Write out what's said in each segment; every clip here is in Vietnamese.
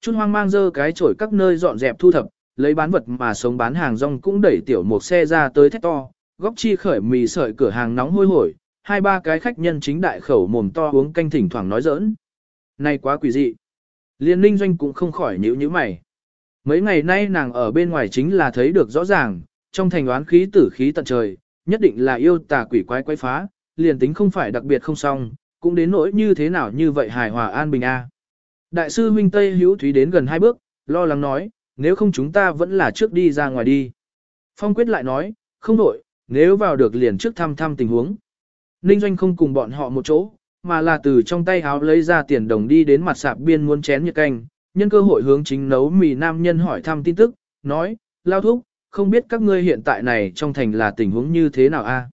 Chút hoang mang dơ cái chổi các nơi dọn dẹp thu thập, lấy bán vật mà sống bán hàng rong cũng đẩy tiểu một xe ra tới thét to, góc chi khởi mì sợi cửa hàng nóng hôi hổi, hai ba cái khách nhân chính đại khẩu mồm to uống canh thỉnh thoảng nói giỡn. Này quá quỷ dị. Liên ninh doanh cũng không khỏi nhíu nhíu mày. Mấy ngày nay nàng ở bên ngoài chính là thấy được rõ ràng, trong thành đoán khí tử khí tận trời, nhất định là yêu tà quỷ quái quái phá, liền tính không phải đặc biệt không xong, cũng đến nỗi như thế nào như vậy hài hòa an bình a. Đại sư huynh Tây Hữu Thúy đến gần hai bước, lo lắng nói, nếu không chúng ta vẫn là trước đi ra ngoài đi. Phong quyết lại nói, không đổi, nếu vào được liền trước thăm thăm tình huống. Ninh Doanh không cùng bọn họ một chỗ, mà là từ trong tay háo lấy ra tiền đồng đi đến mặt sạp biên muốn chén nhật canh, nhân cơ hội hướng chính nấu mì nam nhân hỏi thăm tin tức, nói, lao thúc, không biết các ngươi hiện tại này trong thành là tình huống như thế nào a?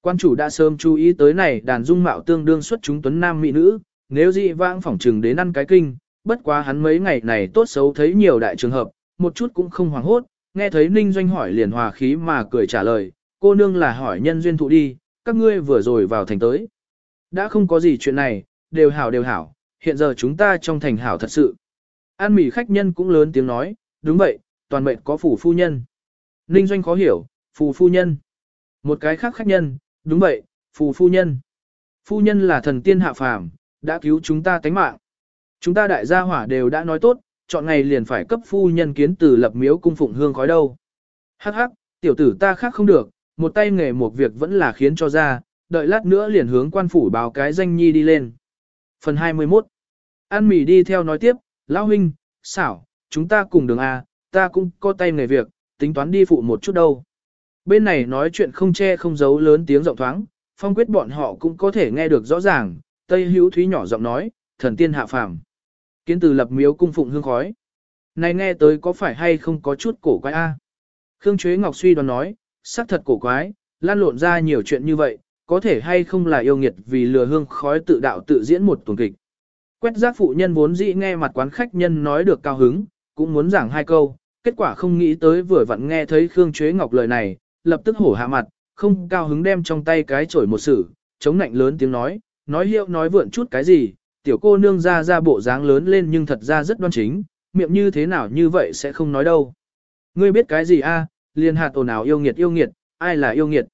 Quan chủ đã sớm chú ý tới này đàn dung mạo tương đương xuất chúng tuấn nam mỹ nữ, nếu dị vãng phỏng trừng đến ăn cái kinh, bất quá hắn mấy ngày này tốt xấu thấy nhiều đại trường hợp, một chút cũng không hoảng hốt, nghe thấy Ninh Doanh hỏi liền hòa khí mà cười trả lời, cô nương là hỏi nhân duyên thụ đi, các ngươi vừa rồi vào thành tới. Đã không có gì chuyện này, đều hảo đều hảo, hiện giờ chúng ta trong thành hảo thật sự. An mỉ khách nhân cũng lớn tiếng nói, đúng vậy, toàn mệnh có phủ phu nhân. Ninh Doanh khó hiểu, phù phu nhân. Một cái khác khách nhân, đúng vậy, phù phu nhân. Phu nhân là thần tiên hạ phàm, đã cứu chúng ta tánh mạng. Chúng ta đại gia hỏa đều đã nói tốt, chọn ngày liền phải cấp phu nhân kiến từ lập miếu cung phụng hương khói đâu. Hắc hắc, tiểu tử ta khác không được, một tay nghề một việc vẫn là khiến cho ra, đợi lát nữa liền hướng quan phủ báo cái danh nhi đi lên. Phần 21 An mỉ đi theo nói tiếp, Lão huynh, xảo, chúng ta cùng đường A, ta cũng có tay nghề việc, tính toán đi phụ một chút đâu. Bên này nói chuyện không che không giấu lớn tiếng rộng thoáng, phong quyết bọn họ cũng có thể nghe được rõ ràng, Tây Hữu Thúy nhỏ giọng nói, thần tiên hạ phàm. Kiến từ lập miếu cung phụng hương khói. Này nghe tới có phải hay không có chút cổ quái a? Khương Chuế Ngọc suy đoán nói, xác thật cổ quái, lan lộn ra nhiều chuyện như vậy, có thể hay không là yêu nghiệt vì lừa hương khói tự đạo tự diễn một tuần kịch. Quét giác phụ nhân vốn dĩ nghe mặt quán khách nhân nói được cao hứng, cũng muốn giảng hai câu, kết quả không nghĩ tới vừa vặn nghe thấy Khương Chuế Ngọc lời này, lập tức hổ hạ mặt, không cao hứng đem trong tay cái chổi một sử, chống nạnh lớn tiếng nói, nói hiệu nói vượn chút cái gì, tiểu cô nương ra ra bộ dáng lớn lên nhưng thật ra rất đoan chính, miệng như thế nào như vậy sẽ không nói đâu. Ngươi biết cái gì a? liên hạt ồn ào yêu nghiệt yêu nghiệt, ai là yêu nghiệt?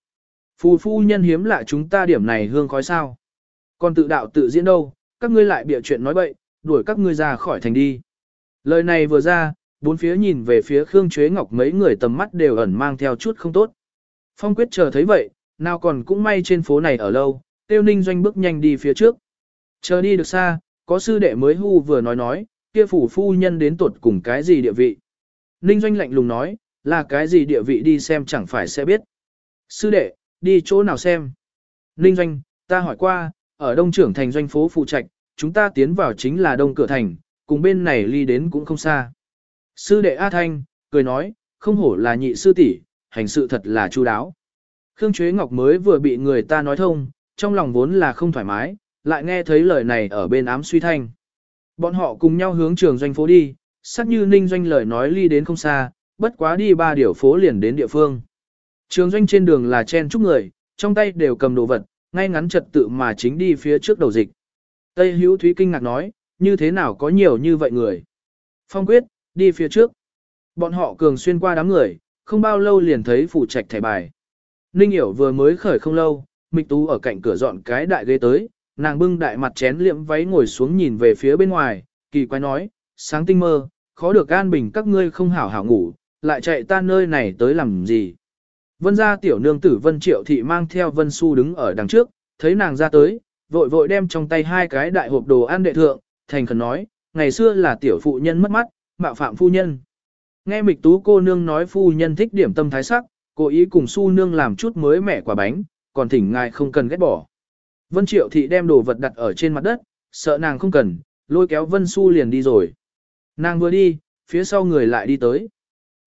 Phù phu nhân hiếm lạ chúng ta điểm này hương khói sao? Còn tự đạo tự diễn đâu, các ngươi lại bịa chuyện nói bậy, đuổi các ngươi ra khỏi thành đi. Lời này vừa ra, bốn phía nhìn về phía Khương Chuế Ngọc mấy người tầm mắt đều ẩn mang theo chút không tốt. Phong quyết chờ thấy vậy, nào còn cũng may trên phố này ở lâu, tiêu ninh doanh bước nhanh đi phía trước. Chờ đi được xa, có sư đệ mới hu vừa nói nói, kia phủ phu nhân đến tuột cùng cái gì địa vị. Ninh doanh lạnh lùng nói, là cái gì địa vị đi xem chẳng phải sẽ biết. Sư đệ, đi chỗ nào xem. Ninh doanh, ta hỏi qua, ở đông trưởng thành doanh phố phụ trạch, chúng ta tiến vào chính là đông cửa thành, cùng bên này ly đến cũng không xa. Sư đệ A Thanh, cười nói, không hổ là nhị sư tỷ, hành sự thật là chu đáo. Khương Chuế Ngọc mới vừa bị người ta nói thông, trong lòng vốn là không thoải mái, lại nghe thấy lời này ở bên ám suy thanh. Bọn họ cùng nhau hướng trường doanh phố đi, sắc như ninh doanh lời nói ly đến không xa, bất quá đi ba điều phố liền đến địa phương. Trường doanh trên đường là chen chúc người, trong tay đều cầm đồ vật, ngay ngắn trật tự mà chính đi phía trước đầu dịch. Tây Hữu Thúy kinh ngạc nói, như thế nào có nhiều như vậy người. Phong quyết, đi phía trước. Bọn họ cường xuyên qua đám người, không bao lâu liền thấy phủ trạch thẻ bài. Ninh hiểu vừa mới khởi không lâu, Mịch Tú ở cạnh cửa dọn cái đại ghế tới, nàng bưng đại mặt chén liệm váy ngồi xuống nhìn về phía bên ngoài, kỳ quái nói, sáng tinh mơ, khó được an bình các ngươi không hảo hảo ngủ, lại chạy ta nơi này tới làm gì. Vân gia tiểu nương tử Vân Triệu Thị mang theo Vân Xu đứng ở đằng trước, thấy nàng ra tới, vội vội đem trong tay hai cái đại hộp đồ ăn đệ thượng, thành khẩn nói, ngày xưa là tiểu phụ nhân mất mắt, mạo phạm phu nhân. Nghe mịch tú cô nương nói phu nhân thích điểm tâm thái sắc, cố ý cùng Xu nương làm chút mới mẻ quả bánh, còn thỉnh ngài không cần ghét bỏ. Vân Triệu Thị đem đồ vật đặt ở trên mặt đất, sợ nàng không cần, lôi kéo Vân Xu liền đi rồi. Nàng vừa đi, phía sau người lại đi tới.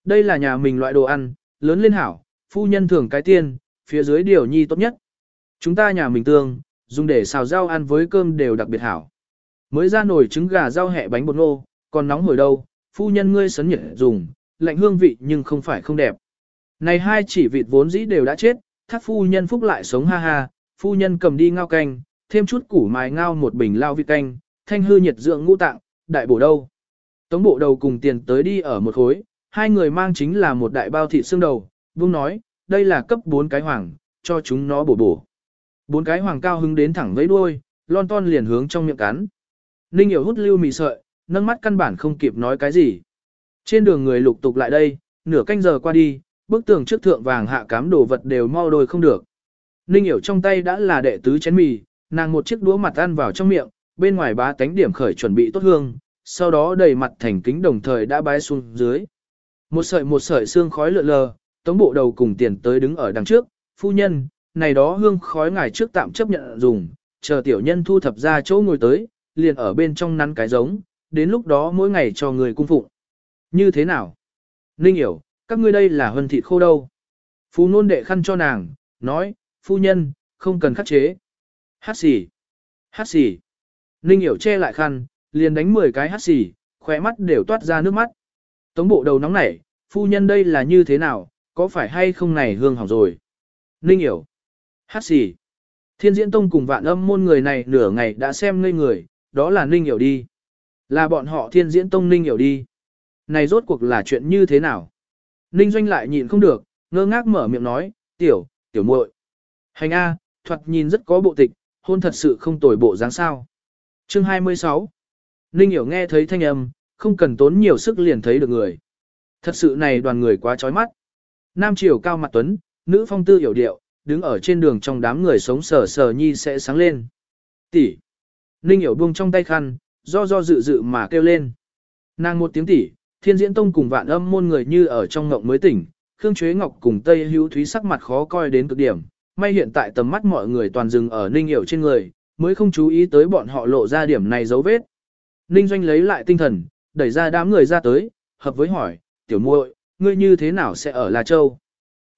Đây là nhà mình loại đồ ăn, lớn lên hảo, phu nhân thường cái tiên, phía dưới điều nhi tốt nhất. Chúng ta nhà mình tương, dùng để xào rau ăn với cơm đều đặc biệt hảo. Mới ra nồi trứng gà rau hẹ bánh bột ngô, còn nóng hồi đâu, phu nhân ngươi sấn nhiệt dùng, lạnh hương vị nhưng không phải không đẹp. Này hai chỉ vịt vốn dĩ đều đã chết, thác phu nhân phúc lại sống ha ha, phu nhân cầm đi ngao canh, thêm chút củ mài ngao một bình lao vị canh, thanh hư nhiệt dưỡng ngũ tạng, đại bổ đâu. Tống bộ đầu cùng tiền tới đi ở một khối, hai người mang chính là một đại bao thịt xương đầu, vương nói, đây là cấp 4 cái hoàng, cho chúng nó bổ bổ. Bốn cái hoàng cao hứng đến thẳng với đuôi, lon ton liền hướng trong miệng cắn. Ninh hiểu hút lưu mì sợi, nâng mắt căn bản không kịp nói cái gì. Trên đường người lục tục lại đây, nửa canh giờ qua đi, bức tường trước thượng vàng hạ cám đồ vật đều mau đôi không được. Ninh hiểu trong tay đã là đệ tứ chén mì, nàng một chiếc đũa mặt ăn vào trong miệng, bên ngoài bá tánh điểm khởi chuẩn bị tốt hương, sau đó đầy mặt thành kính đồng thời đã bái xuống dưới. Một sợi một sợi xương khói lượn lờ, tống bộ đầu cùng tiền tới đứng ở đằng trước, phu nhân, này đó hương khói ngài trước tạm chấp nhận dùng, chờ tiểu nhân thu thập ra chỗ ngồi tới, liền ở bên trong nắn cái giống, đến lúc đó mỗi ngày cho người cung phụng. Như thế nào? Ninh hiểu, các ngươi đây là hân thịt khô đâu. Phú nôn đệ khăn cho nàng, nói, phu nhân, không cần khắc chế. Hát xì. Hát xì. Ninh hiểu che lại khăn, liền đánh 10 cái hát xì, khỏe mắt đều toát ra nước mắt. Tống bộ đầu nóng nảy, phu nhân đây là như thế nào, có phải hay không này hương hỏng rồi. Ninh hiểu. Hát xì. Thiên diễn tông cùng vạn âm môn người này nửa ngày đã xem ngây người, đó là Ninh hiểu đi. Là bọn họ thiên diễn tông Ninh hiểu đi. Này rốt cuộc là chuyện như thế nào? Ninh doanh lại nhịn không được, ngơ ngác mở miệng nói, tiểu, tiểu muội, Hành A, thoạt nhìn rất có bộ tịch, hôn thật sự không tồi bộ dáng sao. Chương 26 Ninh hiểu nghe thấy thanh âm, không cần tốn nhiều sức liền thấy được người. Thật sự này đoàn người quá chói mắt. Nam triều cao mặt tuấn, nữ phong tư hiểu điệu, đứng ở trên đường trong đám người sống sờ sờ nhi sẽ sáng lên. Tỷ. Ninh hiểu buông trong tay khăn, do do dự dự mà kêu lên. Nàng một tiếng tỷ, thiên diễn tông cùng vạn âm môn người như ở trong ngộng mới tỉnh, Khương Chuế Ngọc cùng Tây Hữu Thúy sắc mặt khó coi đến cực điểm, may hiện tại tầm mắt mọi người toàn dừng ở Ninh hiểu trên người, mới không chú ý tới bọn họ lộ ra điểm này dấu vết. Ninh Doanh lấy lại tinh thần, đẩy ra đám người ra tới, hợp với hỏi, tiểu muội, ngươi như thế nào sẽ ở La Châu?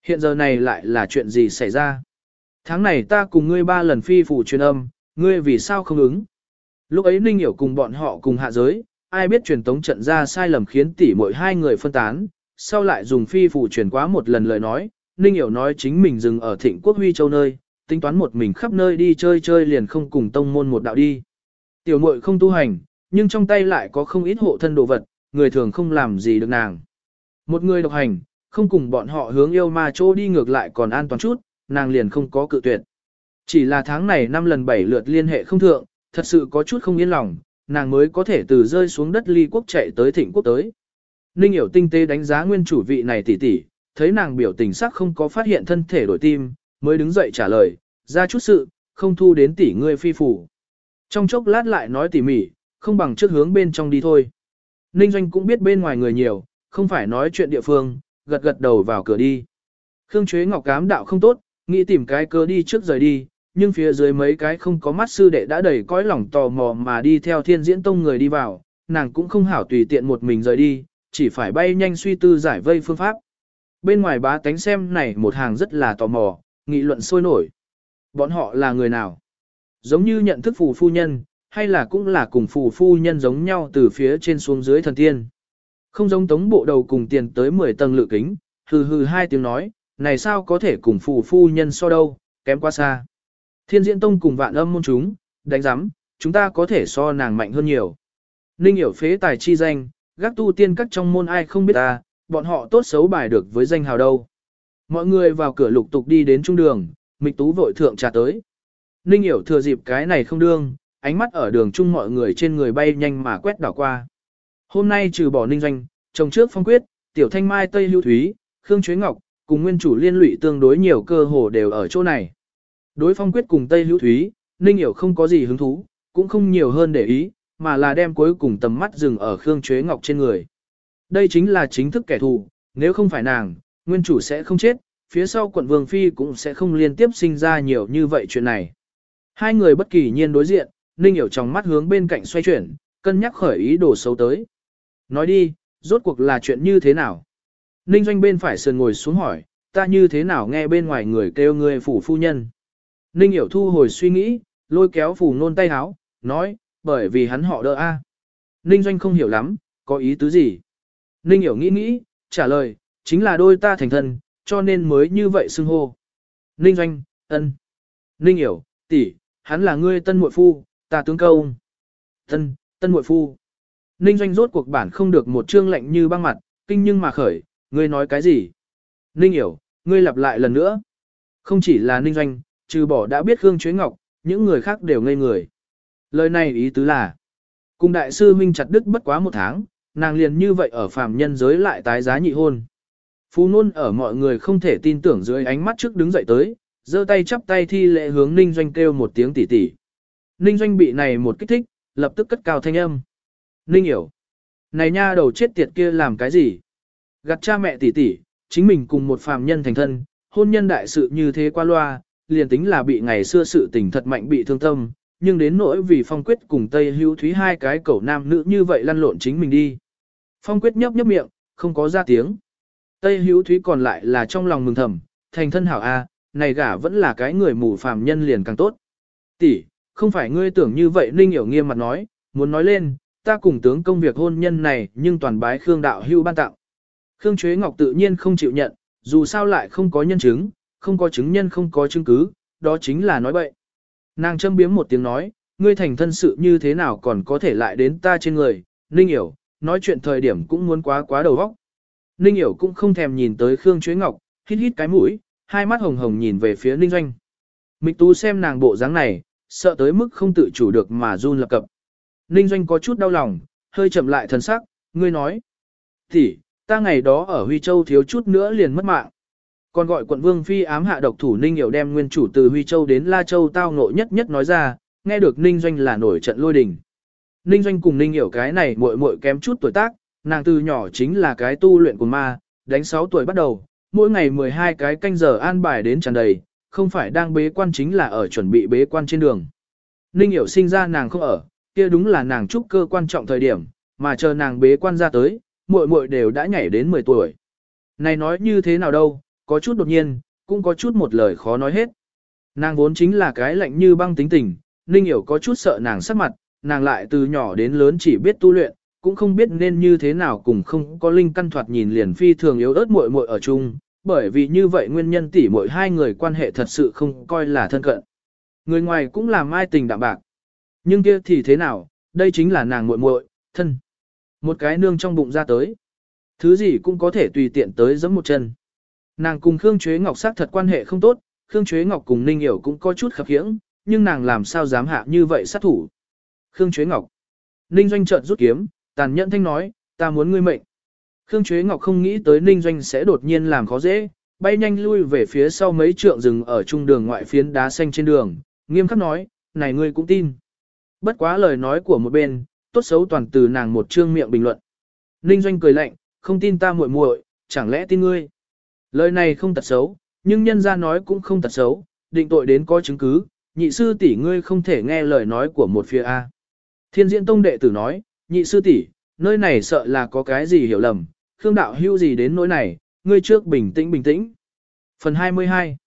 Hiện giờ này lại là chuyện gì xảy ra? Tháng này ta cùng ngươi ba lần phi phủ truyền âm, ngươi vì sao không ứng? Lúc ấy Ninh Hiểu cùng bọn họ cùng hạ giới, ai biết truyền tống trận ra sai lầm khiến tỷ muội hai người phân tán, sau lại dùng phi phủ truyền quá một lần lời nói, Ninh Hiểu nói chính mình dừng ở thịnh quốc huy châu nơi, tính toán một mình khắp nơi đi chơi chơi liền không cùng tông môn một đạo đi. Tiểu muội không tu hành, nhưng trong tay lại có không ít hộ thân đồ vật, người thường không làm gì được nàng. Một người độc hành, không cùng bọn họ hướng yêu ma chỗ đi ngược lại còn an toàn chút, nàng liền không có cự tuyệt. Chỉ là tháng này năm lần bảy lượt liên hệ không thượng, thật sự có chút không yên lòng, nàng mới có thể từ rơi xuống đất ly quốc chạy tới thịnh quốc tới. Ninh hiểu tinh tế đánh giá nguyên chủ vị này tỷ tỷ, thấy nàng biểu tình sắc không có phát hiện thân thể đổi tim, mới đứng dậy trả lời, ra chút sự, không thu đến tỷ ngươi phi phủ. Trong chốc lát lại nói tỉ mỉ, không bằng trước hướng bên trong đi thôi. Ninh Doanh cũng biết bên ngoài người nhiều, không phải nói chuyện địa phương, gật gật đầu vào cửa đi. Khương Chuế Ngọc cám đạo không tốt, nghĩ tìm cái cơ đi trước rời đi, nhưng phía dưới mấy cái không có mắt sư đệ đã đầy cõi lòng tò mò mà đi theo thiên diễn tông người đi vào, nàng cũng không hảo tùy tiện một mình rời đi, chỉ phải bay nhanh suy tư giải vây phương pháp. Bên ngoài bá tánh xem này một hàng rất là tò mò, nghị luận sôi nổi. Bọn họ là người nào? Giống như nhận thức phù phu nhân, hay là cũng là cùng phù phu nhân giống nhau từ phía trên xuống dưới thần tiên. Không giống tống bộ đầu cùng tiền tới 10 tầng lự kính, hừ hừ hai tiếng nói, này sao có thể cùng phù phu nhân so đâu, kém quá xa. Thiên diễn tông cùng vạn âm môn chúng, đánh giám, chúng ta có thể so nàng mạnh hơn nhiều. Ninh hiểu phế tài chi danh, gác tu tiên các trong môn ai không biết ta, bọn họ tốt xấu bài được với danh hào đâu. Mọi người vào cửa lục tục đi đến trung đường, mịch tú vội thượng trà tới. Ninh hiểu thừa dịp cái này không đương, ánh mắt ở đường chung mọi người trên người bay nhanh mà quét đảo qua. Hôm nay trừ bỏ ninh doanh, chồng trước phong quyết, tiểu thanh mai tây lưu thúy, khương chuế ngọc, cùng nguyên chủ liên lụy tương đối nhiều cơ hồ đều ở chỗ này. Đối phong quyết cùng tây lưu thúy, ninh hiểu không có gì hứng thú, cũng không nhiều hơn để ý, mà là đem cuối cùng tầm mắt dừng ở khương chuế ngọc trên người. Đây chính là chính thức kẻ thù, nếu không phải nàng, nguyên chủ sẽ không chết, phía sau quận Vương Phi cũng sẽ không liên tiếp sinh ra nhiều như vậy chuyện này. Hai người bất kỳ nhiên đối diện, Ninh hiểu trong mắt hướng bên cạnh xoay chuyển, cân nhắc khởi ý đồ xấu tới. Nói đi, rốt cuộc là chuyện như thế nào? Ninh doanh bên phải sườn ngồi xuống hỏi, ta như thế nào nghe bên ngoài người kêu người phủ phu nhân? Ninh hiểu thu hồi suy nghĩ, lôi kéo phủ nôn tay háo, nói, bởi vì hắn họ đỡ a. Ninh doanh không hiểu lắm, có ý tứ gì? Ninh hiểu nghĩ nghĩ, trả lời, chính là đôi ta thành thân, cho nên mới như vậy xưng hô. Ninh doanh, ân. Ninh hiểu, tỷ, hắn là ngươi tân muội phu, ta tướng công. Tân, tân muội phu. Ninh Doanh rốt cuộc bản không được một trương lạnh như băng mặt, kinh nhưng mà khởi, ngươi nói cái gì? Ninh hiểu, ngươi lặp lại lần nữa. Không chỉ là Ninh Doanh, trừ bỏ đã biết Khương Chuế Ngọc, những người khác đều ngây người. Lời này ý tứ là, cùng đại sư huynh chặt đứt bất quá một tháng, nàng liền như vậy ở phàm nhân giới lại tái giá nhị hôn. Phú Nôn ở mọi người không thể tin tưởng dưới ánh mắt trước đứng dậy tới, giơ tay chắp tay thi lệ hướng Ninh Doanh kêu một tiếng tỉ tỉ. Ninh Doanh bị này một kích thích, lập tức cất cao thanh âm. Ninh hiểu. Này nha đầu chết tiệt kia làm cái gì? Gặt cha mẹ tỉ tỉ, chính mình cùng một phàm nhân thành thân, hôn nhân đại sự như thế qua loa, liền tính là bị ngày xưa sự tình thật mạnh bị thương tâm, nhưng đến nỗi vì phong quyết cùng Tây Hữu Thúy hai cái cẩu nam nữ như vậy lăn lộn chính mình đi. Phong quyết nhấp nhấp miệng, không có ra tiếng. Tây Hữu Thúy còn lại là trong lòng mừng thầm, thành thân hảo A, này gả vẫn là cái người mù phàm nhân liền càng tốt. Tỷ, không phải ngươi tưởng như vậy Ninh hiểu nghiêm mặt nói, muốn nói lên, ta cùng tướng công việc hôn nhân này nhưng toàn bái Khương đạo hưu ban tặng. Khương Chuế Ngọc tự nhiên không chịu nhận, dù sao lại không có nhân chứng, không có chứng nhân không có chứng cứ, đó chính là nói bậy. Nàng châm biếm một tiếng nói, ngươi thành thân sự như thế nào còn có thể lại đến ta trên người, Ninh hiểu, nói chuyện thời điểm cũng muốn quá quá đầu óc. Ninh hiểu cũng không thèm nhìn tới Khương Chuế Ngọc, hít hít cái mũi, hai mắt hồng hồng nhìn về phía Ninh Doanh. Mịch Tú xem nàng bộ dáng này, sợ tới mức không tự chủ được mà run lập cập. Ninh Doanh có chút đau lòng, hơi chậm lại thần sắc, ngươi nói. Thì, ta ngày đó ở Huy Châu thiếu chút nữa liền mất mạng. Còn gọi quận Vương Phi ám hạ độc thủ Ninh Hiểu đem nguyên chủ từ Huy Châu đến La Châu tao ngộ nhất nhất nói ra, nghe được Ninh Doanh là nổi trận lôi đình. Ninh Doanh cùng Ninh Hiểu cái này muội muội kém chút tuổi tác, nàng từ nhỏ chính là cái tu luyện của ma, đánh 6 tuổi bắt đầu, mỗi ngày 12 cái canh giờ an bài đến tràn đầy, không phải đang bế quan chính là ở chuẩn bị bế quan trên đường. Ninh Hiểu sinh ra nàng không ở, kia đúng là nàng trúc cơ quan trọng thời điểm, mà chờ nàng bế quan ra tới, muội muội đều đã nhảy đến 10 tuổi. Này nói như thế nào đâu, có chút đột nhiên, cũng có chút một lời khó nói hết. Nàng vốn chính là cái lạnh như băng tính tình, Ninh Hiểu có chút sợ nàng sắc mặt, nàng lại từ nhỏ đến lớn chỉ biết tu luyện, cũng không biết nên như thế nào cùng không có linh căn thoạt nhìn liền phi thường yếu ớt muội muội ở chung, bởi vì như vậy nguyên nhân tỷ muội hai người quan hệ thật sự không coi là thân cận. Người ngoài cũng làm mai tình đạm bạc. Nhưng kia thì thế nào, đây chính là nàng muội muội, thân. Một cái nương trong bụng ra tới. Thứ gì cũng có thể tùy tiện tới giẫm một chân. Nàng cùng Khương Chuế Ngọc xác thật quan hệ không tốt, Khương Chuế Ngọc cùng Ninh Hiểu cũng có chút khập khiễng, nhưng nàng làm sao dám hạ như vậy sát thủ. Khương Chuế Ngọc. Ninh Doanh chợt rút kiếm, tàn nhẫn thanh nói, ta muốn ngươi mệnh. Khương Chuế Ngọc không nghĩ tới Ninh Doanh sẽ đột nhiên làm khó dễ, bay nhanh lui về phía sau mấy trượng rừng ở trung đường ngoại phiến đá xanh trên đường, nghiêm khắc nói, này ngươi cũng tin. Bất quá lời nói của một bên, tốt xấu toàn từ nàng một trương miệng bình luận. Ninh Doanh cười lạnh, không tin ta muội muội, chẳng lẽ tin ngươi. Lời này không tật xấu, nhưng nhân ra nói cũng không tật xấu, định tội đến có chứng cứ, nhị sư tỷ ngươi không thể nghe lời nói của một phía A. Thiên diễn tông đệ tử nói, nhị sư tỷ, nơi này sợ là có cái gì hiểu lầm, Khương đạo hưu gì đến nỗi này, ngươi trước bình tĩnh bình tĩnh. Phần 22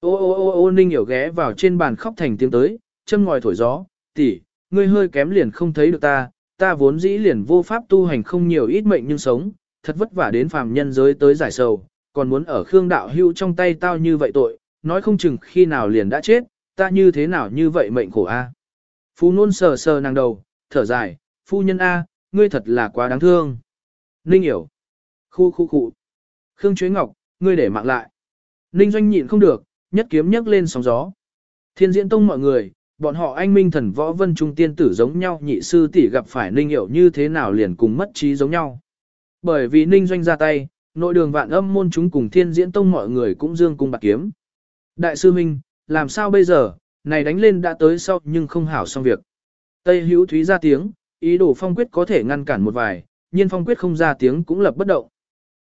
Ô ô ô ô Ninh hiểu ghé vào trên bàn khóc thành tiếng tới, châm ngòi thổi gió, tỷ, ngươi hơi kém liền không thấy được ta, ta vốn dĩ liền vô pháp tu hành không nhiều ít mệnh nhưng sống, thật vất vả đến phàm nhân giới tới giải sầu, còn muốn ở Khương đạo hưu trong tay tao như vậy tội, nói không chừng khi nào liền đã chết, ta như thế nào như vậy mệnh khổ a. Phú nôn sờ sờ nàng đầu, thở dài, phu nhân a, ngươi thật là quá đáng thương. Ninh hiểu. Khu khu khu. Khương Chuế Ngọc, ngươi để mạng lại. Ninh Doanh nhịn không được, nhất kiếm nhấc lên sóng gió. Thiên diễn tông mọi người, bọn họ anh minh thần võ vân trung tiên tử giống nhau nhị sư tỷ gặp phải Ninh hiểu như thế nào liền cùng mất trí giống nhau. Bởi vì Ninh Doanh ra tay, nội đường vạn âm môn chúng cùng thiên diễn tông mọi người cũng dương cung bạc kiếm. Đại sư Minh, làm sao bây giờ, này đánh lên đã tới sau nhưng không hảo xong việc. Tây hữu thúy ra tiếng, ý đồ phong quyết có thể ngăn cản một vài, nhưng phong quyết không ra tiếng cũng lập bất động.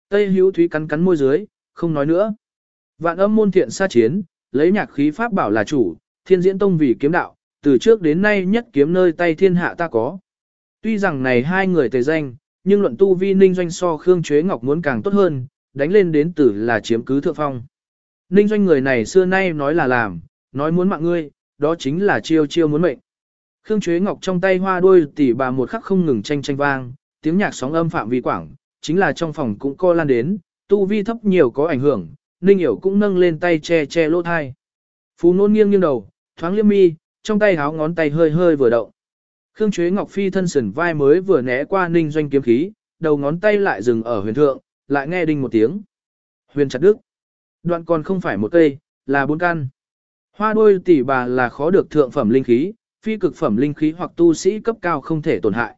Tây hữu thúy cắn cắn môi dưới, không nói nữa. Vạn âm môn thiện xa chiến, lấy nhạc khí pháp bảo là chủ, thiên diễn tông vì kiếm đạo, từ trước đến nay nhất kiếm nơi tay thiên hạ ta có. Tuy rằng này hai người tề danh, nhưng luận tu vi ninh doanh so Khương Chuế Ngọc muốn càng tốt hơn, đánh lên đến tử là chiếm cứ thượng phong. Ninh doanh người này xưa nay nói là làm, nói muốn mạng ngươi, đó chính là chiêu chiêu muốn mệnh. Khương Chuế Ngọc trong tay hoa đuôi tỉ bà một khắc không ngừng tranh tranh vang, tiếng nhạc sóng âm phạm vi quảng, chính là trong phòng cũng co lan đến, tu vi thấp nhiều có ảnh hưởng, Ninh Hiểu cũng nâng lên tay che che lỗ thai. Phú nôn nghiêng nghiêng đầu, thoáng liêm mi, trong tay háo ngón tay hơi hơi vừa động. Khương Chuế Ngọc Phi thân sườn vai mới vừa né qua ninh doanh kiếm khí, đầu ngón tay lại dừng ở huyền thượng, lại nghe đinh một tiếng. Huyền chặt đứt. Đoạn còn không phải một cây, là bốn căn. Hoa đôi tỷ bà là khó được thượng phẩm linh khí, phi cực phẩm linh khí hoặc tu sĩ cấp cao không thể tổn hại.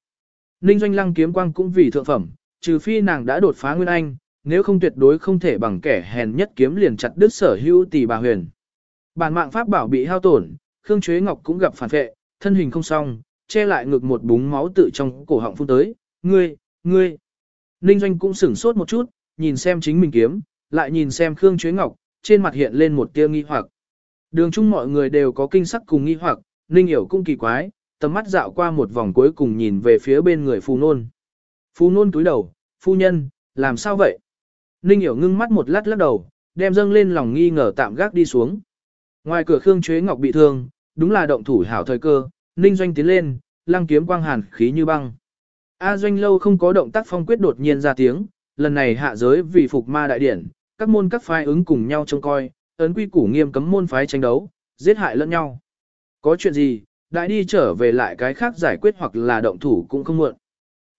Ninh doanh lăng kiếm quang cũng vì thượng phẩm, trừ phi nàng đã đột phá nguyên anh, nếu không tuyệt đối không thể bằng kẻ hèn nhất kiếm liền chặt đứt sở hữu tỷ bà huyền. Bản mạng pháp bảo bị hao tổn, Khương Chuế Ngọc cũng gặp phản vệ, thân hình không xong, che lại ngực một búng máu tự trong cổ họng phun tới, ngươi, ngươi. Ninh Doanh cũng sửng sốt một chút, nhìn xem chính mình kiếm, lại nhìn xem Khương Chuế Ngọc, trên mặt hiện lên một tia nghi hoặc. Đường chung mọi người đều có kinh sắc cùng nghi hoặc, Ninh Hiểu cũng kỳ quái, tầm mắt dạo qua một vòng cuối cùng nhìn về phía bên người Phù Nôn. Phù Nôn túi đầu, phu nhân, làm sao vậy? Ninh Hiểu ngưng mắt một lát lắc đầu, đem dâng lên lòng nghi ngờ tạm gác đi xuống. Ngoài cửa Khương Chuế Ngọc bị thương, đúng là động thủ hảo thời cơ, Ninh Doanh tiến lên, lăng kiếm quang hàn khí như băng. A Doanh lâu không có động tác phong quyết đột nhiên ra tiếng, lần này hạ giới vì phục ma đại điển, các môn các phái ứng cùng nhau trông coi, ấn quy củ nghiêm cấm môn phái tranh đấu, giết hại lẫn nhau. Có chuyện gì, đại đi trở về lại cái khác giải quyết hoặc là động thủ cũng không muộn.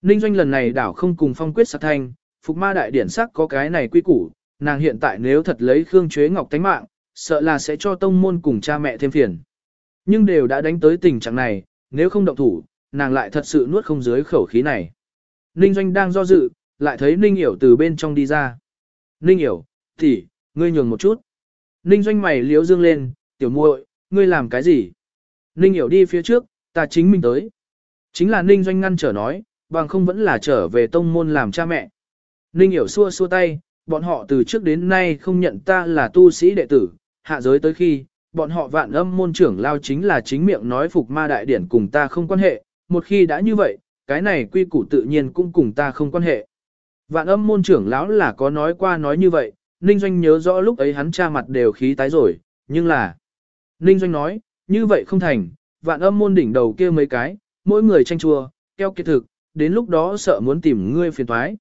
Ninh Doanh lần này đảo không cùng phong quyết sát thanh, phục ma đại điển sắc có cái này quy củ, nàng hiện tại nếu thật lấy Khương Chế Ngọc tánh mạng, sợ là sẽ cho tông môn cùng cha mẹ thêm phiền. Nhưng đều đã đánh tới tình trạng này, nếu không động thủ, nàng lại thật sự nuốt không dưới khẩu khí này. Ninh Doanh đang do dự, lại thấy Ninh Hiểu từ bên trong đi ra. Ninh Hiểu, tỷ, ngươi nhường một chút. Ninh Doanh mày liếu dương lên, tiểu muội, ngươi làm cái gì? Ninh Hiểu đi phía trước, ta chính mình tới. Chính là Ninh Doanh ngăn trở nói, bằng không vẫn là trở về tông môn làm cha mẹ. Ninh Hiểu xua xua tay, bọn họ từ trước đến nay không nhận ta là tu sĩ đệ tử, hạ giới tới khi, bọn họ vạn âm môn trưởng lao chính là chính miệng nói phục ma đại điển cùng ta không quan hệ, một khi đã như vậy, cái này quy củ tự nhiên cũng cùng ta không quan hệ. Vạn âm môn trưởng lão là có nói qua nói như vậy, Ninh Doanh nhớ rõ lúc ấy hắn cha mặt đều khí tái rồi, nhưng là... Ninh Doanh nói, như vậy không thành, vạn âm môn đỉnh đầu kia mấy cái, mỗi người tranh chua, keo kiệt thực, đến lúc đó sợ muốn tìm ngươi phiền thoái.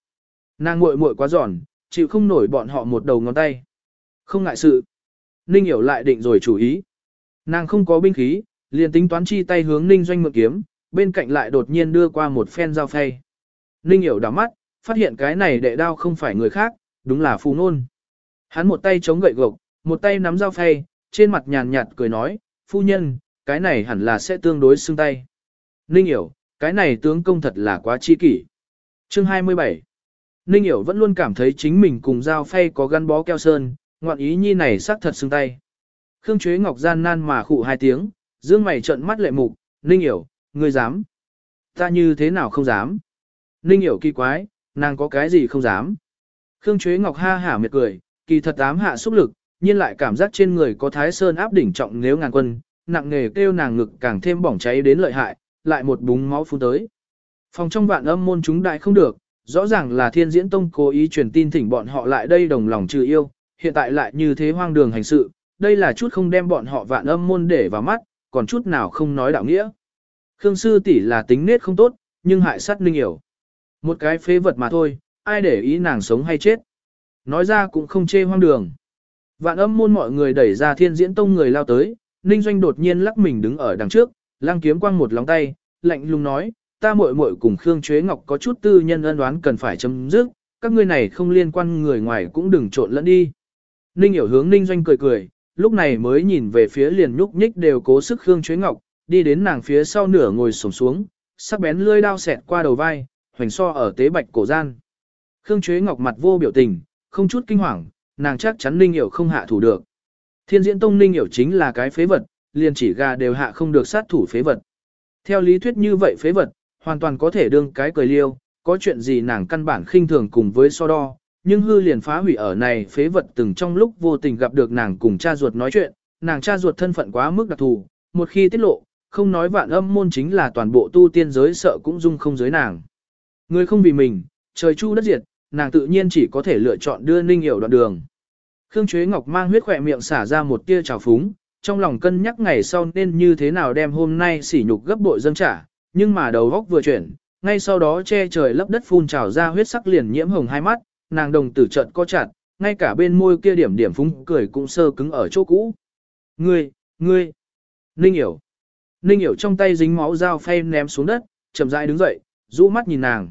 Nàng muội muội quá giòn, chịu không nổi bọn họ một đầu ngón tay. Không ngại sự. Ninh hiểu lại định rồi chủ ý. Nàng không có binh khí, liền tính toán chi tay hướng Ninh doanh mượn kiếm, bên cạnh lại đột nhiên đưa qua một phen dao phay. Ninh hiểu đảo mắt, phát hiện cái này đệ đao không phải người khác, đúng là phù nôn. Hắn một tay chống gậy gộc, một tay nắm dao phay, trên mặt nhàn nhạt cười nói, phu nhân, cái này hẳn là sẽ tương đối xương tay. Ninh hiểu, cái này tướng công thật là quá chi kỷ. Chương 27 Ninh hiểu vẫn luôn cảm thấy chính mình cùng dao phay có gắn bó keo sơn, ngoạn ý nhi này xác thật xưng tay. Khương Chuế Ngọc gian nan mà khụ hai tiếng, dương mày trợn mắt lệ mục, Ninh hiểu, ngươi dám. Ta như thế nào không dám. Ninh hiểu kỳ quái, nàng có cái gì không dám. Khương Chuế Ngọc ha hả miệt cười, kỳ thật ám hạ xúc lực, nhưng lại cảm giác trên người có thái sơn áp đỉnh trọng nếu ngàn quân, nặng nghề kêu nàng ngực càng thêm bỏng cháy đến lợi hại, lại một búng máu phun tới. Phòng trong vạn âm môn chúng đại không được, rõ ràng là thiên diễn tông cố ý truyền tin thỉnh bọn họ lại đây đồng lòng trừ yêu, hiện tại lại như thế hoang đường hành sự, đây là chút không đem bọn họ vạn âm môn để vào mắt, còn chút nào không nói đạo nghĩa. Khương sư tỷ là tính nết không tốt, nhưng hại sát ninh hiểu. Một cái phế vật mà thôi, ai để ý nàng sống hay chết. Nói ra cũng không chê hoang đường. Vạn âm môn mọi người đẩy ra thiên diễn tông người lao tới, ninh doanh đột nhiên lắc mình đứng ở đằng trước, lang kiếm quăng một lòng tay, lạnh lùng nói, ta muội muội cùng Khương Chuế Ngọc có chút tư nhân ân đoán cần phải chấm dứt, các ngươi này không liên quan người ngoài cũng đừng trộn lẫn đi. Ninh hiểu hướng Ninh Doanh cười cười, lúc này mới nhìn về phía liền nhúc nhích đều cố sức Khương Chuế Ngọc, đi đến nàng phía sau nửa ngồi sổm xuống, sắc bén lưỡi đao xẹt qua đầu vai, hoành so ở tế bạch cổ gian. Khương Chuế Ngọc mặt vô biểu tình, không chút kinh hoàng, nàng chắc chắn Ninh hiểu không hạ thủ được. Thiên diễn tông Ninh hiểu chính là cái phế vật, liền chỉ gà đều hạ không được sát thủ phế vật. Theo lý thuyết như vậy phế vật, hoàn toàn có thể đương cái cười liêu, có chuyện gì nàng căn bản khinh thường cùng với so đo, nhưng hư liền phá hủy ở này phế vật từng trong lúc vô tình gặp được nàng cùng cha ruột nói chuyện, nàng cha ruột thân phận quá mức đặc thù, một khi tiết lộ, không nói vạn âm môn chính là toàn bộ tu tiên giới sợ cũng dung không giới nàng. Người không vì mình, trời chu đất diệt, nàng tự nhiên chỉ có thể lựa chọn đưa Ninh Hiểu đoạn đường. Khương Chuế Ngọc mang huyết khỏe miệng xả ra một tia trào phúng, trong lòng cân nhắc ngày sau nên như thế nào đem hôm nay sỉ nhục gấp bội dâng trả, nhưng mà đầu góc vừa chuyển, ngay sau đó che trời lấp đất phun trào ra huyết sắc liền nhiễm hồng hai mắt, nàng đồng tử trận co chặt, ngay cả bên môi kia điểm điểm phúng cười cũng sơ cứng ở chỗ cũ. Ngươi, ngươi, Ninh hiểu. Ninh hiểu trong tay dính máu dao phay ném xuống đất, chậm rãi đứng dậy, rũ mắt nhìn nàng.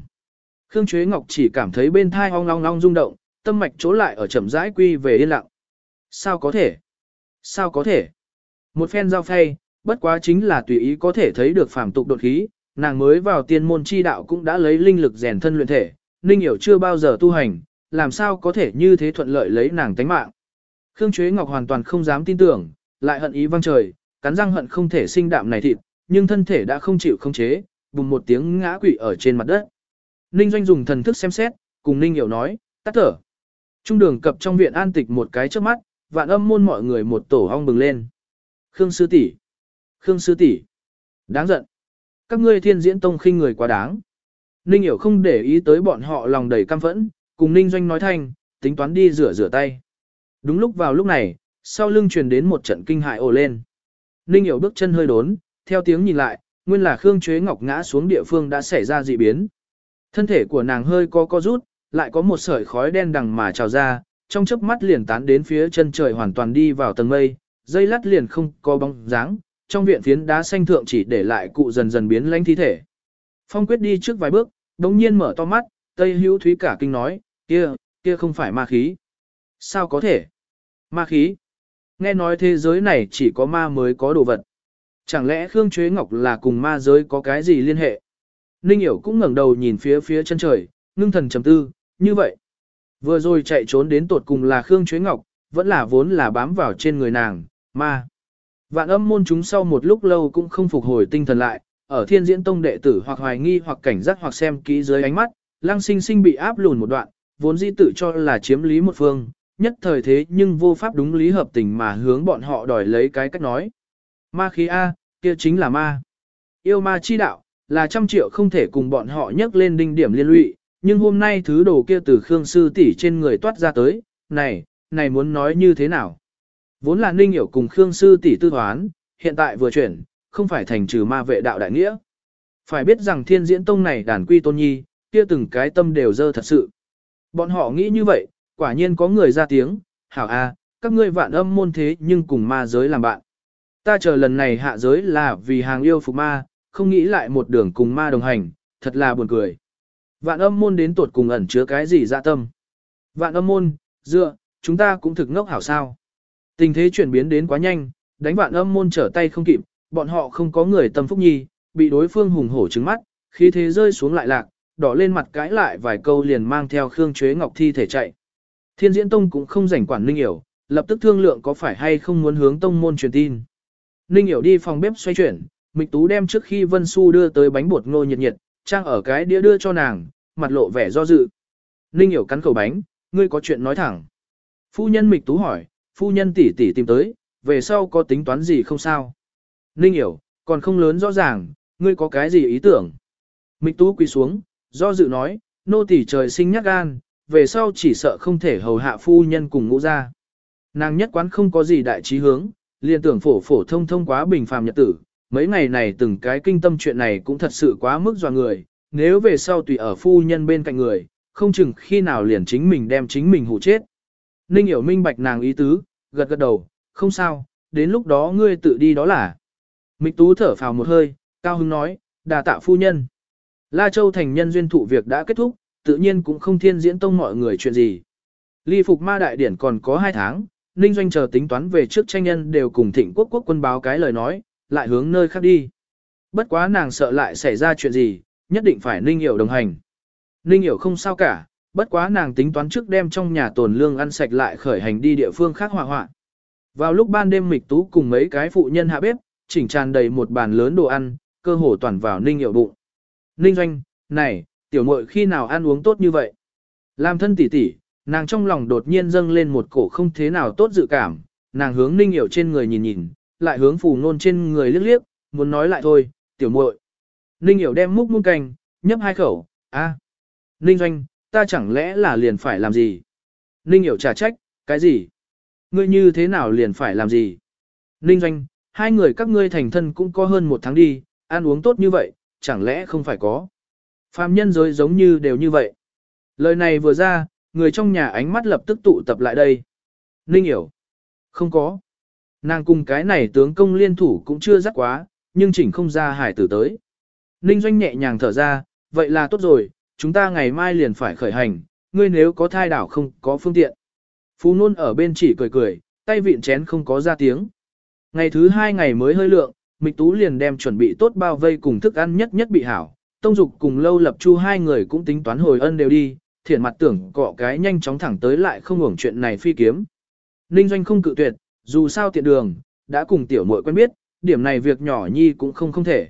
Khương Chuế Ngọc chỉ cảm thấy bên thai ong long long rung động, tâm mạch chỗ lại ở chậm rãi quy về yên lặng. Sao có thể? Sao có thể? Một phen dao phay, bất quá chính là tùy ý có thể thấy được phàm tục đột khí, nàng mới vào tiên môn chi đạo cũng đã lấy linh lực rèn thân luyện thể, Ninh hiểu chưa bao giờ tu hành, làm sao có thể như thế thuận lợi lấy nàng tánh mạng. Khương Chuế Ngọc hoàn toàn không dám tin tưởng, lại hận ý văng trời, cắn răng hận không thể sinh đạm này thịt, nhưng thân thể đã không chịu không chế, bùng một tiếng ngã quỵ ở trên mặt đất. Ninh Doanh dùng thần thức xem xét, cùng Ninh Hiểu nói, tắt thở. Trung đường cập trong viện an tịch một cái trước mắt, vạn âm môn mọi người một tổ ong bừng lên. Khương sư tỷ, Khương sư tỷ, đáng giận. Các ngươi thiên diễn tông khinh người quá đáng. Ninh Hiểu không để ý tới bọn họ lòng đầy căm phẫn, cùng Ninh Doanh nói thanh, tính toán đi rửa rửa tay. Đúng lúc vào lúc này, sau lưng truyền đến một trận kinh hại ồ lên. Ninh Hiểu bước chân hơi đốn, theo tiếng nhìn lại, nguyên là Khương Chế Ngọc ngã xuống địa phương đã xảy ra dị biến. Thân thể của nàng hơi co co rút, lại có một sợi khói đen đằng mà trào ra, trong chớp mắt liền tán đến phía chân trời hoàn toàn đi vào tầng mây, dây lát liền không có bóng dáng, trong viện phiến đá xanh thượng chỉ để lại cụ dần dần biến lãnh thi thể. Phong quyết đi trước vài bước, đống nhiên mở to mắt, Tây Hữu Thúy cả kinh nói, kia, kia không phải ma khí. Sao có thể? Ma khí? Nghe nói thế giới này chỉ có ma mới có đồ vật. Chẳng lẽ Khương Chế Ngọc là cùng ma giới có cái gì liên hệ? Ninh hiểu cũng ngẩng đầu nhìn phía phía chân trời, ngưng thần trầm tư, như vậy. Vừa rồi chạy trốn đến tột cùng là Khương Chế Ngọc, vẫn là vốn là bám vào trên người nàng, ma. Vạn âm môn chúng sau một lúc lâu cũng không phục hồi tinh thần lại, ở thiên diễn tông đệ tử hoặc hoài nghi hoặc cảnh giác hoặc xem kỹ dưới ánh mắt, lăng sinh sinh bị áp lùn một đoạn, vốn dĩ tự cho là chiếm lý một phương, nhất thời thế nhưng vô pháp đúng lý hợp tình mà hướng bọn họ đòi lấy cái cách nói. Ma khí A, kia chính là ma. Yêu ma chi đạo, là trăm triệu không thể cùng bọn họ nhắc lên đinh điểm liên lụy, nhưng hôm nay thứ đồ kia từ Khương Sư tỷ trên người toát ra tới, này, này muốn nói như thế nào? Vốn là Ninh Hiểu cùng Khương Sư tỷ tư hoán, hiện tại vừa chuyển, không phải thành trừ ma vệ đạo đại nghĩa. Phải biết rằng thiên diễn tông này đàn quy tôn nhi, kia từng cái tâm đều dơ thật sự. Bọn họ nghĩ như vậy, quả nhiên có người ra tiếng, hảo a, các ngươi vạn âm môn thế nhưng cùng ma giới làm bạn. Ta chờ lần này hạ giới là vì hàng yêu phục ma, không nghĩ lại một đường cùng ma đồng hành, thật là buồn cười. Vạn âm môn đến tuột cùng ẩn chứa cái gì dạ tâm. Vạn âm môn, dựa, chúng ta cũng thực ngốc hảo sao. Tình thế chuyển biến đến quá nhanh, đánh vạn âm môn trở tay không kịp, bọn họ không có người tâm phúc nhi, bị đối phương hùng hổ trứng mắt, khí thế rơi xuống lại lạc, đỏ lên mặt cãi lại vài câu liền mang theo Khương Chuế Ngọc thi thể chạy. Thiên Diễn Tông cũng không rảnh quản Ninh Hiểu, lập tức thương lượng có phải hay không muốn hướng tông môn truyền tin. Ninh Hiểu đi phòng bếp xoay chuyển, Mịch Tú đem trước khi Vân Xu đưa tới bánh bột ngô nhiệt nhiệt, trang ở cái đĩa đưa cho nàng, mặt lộ vẻ do dự. Ninh Hiểu cắn khẩu bánh, ngươi có chuyện nói thẳng. Phu nhân Mịch Tú hỏi, phu nhân tỷ tỷ tìm tới, về sau có tính toán gì không sao? Ninh Hiểu, còn không lớn rõ ràng, ngươi có cái gì ý tưởng? Mịch Tú quỳ xuống, do dự nói, nô tỷ trời sinh nhát gan, về sau chỉ sợ không thể hầu hạ phu nhân cùng ngũ gia. Nàng nhất quán không có gì đại trí hướng, liền tưởng phổ phổ thông thông quá bình phàm nhật tử, mấy ngày này từng cái kinh tâm chuyện này cũng thật sự quá mức dò người, nếu về sau tùy ở phu nhân bên cạnh người, không chừng khi nào liền chính mình đem chính mình hụ chết. Ninh hiểu minh bạch nàng ý tứ, gật gật đầu, không sao, đến lúc đó ngươi tự đi đó là. Mịch tú thở phào một hơi, cao hứng nói, đà tạ phu nhân. La Châu thành nhân duyên thụ việc đã kết thúc, tự nhiên cũng không thiên diễn tông mọi người chuyện gì. Ly phục ma đại điển còn có hai tháng, Ninh Doanh chờ tính toán về trước tranh nhân đều cùng thịnh quốc quốc quân báo cái lời nói, lại hướng nơi khác đi. Bất quá nàng sợ lại xảy ra chuyện gì, nhất định phải Ninh Hiểu đồng hành. Ninh Hiểu không sao cả, bất quá nàng tính toán trước đem trong nhà tồn lương ăn sạch lại khởi hành đi địa phương khác hòa hoạn. Vào lúc ban đêm Mịch Tú cùng mấy cái phụ nhân hạ bếp, chỉnh tràn đầy một bàn lớn đồ ăn, cơ hồ toàn vào Ninh Hiểu bụng. Ninh Doanh, này, tiểu muội khi nào ăn uống tốt như vậy? Làm thân tỷ tỷ, nàng trong lòng đột nhiên dâng lên một cổ không thế nào tốt dự cảm, nàng hướng Ninh Hiểu trên người nhìn nhìn, lại hướng phù nôn trên người liếc liếc, muốn nói lại thôi, tiểu muội. Ninh Hiểu đem múc muôn canh, nhấp hai khẩu, a, Ninh Doanh, ta chẳng lẽ là liền phải làm gì? Ninh Hiểu trả trách, cái gì? Ngươi như thế nào liền phải làm gì? Ninh Doanh, hai người các ngươi thành thân cũng có hơn một tháng đi, ăn uống tốt như vậy, chẳng lẽ không phải có? Phạm nhân giới giống như đều như vậy. Lời này vừa ra, người trong nhà ánh mắt lập tức tụ tập lại đây. Ninh hiểu. Không có. Nàng cùng cái này tướng công liên thủ cũng chưa rắc quá, nhưng chỉnh không ra hải tử tới. Ninh Doanh nhẹ nhàng thở ra, vậy là tốt rồi, chúng ta ngày mai liền phải khởi hành, ngươi nếu có thai đảo không có phương tiện. Phú Nôn ở bên chỉ cười cười, tay vịn chén không có ra tiếng. Ngày thứ hai ngày mới hơi lượng, Mịch Tú liền đem chuẩn bị tốt bao vây cùng thức ăn nhất nhất bị hảo. Tông Dục cùng Lâu Lập Chu hai người cũng tính toán hồi ân đều đi, Thiển mặt tưởng cọ cái nhanh chóng thẳng tới lại không hưởng chuyện này phi kiếm. Ninh Doanh không cự tuyệt, dù sao tiện đường, đã cùng tiểu muội quen biết, điểm này việc nhỏ nhi cũng không không thể.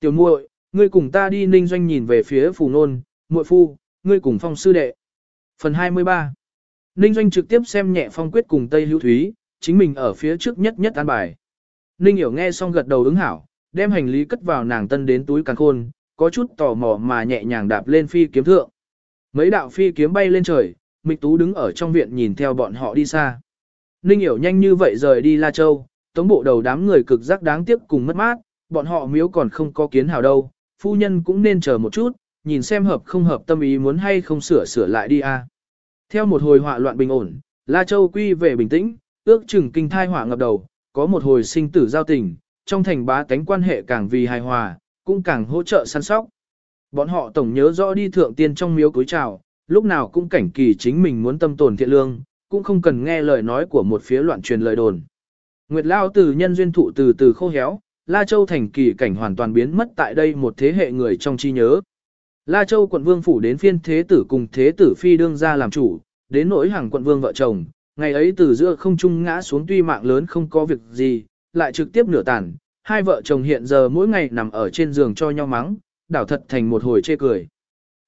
Tiểu muội, ngươi cùng ta đi Ninh Doanh nhìn về phía Phù Nôn, muội phu, ngươi cùng phong sư đệ. Phần 23 Ninh Doanh trực tiếp xem nhẹ phong quyết cùng Tây Hữu Thúy, chính mình ở phía trước nhất nhất an bài. Ninh Hiểu nghe xong gật đầu ứng hảo, đem hành lý cất vào nàng tân đến túi càng khôn, có chút tò mò mà nhẹ nhàng đạp lên phi kiếm thượng. Mấy đạo phi kiếm bay lên trời, Mịch Tú đứng ở trong viện nhìn theo bọn họ đi xa. Ninh Hiểu nhanh như vậy rời đi La Châu, tống bộ đầu đám người cực giác đáng tiếc cùng mất mát, bọn họ miếu còn không có kiến hào đâu, phu nhân cũng nên chờ một chút, nhìn xem hợp không hợp tâm ý muốn hay không sửa sửa lại đi a. Theo một hồi họa loạn bình ổn, La Châu quy về bình tĩnh, ước chừng kinh thai hỏa ngập đầu, có một hồi sinh tử giao tình, trong thành bá tánh quan hệ càng vì hài hòa, cũng càng hỗ trợ săn sóc. Bọn họ tổng nhớ rõ đi thượng tiên trong miếu cúi chào, lúc nào cũng cảnh kỳ chính mình muốn tâm tồn thiện lương, cũng không cần nghe lời nói của một phía loạn truyền lời đồn. Nguyệt Lao từ nhân duyên thụ từ từ khô héo, La Châu thành kỳ cảnh hoàn toàn biến mất tại đây một thế hệ người trong chi nhớ. La Châu quận vương phủ đến phiên thế tử cùng thế tử phi đương ra làm chủ, đến nỗi hàng quận vương vợ chồng, ngày ấy từ giữa không trung ngã xuống tuy mạng lớn không có việc gì, lại trực tiếp nửa tàn, hai vợ chồng hiện giờ mỗi ngày nằm ở trên giường cho nhau mắng, đảo thật thành một hồi chê cười.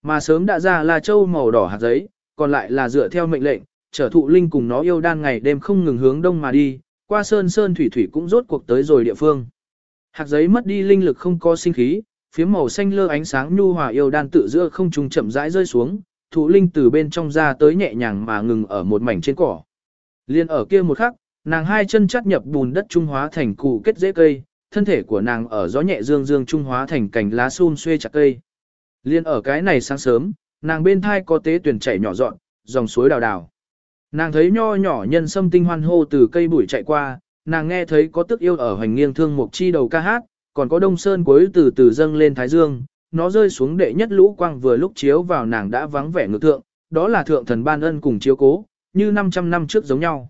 Mà sớm đã ra là Châu màu đỏ hạt giấy, còn lại là dựa theo mệnh lệnh, trở thụ linh cùng nó yêu đan ngày đêm không ngừng hướng đông mà đi, qua sơn sơn thủy thủy cũng rốt cuộc tới rồi địa phương. Hạt giấy mất đi linh lực không có sinh khí, phía màu xanh lơ ánh sáng nhu hòa yêu đan tự giữa không trung chậm rãi rơi xuống, thụ linh từ bên trong ra tới nhẹ nhàng mà ngừng ở một mảnh trên cỏ. Liên ở kia một khắc, nàng hai chân chắt nhập bùn đất trung hóa thành cụ kết dễ cây, thân thể của nàng ở gió nhẹ dương dương trung hóa thành cành lá xun xuê chặt cây. Liên ở cái này sáng sớm, nàng bên thai có tế tuyển chảy nhỏ dọn, dòng suối đào đào. Nàng thấy nho nhỏ nhân sâm tinh hoan hô từ cây bụi chạy qua, nàng nghe thấy có tức yêu ở hoành nghiêng thương mục chi đầu ca hát, còn có đông sơn cuối từ từ dâng lên thái dương, nó rơi xuống đệ nhất lũ quang vừa lúc chiếu vào nàng đã vắng vẻ ngược thượng, đó là thượng thần ban ân cùng chiếu cố, như 500 năm trước giống nhau.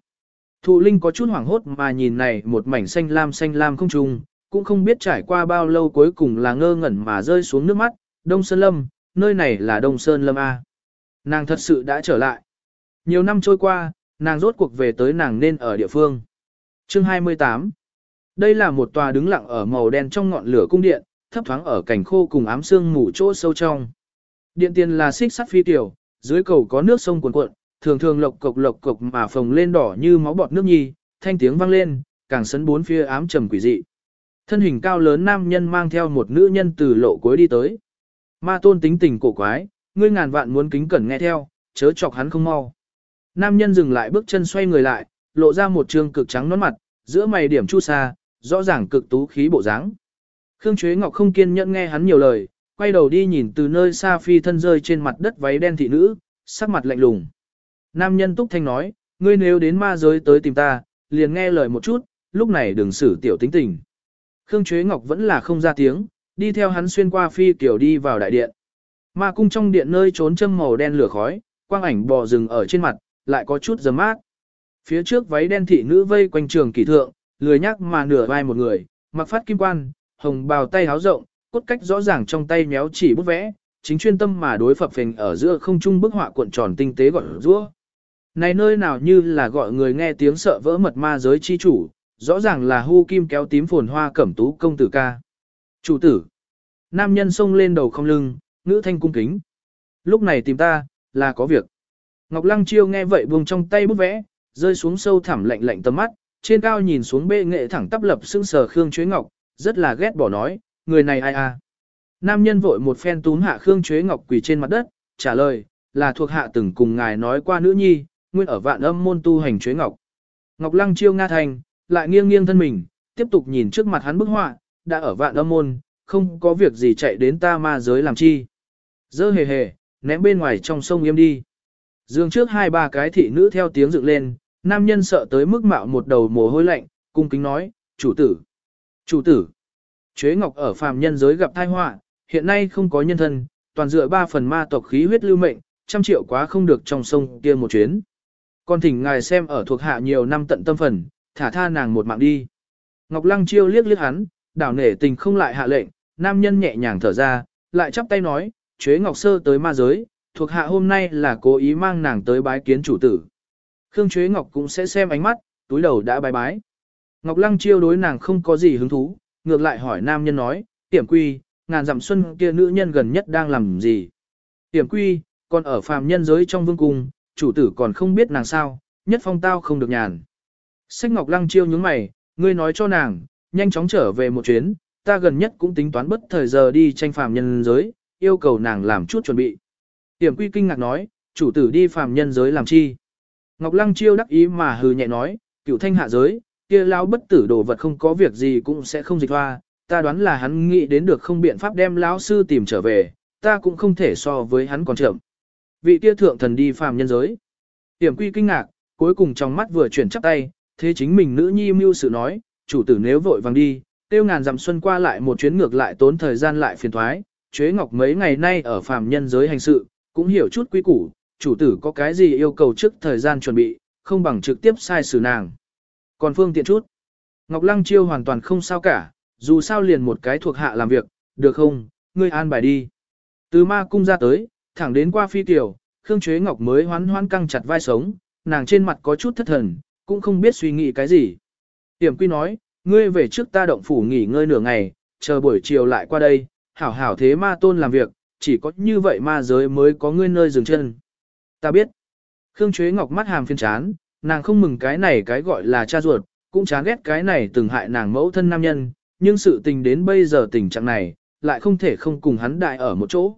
Thụ linh có chút hoảng hốt mà nhìn này một mảnh xanh lam xanh lam không trùng, cũng không biết trải qua bao lâu cuối cùng là ngơ ngẩn mà rơi xuống nước mắt, Đông Sơn Lâm, nơi này là Đông Sơn Lâm A. Nàng thật sự đã trở lại. Nhiều năm trôi qua, nàng rốt cuộc về tới nàng nên ở địa phương. Chương 28 Đây là một tòa đứng lặng ở màu đen trong ngọn lửa cung điện, thấp thoáng ở cảnh khô cùng ám sương mù chỗ sâu trong. Điện tiền là xích sắt phi tiểu, dưới cầu có nước sông cuồn cuộn, thường thường lộc cộc lộc cộc mà phồng lên đỏ như máu bọt nước nhi, thanh tiếng vang lên, càng sấn bốn phía ám trầm quỷ dị. Thân hình cao lớn nam nhân mang theo một nữ nhân từ lộ cuối đi tới. Ma tôn tính tình cổ quái, ngươi ngàn vạn muốn kính cẩn nghe theo, chớ chọc hắn không mau. Nam nhân dừng lại bước chân xoay người lại, lộ ra một trương cực trắng nón mặt, giữa mày điểm chu sa, rõ ràng cực tú khí bộ dáng. Khương Chuế Ngọc không kiên nhẫn nghe hắn nhiều lời, quay đầu đi nhìn từ nơi xa phi thân rơi trên mặt đất váy đen thị nữ, sắc mặt lạnh lùng. Nam nhân túc thanh nói, ngươi nếu đến ma giới tới tìm ta, liền nghe lời một chút, lúc này đừng xử tiểu tính tình. Khương Chế Ngọc vẫn là không ra tiếng, đi theo hắn xuyên qua phi kiểu đi vào đại điện. Ma cung trong điện nơi trốn châm màu đen lửa khói, quang ảnh bò rừng ở trên mặt, lại có chút dầm mát. Phía trước váy đen thị nữ vây quanh trường kỳ thượng, lười nhắc mà nửa vai một người, mặc phát kim quan, hồng bào tay háo rộng, cốt cách rõ ràng trong tay méo chỉ bút vẽ, chính chuyên tâm mà đối phập phình ở giữa không trung bức họa cuộn tròn tinh tế gọi rũa. Này nơi nào như là gọi người nghe tiếng sợ vỡ mật ma giới chi chủ, rõ ràng là hu kim kéo tím phồn hoa cẩm tú công tử ca. Chủ tử. Nam nhân xông lên đầu không lưng, ngữ thanh cung kính. Lúc này tìm ta, là có việc. Ngọc Lăng Chiêu nghe vậy buông trong tay bút vẽ, rơi xuống sâu thẳm lạnh lạnh tầm mắt, trên cao nhìn xuống bệ nghệ thẳng tắp lập xương sờ Khương Chuế Ngọc, rất là ghét bỏ nói, người này ai à. Nam nhân vội một phen túm hạ Khương Chuế Ngọc quỳ trên mặt đất, trả lời, là thuộc hạ từng cùng ngài nói qua nữ nhi, nguyên ở vạn âm môn tu hành Chuế Ngọc. Ngọc Lăng Chiêu nga thành, lại nghiêng nghiêng thân mình, tiếp tục nhìn trước mặt hắn bức họa, đã ở vạn âm môn, không có việc gì chạy đến ta ma giới làm chi. Dơ hề hề, ném bên ngoài trong sông yêm đi. Dương trước hai ba cái thị nữ theo tiếng dựng lên, nam nhân sợ tới mức mạo một đầu mồ hôi lạnh, cung kính nói, chủ tử, chủ tử. Chuế Ngọc ở phàm nhân giới gặp tai họa, hiện nay không có nhân thân, toàn dựa ba phần ma tộc khí huyết lưu mệnh, trăm triệu quá không được trong sông kia một chuyến. Còn thỉnh ngài xem ở thuộc hạ nhiều năm tận tâm phần, thả tha nàng một mạng đi. Ngọc Lăng chiêu liếc liếc hắn, đảo nể tình không lại hạ lệnh, nam nhân nhẹ nhàng thở ra, lại chắp tay nói, Chế Ngọc Sơ tới ma giới, thuộc hạ hôm nay là cố ý mang nàng tới bái kiến chủ tử. Khương Chế Ngọc cũng sẽ xem ánh mắt, túi đầu đã bái bái. Ngọc Lăng chiêu đối nàng không có gì hứng thú, ngược lại hỏi nam nhân nói, tiểm quy, ngàn dặm xuân kia nữ nhân gần nhất đang làm gì. Tiểm quy, còn ở phàm nhân giới trong vương cung, chủ tử còn không biết nàng sao, nhất phong tao không được nhàn. Sách Ngọc Lăng chiêu nhướng mày, ngươi nói cho nàng, nhanh chóng trở về một chuyến, ta gần nhất cũng tính toán bất thời giờ đi tranh phàm nhân giới, yêu cầu nàng làm chút chuẩn bị. Tiểm quy kinh ngạc nói, chủ tử đi phàm nhân giới làm chi? Ngọc Lăng chiêu đắc ý mà hừ nhẹ nói, cựu thanh hạ giới, kia lão bất tử đồ vật không có việc gì cũng sẽ không dịch hoa, ta đoán là hắn nghĩ đến được không biện pháp đem lão sư tìm trở về, ta cũng không thể so với hắn còn chậm. Vị kia thượng thần đi phàm nhân giới. Tiểm quy kinh ngạc, cuối cùng trong mắt vừa chuyển chắp tay, thế chính mình nữ nhi mưu sự nói, chủ tử nếu vội vàng đi, tiêu ngàn dặm xuân qua lại một chuyến ngược lại tốn thời gian lại phiền thoái, chế ngọc mấy ngày nay ở phàm nhân giới hành sự, cũng hiểu chút quý củ, chủ tử có cái gì yêu cầu trước thời gian chuẩn bị, không bằng trực tiếp sai xử nàng. Còn phương tiện chút. Ngọc Lăng Chiêu hoàn toàn không sao cả, dù sao liền một cái thuộc hạ làm việc, được không, ngươi an bài đi. Từ ma cung ra tới, thẳng đến qua phi tiểu, Khương Chế Ngọc mới hoán hoán căng chặt vai sống, nàng trên mặt có chút thất thần, cũng không biết suy nghĩ cái gì. Tiểm quy nói, ngươi về trước ta động phủ nghỉ ngơi nửa ngày, chờ buổi chiều lại qua đây, hảo hảo thế ma tôn làm việc, chỉ có như vậy ma giới mới có ngươi nơi dừng chân. Ta biết. Khương Chế Ngọc mắt hàm phiên chán, nàng không mừng cái này cái gọi là cha ruột, cũng chán ghét cái này từng hại nàng mẫu thân nam nhân, nhưng sự tình đến bây giờ tình trạng này, lại không thể không cùng hắn đại ở một chỗ.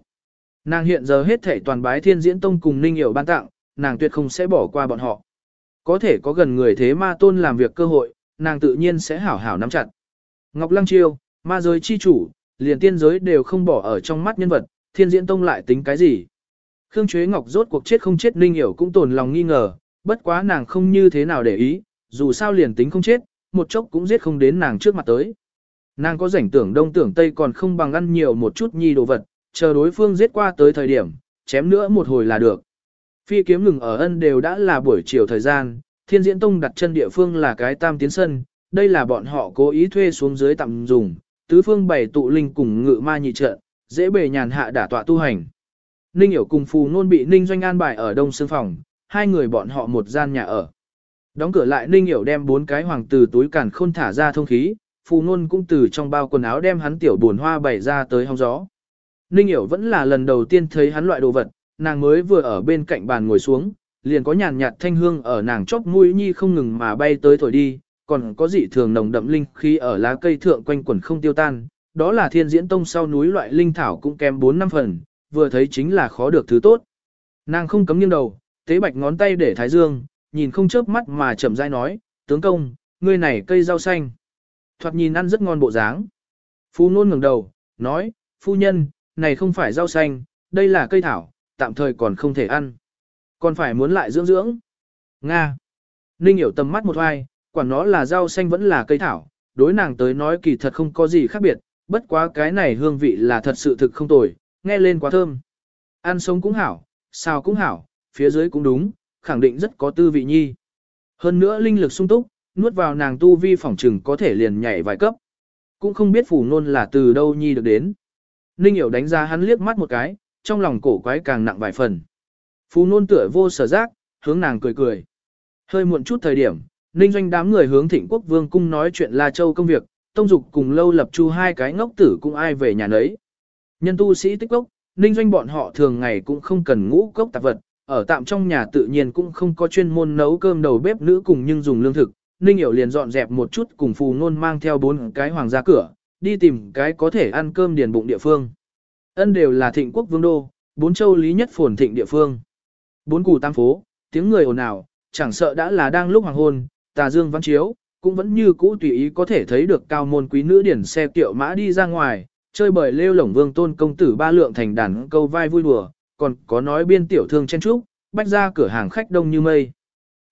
Nàng hiện giờ hết thể toàn bái thiên diễn tông cùng ninh hiểu ban tặng, nàng tuyệt không sẽ bỏ qua bọn họ. Có thể có gần người thế ma tôn làm việc cơ hội, nàng tự nhiên sẽ hảo hảo nắm chặt. Ngọc Lăng Chiêu, ma giới chi chủ, liền tiên giới đều không bỏ ở trong mắt nhân vật, thiên diễn tông lại tính cái gì. Khương Chuế Ngọc rốt cuộc chết không chết ninh hiểu cũng tồn lòng nghi ngờ, bất quá nàng không như thế nào để ý, dù sao liền tính không chết, một chốc cũng giết không đến nàng trước mặt tới. Nàng có rảnh tưởng đông tưởng tây còn không bằng ăn nhiều một chút nhi đồ vật, chờ đối phương giết qua tới thời điểm, chém nữa một hồi là được. Phi kiếm ngừng ở ân đều đã là buổi chiều thời gian, thiên diễn tông đặt chân địa phương là cái tam tiến sân, đây là bọn họ cố ý thuê xuống dưới tạm dùng, tứ phương bày tụ linh cùng ngự ma nhị trận, dễ bề nhàn hạ đả tọa tu hành. Ninh hiểu cùng phù nôn bị Ninh doanh an bài ở đông sương phòng, hai người bọn họ một gian nhà ở. Đóng cửa lại Ninh hiểu đem bốn cái hoàng từ túi càn khôn thả ra thông khí, phù nôn cũng từ trong bao quần áo đem hắn tiểu buồn hoa bày ra tới hong gió. Ninh hiểu vẫn là lần đầu tiên thấy hắn loại đồ vật, nàng mới vừa ở bên cạnh bàn ngồi xuống, liền có nhàn nhạt thanh hương ở nàng chóp mũi nhi không ngừng mà bay tới thổi đi, còn có dị thường nồng đậm linh khí ở lá cây thượng quanh quẩn không tiêu tan. Đó là thiên diễn tông sau núi loại linh thảo cũng kém 4 năm phần, vừa thấy chính là khó được thứ tốt. Nàng không cấm nghiêng đầu, tế bạch ngón tay để thái dương, nhìn không chớp mắt mà chậm rãi nói, tướng công, ngươi này cây rau xanh. Thoạt nhìn ăn rất ngon bộ dáng. Phu nôn ngẩng đầu, nói, phu nhân, này không phải rau xanh, đây là cây thảo, tạm thời còn không thể ăn. Còn phải muốn lại dưỡng dưỡng. Nga. Ninh hiểu tầm mắt một hoài, quả nó là rau xanh vẫn là cây thảo, đối nàng tới nói kỳ thật không có gì khác biệt, bất quá cái này hương vị là thật sự thực không tồi, nghe lên quá thơm. Ăn sống cũng hảo, sao cũng hảo, phía dưới cũng đúng, khẳng định rất có tư vị nhi. Hơn nữa linh lực sung túc, nuốt vào nàng tu vi phỏng trừng có thể liền nhảy vài cấp. Cũng không biết phủ nôn là từ đâu nhi được đến. Ninh hiểu đánh ra hắn liếc mắt một cái, trong lòng cổ quái càng nặng vài phần. Phù nôn tựa vô sở giác, hướng nàng cười cười. Hơi muộn chút thời điểm, Ninh doanh đám người hướng thịnh quốc vương cung nói chuyện La Châu công việc, tông dục cùng lâu lập chu hai cái ngốc tử cũng ai về nhà nấy. Nhân tu sĩ tích cốc, Ninh doanh bọn họ thường ngày cũng không cần ngũ cốc tạp vật, ở tạm trong nhà tự nhiên cũng không có chuyên môn nấu cơm đầu bếp nữ cùng nhưng dùng lương thực. Ninh hiểu liền dọn dẹp một chút cùng phù nôn mang theo bốn cái hoàng gia cửa, đi tìm cái có thể ăn cơm điền bụng địa phương. Ân đều là thịnh quốc vương đô, bốn châu lý nhất phồn thịnh địa phương. Bốn củ tam phố, tiếng người ồn ào, chẳng sợ đã là đang lúc hoàng hôn, tà dương văn chiếu, cũng vẫn như cũ tùy ý có thể thấy được cao môn quý nữ điển xe kiệu mã đi ra ngoài, chơi bời lêu lổng vương tôn công tử ba lượng thành đàn câu vai vui đùa, còn có nói biên tiểu thương chen trúc, bách ra cửa hàng khách đông như mây.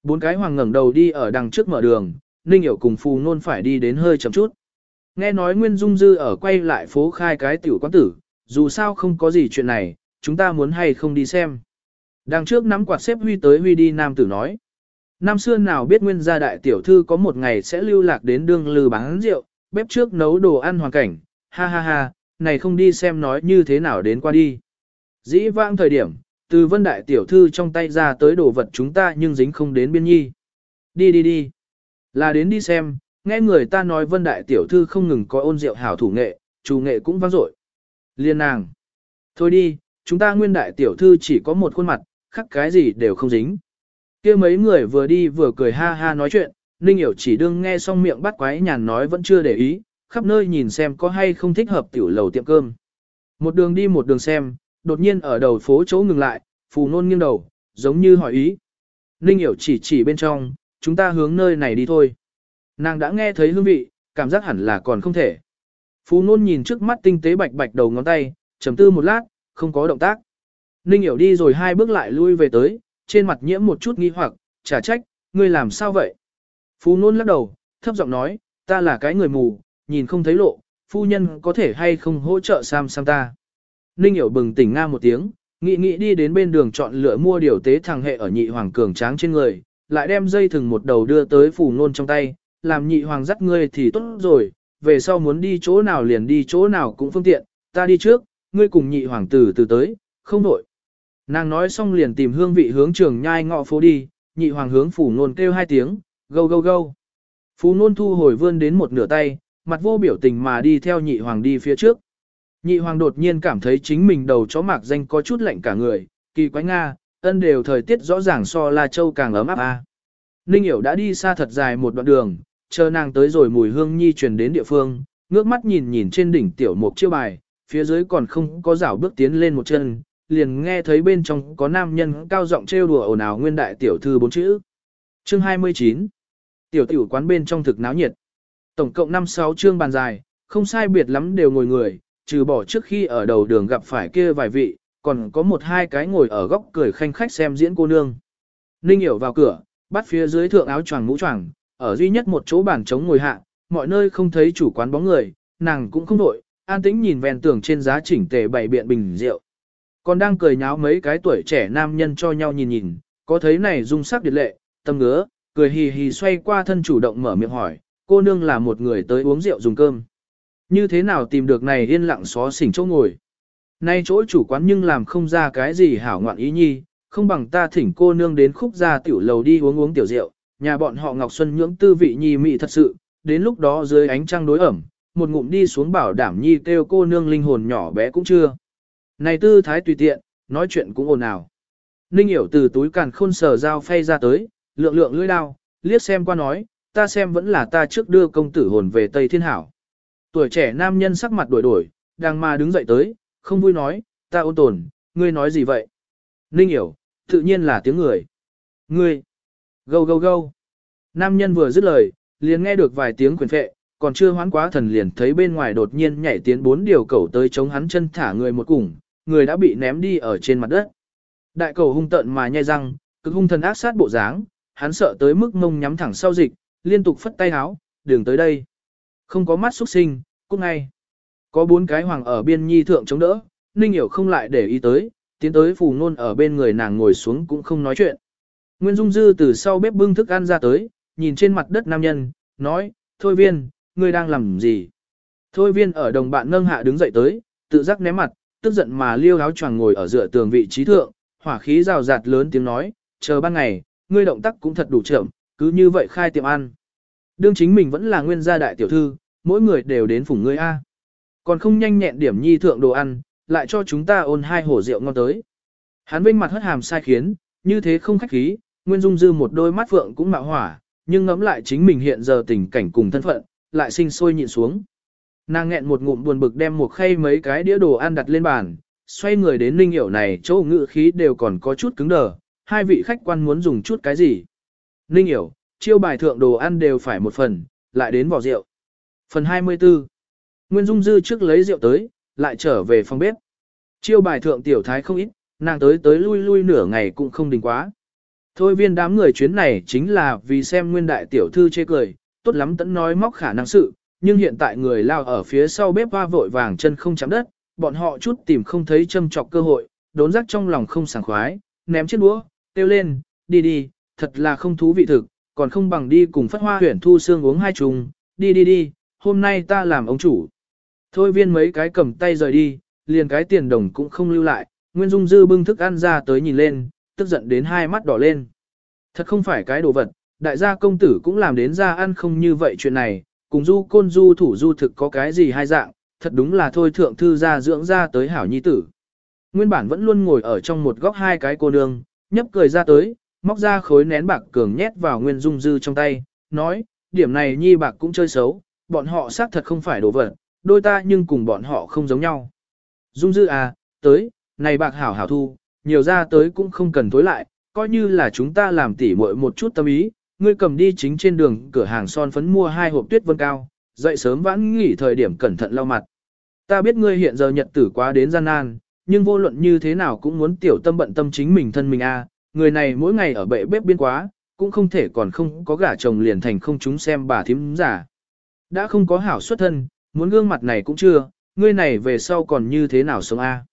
Bốn cái hoàng ngẩng đầu đi ở đằng trước mở đường, Ninh Hiểu cùng Phù Nôn phải đi đến hơi chậm chút. Nghe nói Nguyên Dung Dư ở quay lại phố khai cái tiểu quán tử, dù sao không có gì chuyện này, chúng ta muốn hay không đi xem. Đằng trước nắm quạt xếp Huy tới Huy đi nam tử nói. Năm xưa nào biết nguyên gia đại tiểu thư có một ngày sẽ lưu lạc đến đương lư bán rượu, bếp trước nấu đồ ăn hoàn cảnh, ha ha ha, này không đi xem nói như thế nào đến qua đi. Dĩ vãng thời điểm, từ vân đại tiểu thư trong tay ra tới đồ vật chúng ta nhưng dính không đến biên nhi. Đi đi đi. Là đến đi xem, nghe người ta nói vân đại tiểu thư không ngừng có ôn rượu hảo thủ nghệ, chủ nghệ cũng vang dội. Liên nàng. Thôi đi, chúng ta nguyên đại tiểu thư chỉ có một khuôn mặt, khắc cái gì đều không dính. kia mấy người vừa đi vừa cười ha ha nói chuyện, Ninh Hiểu chỉ đương nghe xong miệng bắt quái nhàn nói vẫn chưa để ý, khắp nơi nhìn xem có hay không thích hợp tiểu lầu tiệm cơm. Một đường đi một đường xem, đột nhiên ở đầu phố chỗ ngừng lại, phù nôn nghiêng đầu, giống như hỏi ý. Ninh hiểu chỉ chỉ bên trong, chúng ta hướng nơi này đi thôi. Nàng đã nghe thấy hương vị, cảm giác hẳn là còn không thể. Phú nôn nhìn trước mắt tinh tế bạch bạch đầu ngón tay, trầm tư một lát, không có động tác. Ninh hiểu đi rồi hai bước lại lui về tới, trên mặt nhiễm một chút nghi hoặc, trả trách, ngươi làm sao vậy? Phú nôn lắc đầu, thấp giọng nói, ta là cái người mù, nhìn không thấy lộ, phu nhân có thể hay không hỗ trợ Sam Sam ta. Ninh hiểu bừng tỉnh nga một tiếng, nghĩ nghĩ đi đến bên đường chọn lựa mua điều tế thằng hệ ở nhị hoàng cường tráng trên người, lại đem dây thừng một đầu đưa tới Phú nôn trong tay, làm nhị hoàng dắt ngươi thì tốt rồi, về sau muốn đi chỗ nào liền đi chỗ nào cũng phương tiện, ta đi trước, ngươi cùng nhị hoàng tử từ tới, không đổi. Nàng nói xong liền tìm hương vị hướng trường nhai ngọ phố đi, nhị hoàng hướng phủ nôn kêu hai tiếng, gâu gâu gâu. Phú nôn thu hồi vươn đến một nửa tay, mặt vô biểu tình mà đi theo nhị hoàng đi phía trước. Nhị hoàng đột nhiên cảm thấy chính mình đầu chó mạc danh có chút lạnh cả người, kỳ quái Nga, ân đều thời tiết rõ ràng so La Châu càng ấm áp a. Ninh hiểu đã đi xa thật dài một đoạn đường, chờ nàng tới rồi mùi hương nhi truyền đến địa phương, ngước mắt nhìn nhìn trên đỉnh tiểu mục chiêu bài, phía dưới còn không có rảo bước tiến lên một chân, liền nghe thấy bên trong có nam nhân cao giọng trêu đùa ồn ào nguyên đại tiểu thư bốn chữ. Chương 29 Tiểu tiểu quán bên trong thực náo nhiệt. Tổng cộng 5-6 chương bàn dài, không sai biệt lắm đều ngồi người, trừ bỏ trước khi ở đầu đường gặp phải kia vài vị, còn có một hai cái ngồi ở góc cười khanh khách xem diễn cô nương. Ninh hiểu vào cửa, bắt phía dưới thượng áo choàng mũ choàng, ở duy nhất một chỗ bàn trống ngồi hạ, mọi nơi không thấy chủ quán bóng người, nàng cũng không đổi, an tĩnh nhìn ven tường trên giá chỉnh tề bảy biện bình rượu. Còn đang cười nháo mấy cái tuổi trẻ nam nhân cho nhau nhìn nhìn, có thấy này dung sắc điệt lệ, tâm ngứa, cười hì hì xoay qua thân chủ động mở miệng hỏi, cô nương là một người tới uống rượu dùng cơm. Như thế nào tìm được này yên lặng xó xỉnh chỗ ngồi. Nay chỗ chủ quán nhưng làm không ra cái gì hảo ngoạn ý nhi, không bằng ta thỉnh cô nương đến khúc gia tiểu lầu đi uống uống tiểu rượu, nhà bọn họ Ngọc Xuân nhưỡng tư vị nhi mị thật sự, đến lúc đó dưới ánh trăng đối ẩm, một ngụm đi xuống bảo đảm nhi kêu cô nương linh hồn nhỏ bé cũng chưa. Này tư thái tùy tiện, nói chuyện cũng ồn ào. Ninh hiểu từ túi càn khôn sờ dao phay ra tới, lượng lượng lưỡi đao, liếc xem qua nói, ta xem vẫn là ta trước đưa công tử hồn về Tây Thiên Hảo. Tuổi trẻ nam nhân sắc mặt đổi đổi, đang mà đứng dậy tới, không vui nói, ta ôn tồn, ngươi nói gì vậy? Ninh hiểu, tự nhiên là tiếng người. Ngươi, gâu gâu gâu. Nam nhân vừa dứt lời, liền nghe được vài tiếng quyền phệ, còn chưa hoán quá thần liền thấy bên ngoài đột nhiên nhảy tiến bốn điều cẩu tới chống hắn chân thả người một củng, người đã bị ném đi ở trên mặt đất. Đại cầu hung tợn mà nhai răng, cực hung thần ác sát bộ dáng, hắn sợ tới mức mông nhắm thẳng sau dịch, liên tục phất tay háo, đường tới đây. Không có mắt xuất sinh, cũng ngay. Có bốn cái hoàng ở biên nhi thượng chống đỡ, Ninh Hiểu không lại để ý tới, tiến tới phù nôn ở bên người nàng ngồi xuống cũng không nói chuyện. Nguyên Dung Dư từ sau bếp bưng thức ăn ra tới, nhìn trên mặt đất nam nhân, nói, Thôi viên, ngươi đang làm gì? Thôi viên ở đồng bạn nâng hạ đứng dậy tới, tự giác ném mặt, tức giận mà liêu áo choàng ngồi ở dựa tường vị trí thượng, hỏa khí rào rạt lớn tiếng nói, chờ ban ngày, ngươi động tác cũng thật đủ chậm, cứ như vậy khai tiệm ăn. Đương chính mình vẫn là nguyên gia đại tiểu thư, mỗi người đều đến phủng ngươi A. Còn không nhanh nhẹn điểm nhi thượng đồ ăn, lại cho chúng ta ôn hai hổ rượu ngon tới. Hắn vinh mặt hất hàm sai khiến, như thế không khách khí, Nguyên Dung Dư một đôi mắt phượng cũng mạo hỏa, nhưng ngẫm lại chính mình hiện giờ tình cảnh cùng thân phận, lại sinh sôi nhịn xuống. Nàng nghẹn một ngụm buồn bực đem một khay mấy cái đĩa đồ ăn đặt lên bàn, xoay người đến Linh Hiểu này chỗ ngự khí đều còn có chút cứng đờ, hai vị khách quan muốn dùng chút cái gì. Linh Hiểu, chiêu bài thượng đồ ăn đều phải một phần, lại đến vỏ rượu. Phần 24 Nguyên Dung Dư trước lấy rượu tới, lại trở về phòng bếp. Chiêu bài thượng tiểu thái không ít, nàng tới tới lui lui nửa ngày cũng không đình quá. Thôi viên đám người chuyến này chính là vì xem nguyên đại tiểu thư chê cười, tốt lắm tẫn nói móc khả năng sự, nhưng hiện tại người lao ở phía sau bếp hoa vội vàng chân không chạm đất, bọn họ chút tìm không thấy châm chọc cơ hội, đốn rắc trong lòng không sảng khoái, ném chiếc đũa, kêu lên, đi đi, thật là không thú vị thực, còn không bằng đi cùng phất hoa huyển thu xương uống hai chung, đi đi đi, hôm nay ta làm ông chủ. Thôi viên mấy cái cầm tay rời đi, liền cái tiền đồng cũng không lưu lại, Nguyên Dung Dư bưng thức ăn ra tới nhìn lên, tức giận đến hai mắt đỏ lên. Thật không phải cái đồ vật, đại gia công tử cũng làm đến ra ăn không như vậy chuyện này, cùng du côn du thủ du thực có cái gì hai dạng, thật đúng là thôi thượng thư gia dưỡng ra tới hảo nhi tử. Nguyên bản vẫn luôn ngồi ở trong một góc hai cái cô nương, nhấp cười ra tới, móc ra khối nén bạc cường nhét vào Nguyên Dung Dư trong tay, nói, điểm này nhi bạc cũng chơi xấu, bọn họ xác thật không phải đồ vật, đôi ta nhưng cùng bọn họ không giống nhau. Dung Dư à, tới, này bạc hảo hảo thu, nhiều ra tới cũng không cần tối lại, coi như là chúng ta làm tỉ muội một chút tâm ý, ngươi cầm đi chính trên đường cửa hàng son phấn mua hai hộp tuyết vân cao, dậy sớm vãn nghỉ thời điểm cẩn thận lau mặt. Ta biết ngươi hiện giờ nhật tử quá đến gian nan, nhưng vô luận như thế nào cũng muốn tiểu tâm bận tâm chính mình thân mình a. người này mỗi ngày ở bệ bếp biên quá, cũng không thể còn không có gả chồng liền thành không chúng xem bà thím giả. Đã không có hảo xuất thân, muốn gương mặt này cũng chưa, ngươi này về sau còn như thế nào sống a?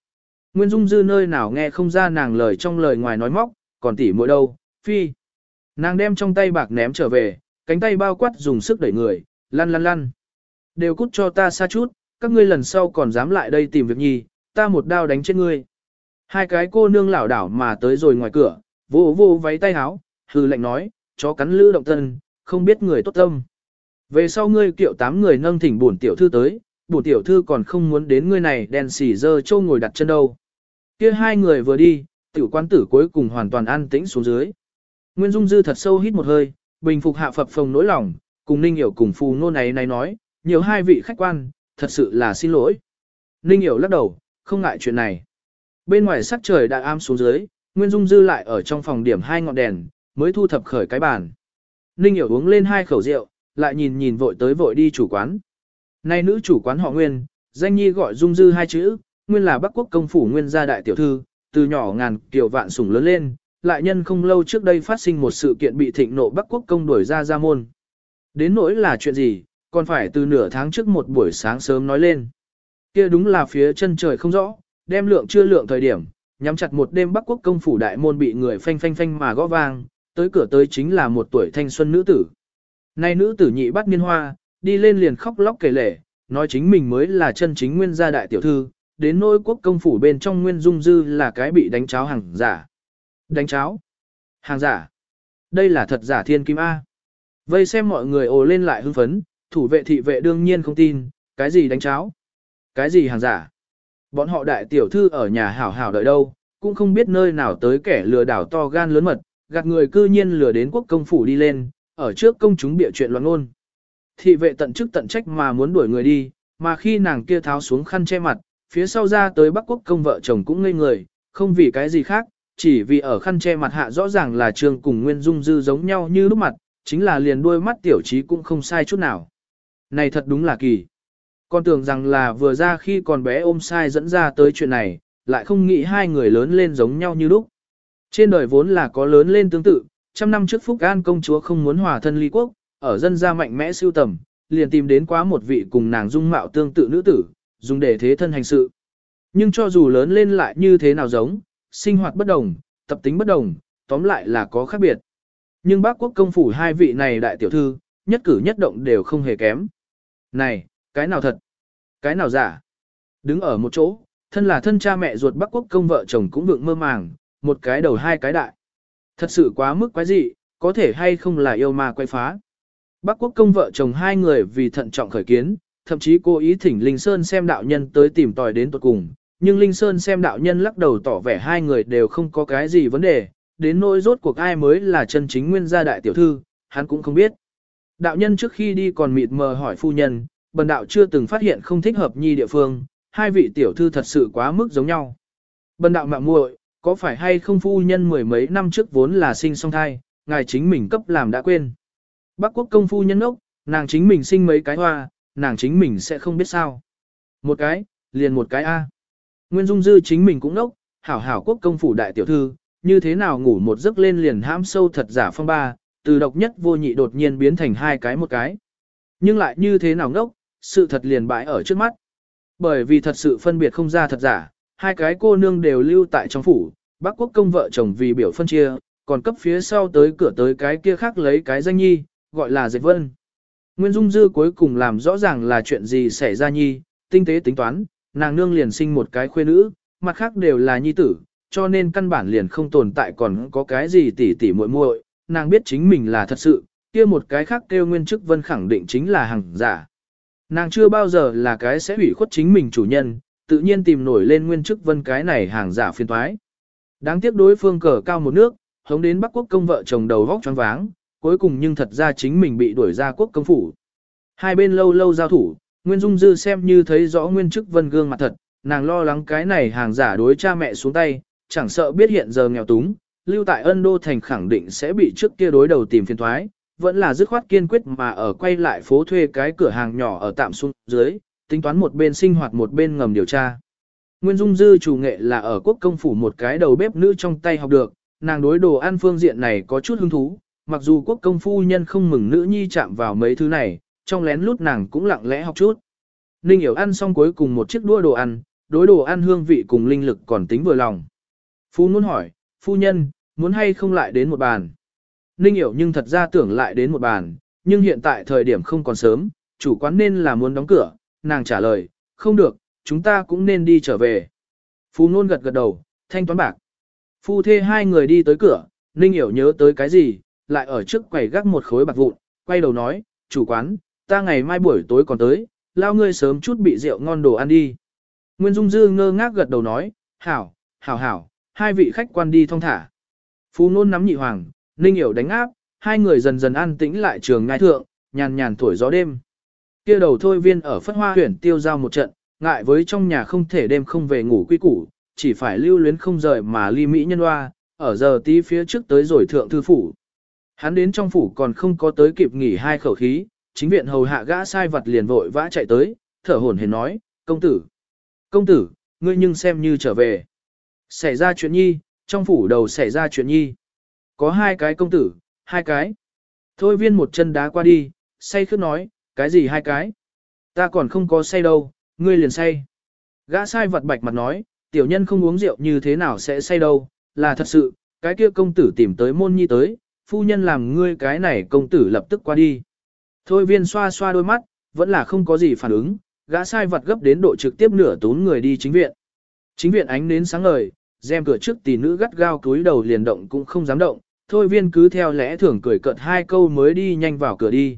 Nguyên Dung Dư nơi nào nghe không ra nàng lời trong lời ngoài nói móc, còn tỉ mỗi đâu, phi. Nàng đem trong tay bạc ném trở về, cánh tay bao quát dùng sức đẩy người, lăn lăn lăn. Đều cút cho ta xa chút, các ngươi lần sau còn dám lại đây tìm việc nhi, ta một đao đánh chết ngươi. Hai cái cô nương lảo đảo mà tới rồi ngoài cửa, vô vô váy tay háo, hư lệnh nói, chó cắn lữ động thân, không biết người tốt tâm. Về sau ngươi kiệu tám người nâng thỉnh bổn tiểu thư tới, bổn tiểu thư còn không muốn đến ngươi này đèn xỉ dơ châu ngồi đặt chân đâu. Kia hai người vừa đi, tiểu quan tử cuối cùng hoàn toàn an tĩnh xuống dưới. Nguyên Dung Dư thật sâu hít một hơi, bình phục hạ phập phồng nỗi lòng, cùng Ninh Hiểu cùng phù nô này này nói, nhiều hai vị khách quan, thật sự là xin lỗi. Ninh Hiểu lắc đầu, không ngại chuyện này. Bên ngoài sắc trời đã am xuống dưới, Nguyên Dung Dư lại ở trong phòng điểm hai ngọn đèn, mới thu thập khởi cái bàn. Ninh Hiểu uống lên hai khẩu rượu, lại nhìn nhìn vội tới vội đi chủ quán. Nay nữ chủ quán họ Nguyên, danh nhi gọi Dung Dư hai chữ, Nguyên là Bắc Quốc công phủ Nguyên gia đại tiểu thư, từ nhỏ ngàn kiểu vạn sủng lớn lên, lại nhân không lâu trước đây phát sinh một sự kiện bị thịnh nộ Bắc Quốc công đuổi ra ra môn. Đến nỗi là chuyện gì, còn phải từ nửa tháng trước một buổi sáng sớm nói lên. Kia đúng là phía chân trời không rõ, đem lượng chưa lượng thời điểm, nhắm chặt một đêm Bắc Quốc công phủ đại môn bị người phanh phanh phanh mà gõ vang, tới cửa tới chính là một tuổi thanh xuân nữ tử. Nay nữ tử nhị bắt niên hoa, đi lên liền khóc lóc kể lể, nói chính mình mới là chân chính nguyên gia đại tiểu thư, đến nỗi quốc công phủ bên trong nguyên dung dư là cái bị đánh cháo hàng giả. Đánh cháo? Hàng giả? Đây là thật giả thiên kim A. Vây xem mọi người ồ lên lại hưng phấn, thủ vệ thị vệ đương nhiên không tin, cái gì đánh cháo? Cái gì hàng giả? Bọn họ đại tiểu thư ở nhà hảo hảo đợi đâu, cũng không biết nơi nào tới kẻ lừa đảo to gan lớn mật, gạt người cư nhiên lừa đến quốc công phủ đi lên, ở trước công chúng bịa chuyện loạn ngôn. Thị vệ tận chức tận trách mà muốn đuổi người đi, mà khi nàng kia tháo xuống khăn che mặt, phía sau ra tới Bắc Quốc công vợ chồng cũng ngây người, không vì cái gì khác, chỉ vì ở khăn che mặt hạ rõ ràng là trường cùng Nguyên Dung Dư giống nhau như lúc mặt, chính là liền đuôi mắt tiểu trí cũng không sai chút nào. Này thật đúng là kỳ. Con tưởng rằng là vừa ra khi còn bé ôm sai dẫn ra tới chuyện này, lại không nghĩ hai người lớn lên giống nhau như lúc. Trên đời vốn là có lớn lên tương tự, trăm năm trước Phúc An công chúa không muốn hòa thân ly quốc, ở dân gia mạnh mẽ siêu tầm, liền tìm đến quá một vị cùng nàng dung mạo tương tự nữ tử, dùng để thế thân hành sự. Nhưng cho dù lớn lên lại như thế nào giống, sinh hoạt bất đồng, tập tính bất đồng, tóm lại là có khác biệt. Nhưng bác quốc công phủ hai vị này đại tiểu thư, nhất cử nhất động đều không hề kém. Này, cái nào thật? Cái nào giả? Đứng ở một chỗ, thân là thân cha mẹ ruột bác quốc công vợ chồng cũng vượng mơ màng, một cái đầu hai cái đại. Thật sự quá mức quái dị, có thể hay không là yêu ma quay phá. Bác quốc công vợ chồng hai người vì thận trọng khởi kiến, thậm chí cố ý thỉnh Linh Sơn xem đạo nhân tới tìm tòi đến tuột cùng, nhưng Linh Sơn xem đạo nhân lắc đầu tỏ vẻ hai người đều không có cái gì vấn đề, đến nỗi rốt cuộc ai mới là chân chính nguyên gia đại tiểu thư, hắn cũng không biết. Đạo nhân trước khi đi còn mịt mờ hỏi phu nhân, bần đạo chưa từng phát hiện không thích hợp nhi địa phương, hai vị tiểu thư thật sự quá mức giống nhau. Bần đạo mạng muội, có phải hay không phu nhân mười mấy năm trước vốn là sinh song thai, ngài chính mình cấp làm đã quên. Bắc quốc công phu nhân ốc, nàng chính mình sinh mấy cái hoa, nàng chính mình sẽ không biết sao. Một cái, liền một cái A. Nguyên Dung Dư chính mình cũng nốc. hảo hảo quốc công phủ đại tiểu thư, như thế nào ngủ một giấc lên liền hãm sâu thật giả phong ba, từ độc nhất vô nhị đột nhiên biến thành hai cái một cái. Nhưng lại như thế nào ngốc, sự thật liền bãi ở trước mắt. Bởi vì thật sự phân biệt không ra thật giả, hai cái cô nương đều lưu tại trong phủ, bác quốc công vợ chồng vì biểu phân chia, còn cấp phía sau tới cửa tới cái kia khác lấy cái danh nhi, gọi là dệt vân. Nguyên Dung Dư cuối cùng làm rõ ràng là chuyện gì xảy ra nhi, tinh tế tính toán, nàng nương liền sinh một cái khuê nữ, mặt khác đều là nhi tử, cho nên căn bản liền không tồn tại còn có cái gì tỉ tỉ muội muội, nàng biết chính mình là thật sự, kia một cái khác kêu Nguyên Chức Vân khẳng định chính là hàng giả. Nàng chưa bao giờ là cái sẽ hủy khuất chính mình chủ nhân, tự nhiên tìm nổi lên Nguyên Chức Vân cái này hàng giả phiên toái. Đáng tiếc đối phương cờ cao một nước, hống đến Bắc Quốc công vợ chồng đầu vóc choáng váng, cuối cùng nhưng thật ra chính mình bị đuổi ra quốc công phủ. Hai bên lâu lâu giao thủ, Nguyên Dung Dư xem như thấy rõ Nguyên Chức Vân gương mặt thật, nàng lo lắng cái này hàng giả đối cha mẹ xuống tay, chẳng sợ biết hiện giờ nghèo túng, lưu tại ân đô thành khẳng định sẽ bị trước kia đối đầu tìm phiền thoái, vẫn là dứt khoát kiên quyết mà ở quay lại phố thuê cái cửa hàng nhỏ ở tạm xuống dưới, tính toán một bên sinh hoạt một bên ngầm điều tra. Nguyên Dung Dư chủ nghệ là ở quốc công phủ một cái đầu bếp nữ trong tay học được, nàng đối đồ ăn phương diện này có chút hứng thú, mặc dù quốc công phu nhân không mừng nữ nhi chạm vào mấy thứ này, trong lén lút nàng cũng lặng lẽ học chút. Ninh hiểu ăn xong cuối cùng một chiếc đua đồ ăn, đối đồ ăn hương vị cùng linh lực còn tính vừa lòng. Phu muốn hỏi, phu nhân, muốn hay không lại đến một bàn. Ninh hiểu nhưng thật ra tưởng lại đến một bàn, nhưng hiện tại thời điểm không còn sớm, chủ quán nên là muốn đóng cửa, nàng trả lời, không được, chúng ta cũng nên đi trở về. Phú nôn gật gật đầu, thanh toán bạc. Phu thê hai người đi tới cửa, Ninh hiểu nhớ tới cái gì, lại ở trước quầy gác một khối bạc vụn, quay đầu nói, chủ quán, ta ngày mai buổi tối còn tới, lao ngươi sớm chút bị rượu ngon đồ ăn đi. Nguyên Dung Dư ngơ ngác gật đầu nói, hảo, hảo hảo, hai vị khách quan đi thong thả. Phú nôn nắm nhị hoàng, ninh hiểu đánh áp, hai người dần dần an tĩnh lại trường ngai thượng, nhàn nhàn thổi gió đêm. Kia đầu thôi viên ở phất hoa huyển tiêu giao một trận, ngại với trong nhà không thể đêm không về ngủ quy củ, chỉ phải lưu luyến không rời mà ly mỹ nhân hoa, ở giờ tí phía trước tới rồi thượng thư phủ. Hắn đến trong phủ còn không có tới kịp nghỉ hai khẩu khí, chính viện hầu hạ gã sai vật liền vội vã chạy tới, thở hổn hển nói, công tử, công tử, ngươi nhưng xem như trở về. Xảy ra chuyện nhi, trong phủ đầu xảy ra chuyện nhi. Có hai cái công tử, hai cái. Thôi viên một chân đá qua đi, say khước nói, cái gì hai cái? Ta còn không có say đâu, ngươi liền say. Gã sai vật bạch mặt nói, tiểu nhân không uống rượu như thế nào sẽ say đâu, là thật sự, cái kia công tử tìm tới môn nhi tới, phu nhân làm ngươi cái này công tử lập tức qua đi. Thôi viên xoa xoa đôi mắt, vẫn là không có gì phản ứng, gã sai vật gấp đến độ trực tiếp nửa tốn người đi chính viện. Chính viện ánh đến sáng ngời, rèm cửa trước tỷ nữ gắt gao cúi đầu liền động cũng không dám động, thôi viên cứ theo lẽ thường cười cợt hai câu mới đi nhanh vào cửa đi.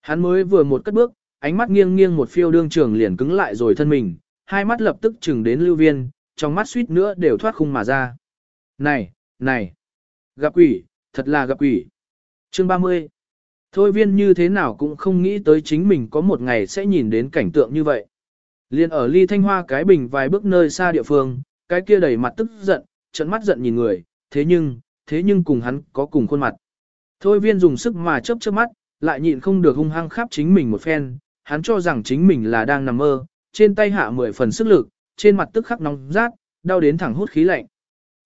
Hắn mới vừa một cất bước, ánh mắt nghiêng nghiêng một phiêu đương trường liền cứng lại rồi thân mình, hai mắt lập tức chừng đến lưu viên, trong mắt suýt nữa đều thoát khung mà ra. Này, này, gặp quỷ, thật là gặp quỷ. Chương 30 Thôi viên như thế nào cũng không nghĩ tới chính mình có một ngày sẽ nhìn đến cảnh tượng như vậy. Liên ở ly thanh hoa cái bình vài bước nơi xa địa phương, cái kia đầy mặt tức giận, trận mắt giận nhìn người, thế nhưng, thế nhưng cùng hắn có cùng khuôn mặt. Thôi viên dùng sức mà chớp chớp mắt, lại nhịn không được hung hăng khắp chính mình một phen, hắn cho rằng chính mình là đang nằm mơ, trên tay hạ mười phần sức lực, trên mặt tức khắc nóng rát, đau đến thẳng hút khí lạnh.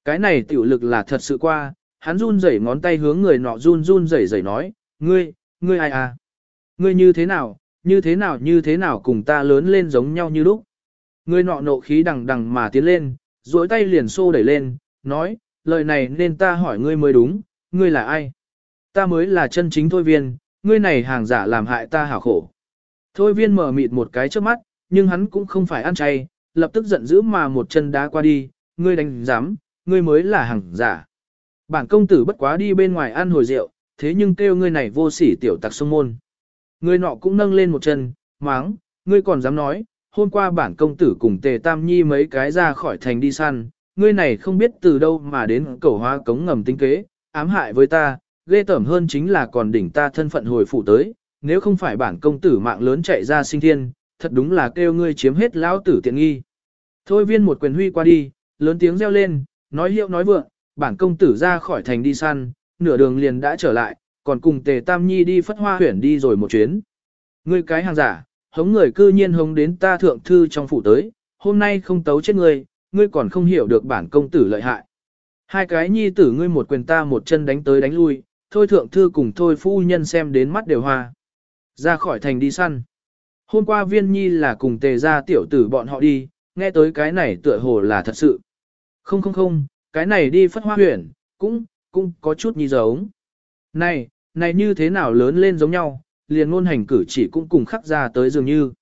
Cái này tiểu lực là thật sự qua, hắn run rẩy ngón tay hướng người nọ run run rẩy rẩy nói, ngươi, ngươi ai à? Ngươi như thế nào, như thế nào như thế nào cùng ta lớn lên giống nhau như lúc. Người nọ nộ khí đằng đằng mà tiến lên, duỗi tay liền xô đẩy lên, nói, lời này nên ta hỏi ngươi mới đúng, ngươi là ai? Ta mới là chân chính thôi viên, ngươi này hàng giả làm hại ta hảo khổ. Thôi viên mở mịt một cái trước mắt, nhưng hắn cũng không phải ăn chay, lập tức giận dữ mà một chân đá qua đi, ngươi đánh giám, ngươi mới là hàng giả. Bản công tử bất quá đi bên ngoài ăn hồi rượu, thế nhưng kêu ngươi này vô sỉ tiểu tặc sông môn. Ngươi nọ cũng nâng lên một chân, máng, ngươi còn dám nói, hôm qua bản công tử cùng tề tam nhi mấy cái ra khỏi thành đi săn, ngươi này không biết từ đâu mà đến cầu hoa cống ngầm tinh kế, ám hại với ta, ghê tởm hơn chính là còn đỉnh ta thân phận hồi phủ tới, nếu không phải bản công tử mạng lớn chạy ra sinh thiên, thật đúng là kêu ngươi chiếm hết lão tử tiện nghi. Thôi viên một quyền huy qua đi, lớn tiếng reo lên, nói hiệu nói vượng, bản công tử ra khỏi thành đi săn, nửa đường liền đã trở lại, còn cùng tề tam nhi đi phất hoa huyển đi rồi một chuyến. Ngươi cái hàng giả, hống người cư nhiên hống đến ta thượng thư trong phủ tới, hôm nay không tấu chết ngươi, ngươi còn không hiểu được bản công tử lợi hại. Hai cái nhi tử ngươi một quyền ta một chân đánh tới đánh lui, thôi thượng thư cùng thôi phu nhân xem đến mắt đều hoa. Ra khỏi thành đi săn. Hôm qua viên nhi là cùng tề ra tiểu tử bọn họ đi, nghe tới cái này tựa hồ là thật sự. Không không không, cái này đi phất hoa huyển, cũng, cũng có chút nhi giống. Này, này như thế nào lớn lên giống nhau, liền ngôn hành cử chỉ cũng cùng khắc ra tới dường như.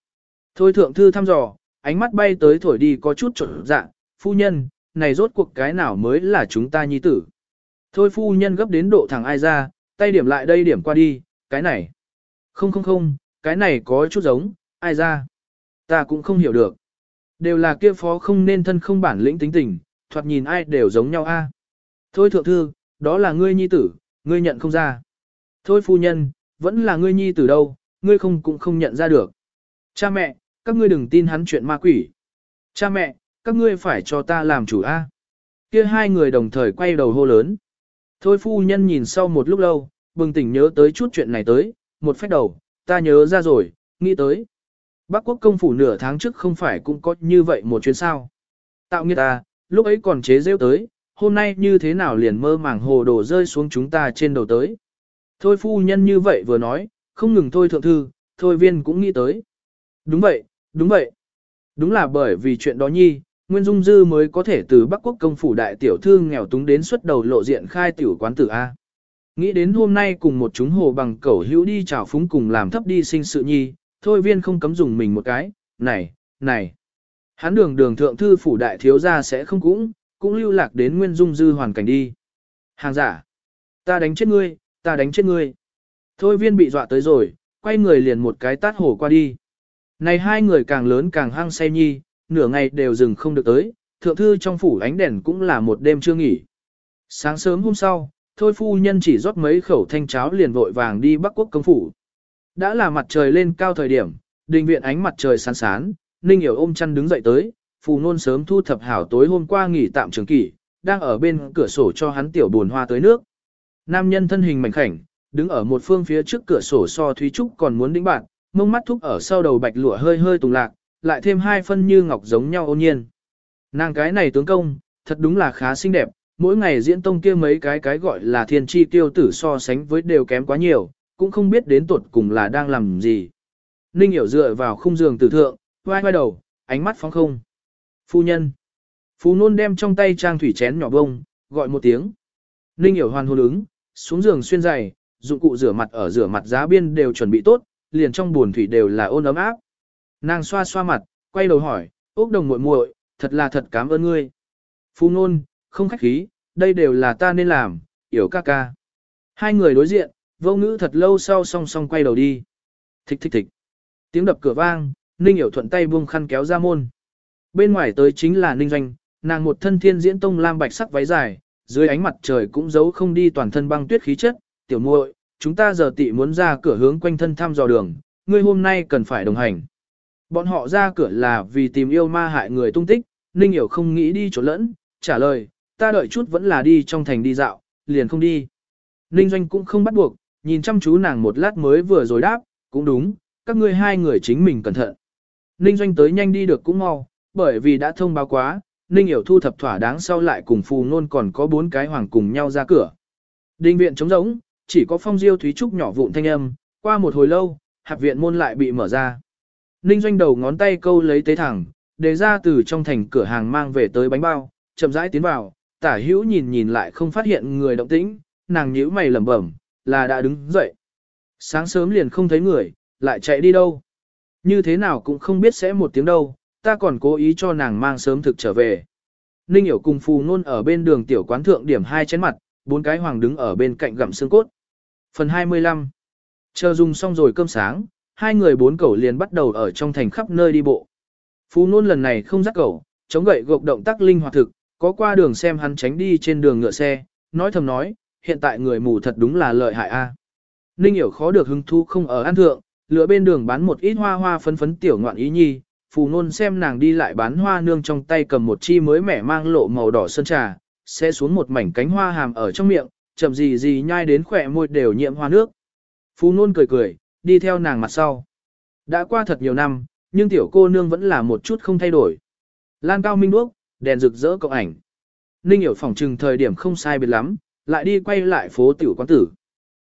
Thôi thượng thư thăm dò, ánh mắt bay tới thổi đi có chút trộn dạ, phu nhân, này rốt cuộc cái nào mới là chúng ta nhi tử. Thôi phu nhân gấp đến độ thẳng ai ra, tay điểm lại đây điểm qua đi, cái này. Không không không, cái này có chút giống, ai ra. Ta cũng không hiểu được. Đều là kia phó không nên thân không bản lĩnh tính tình, thoạt nhìn ai đều giống nhau a. Thôi thượng thư, đó là ngươi nhi tử, ngươi nhận không ra. Thôi phu nhân, vẫn là ngươi nhi tử đâu, ngươi không cũng không nhận ra được. Cha mẹ, các ngươi đừng tin hắn chuyện ma quỷ. Cha mẹ, các ngươi phải cho ta làm chủ a. Kia hai người đồng thời quay đầu hô lớn. Thôi phu nhân nhìn sau một lúc lâu, bừng tỉnh nhớ tới chút chuyện này tới, một phép đầu, ta nhớ ra rồi, nghĩ tới. Bắc quốc công phủ nửa tháng trước không phải cũng có như vậy một chuyến sao. Tạo nghiệt ta, lúc ấy còn chế rêu tới, hôm nay như thế nào liền mơ màng hồ đồ rơi xuống chúng ta trên đầu tới. Thôi phu nhân như vậy vừa nói, không ngừng thôi thượng thư, thôi viên cũng nghĩ tới. Đúng vậy, đúng vậy. Đúng là bởi vì chuyện đó nhi, Nguyên Dung Dư mới có thể từ Bắc Quốc công phủ đại tiểu thư nghèo túng đến xuất đầu lộ diện khai tiểu quán tử A. Nghĩ đến hôm nay cùng một chúng hồ bằng cẩu hữu đi chào phúng cùng làm thấp đi sinh sự nhi, thôi viên không cấm dùng mình một cái, này, này. Hắn đường đường thượng thư phủ đại thiếu gia sẽ không cũng, cũng lưu lạc đến Nguyên Dung Dư hoàn cảnh đi. Hàng giả, ta đánh chết ngươi, ta đánh chết ngươi. Thôi viên bị dọa tới rồi, quay người liền một cái tát hổ qua đi. Này hai người càng lớn càng hăng say nhi, nửa ngày đều dừng không được tới, thượng thư trong phủ ánh đèn cũng là một đêm chưa nghỉ. Sáng sớm hôm sau, thôi phu nhân chỉ rót mấy khẩu thanh cháo liền vội vàng đi Bắc Quốc công phủ. Đã là mặt trời lên cao thời điểm, đình viện ánh mặt trời sáng sán, Ninh Hiểu ôm chăn đứng dậy tới, phù nôn sớm thu thập hảo tối hôm qua nghỉ tạm trường kỷ, đang ở bên cửa sổ cho hắn tiểu buồn hoa tới nước. Nam nhân thân hình mảnh khảnh, đứng ở một phương phía trước cửa sổ so Thúy Trúc còn muốn đĩnh bạn, mông mắt thúc ở sau đầu bạch lụa hơi hơi tùng lạc, lại thêm hai phân như ngọc giống nhau ôn nhiên. Nàng cái này tướng công, thật đúng là khá xinh đẹp, mỗi ngày diễn tông kia mấy cái cái gọi là thiên chi tiêu tử so sánh với đều kém quá nhiều, cũng không biết đến tuột cùng là đang làm gì. Ninh hiểu dựa vào khung giường tử thượng, vai vai đầu, ánh mắt phóng không. Phu nhân. Phú nôn đem trong tay trang thủy chén nhỏ bông, gọi một tiếng. Ninh hiểu hoàn hồn ứng, xuống giường xuyên giày, dụng cụ rửa mặt ở rửa mặt giá biên đều chuẩn bị tốt, liền trong buồn thủy đều là ôn ấm áp. Nàng xoa xoa mặt, quay đầu hỏi, ốc đồng muội muội, thật là thật cảm ơn ngươi. Phú nôn, không khách khí, đây đều là ta nên làm, yểu ca ca. Hai người đối diện, vô ngữ thật lâu sau song song quay đầu đi. Thích thích thích. Tiếng đập cửa vang, Ninh Hiểu thuận tay buông khăn kéo ra môn. Bên ngoài tới chính là Ninh Doanh, nàng một thân thiên diễn tông lam bạch sắc váy dài, dưới ánh mặt trời cũng giấu không đi toàn thân băng tuyết khí chất. Tiểu muội, chúng ta giờ tị muốn ra cửa hướng quanh thân thăm dò đường, ngươi hôm nay cần phải đồng hành. Bọn họ ra cửa là vì tìm yêu ma hại người tung tích, Ninh Hiểu không nghĩ đi chỗ lẫn, trả lời, ta đợi chút vẫn là đi trong thành đi dạo, liền không đi. Ninh Doanh cũng không bắt buộc, nhìn chăm chú nàng một lát mới vừa rồi đáp, cũng đúng, các ngươi hai người chính mình cẩn thận. Ninh Doanh tới nhanh đi được cũng mau, bởi vì đã thông báo quá, Ninh Hiểu thu thập thỏa đáng sau lại cùng phù nôn còn có bốn cái hoàng cùng nhau ra cửa. Đinh viện trống rỗng, chỉ có phong diêu thúy trúc nhỏ vụn thanh âm, qua một hồi lâu, hạp viện môn lại bị mở ra. Ninh Doanh đầu ngón tay câu lấy tế thẳng, để ra từ trong thành cửa hàng mang về tới bánh bao, chậm rãi tiến vào, tả hữu nhìn nhìn lại không phát hiện người động tĩnh, nàng nhíu mày lẩm bẩm, là đã đứng dậy. Sáng sớm liền không thấy người, lại chạy đi đâu. Như thế nào cũng không biết sẽ một tiếng đâu, ta còn cố ý cho nàng mang sớm thực trở về. Ninh hiểu cùng phù nôn ở bên đường tiểu quán thượng điểm hai chén mặt, bốn cái hoàng đứng ở bên cạnh gặm xương cốt. Phần 25 Chờ dùng xong rồi cơm sáng, hai người bốn cẩu liền bắt đầu ở trong thành khắp nơi đi bộ. Phú nôn lần này không dắt cẩu, chống gậy gộc động tác linh hoạt thực, có qua đường xem hắn tránh đi trên đường ngựa xe, nói thầm nói, hiện tại người mù thật đúng là lợi hại a. Ninh hiểu khó được hứng thú không ở an thượng, lựa bên đường bán một ít hoa hoa phấn phấn tiểu ngoạn ý nhi, phù nôn xem nàng đi lại bán hoa nương trong tay cầm một chi mới mẻ mang lộ màu đỏ sơn trà, sẽ xuống một mảnh cánh hoa hàm ở trong miệng, chậm gì gì nhai đến khỏe môi đều nhiễm hoa nước. Phù nôn cười cười, đi theo nàng mặt sau. Đã qua thật nhiều năm, nhưng tiểu cô nương vẫn là một chút không thay đổi. Lan cao minh đuốc, đèn rực rỡ cộng ảnh. Ninh hiểu phòng trừng thời điểm không sai biệt lắm, lại đi quay lại phố tiểu quán tử.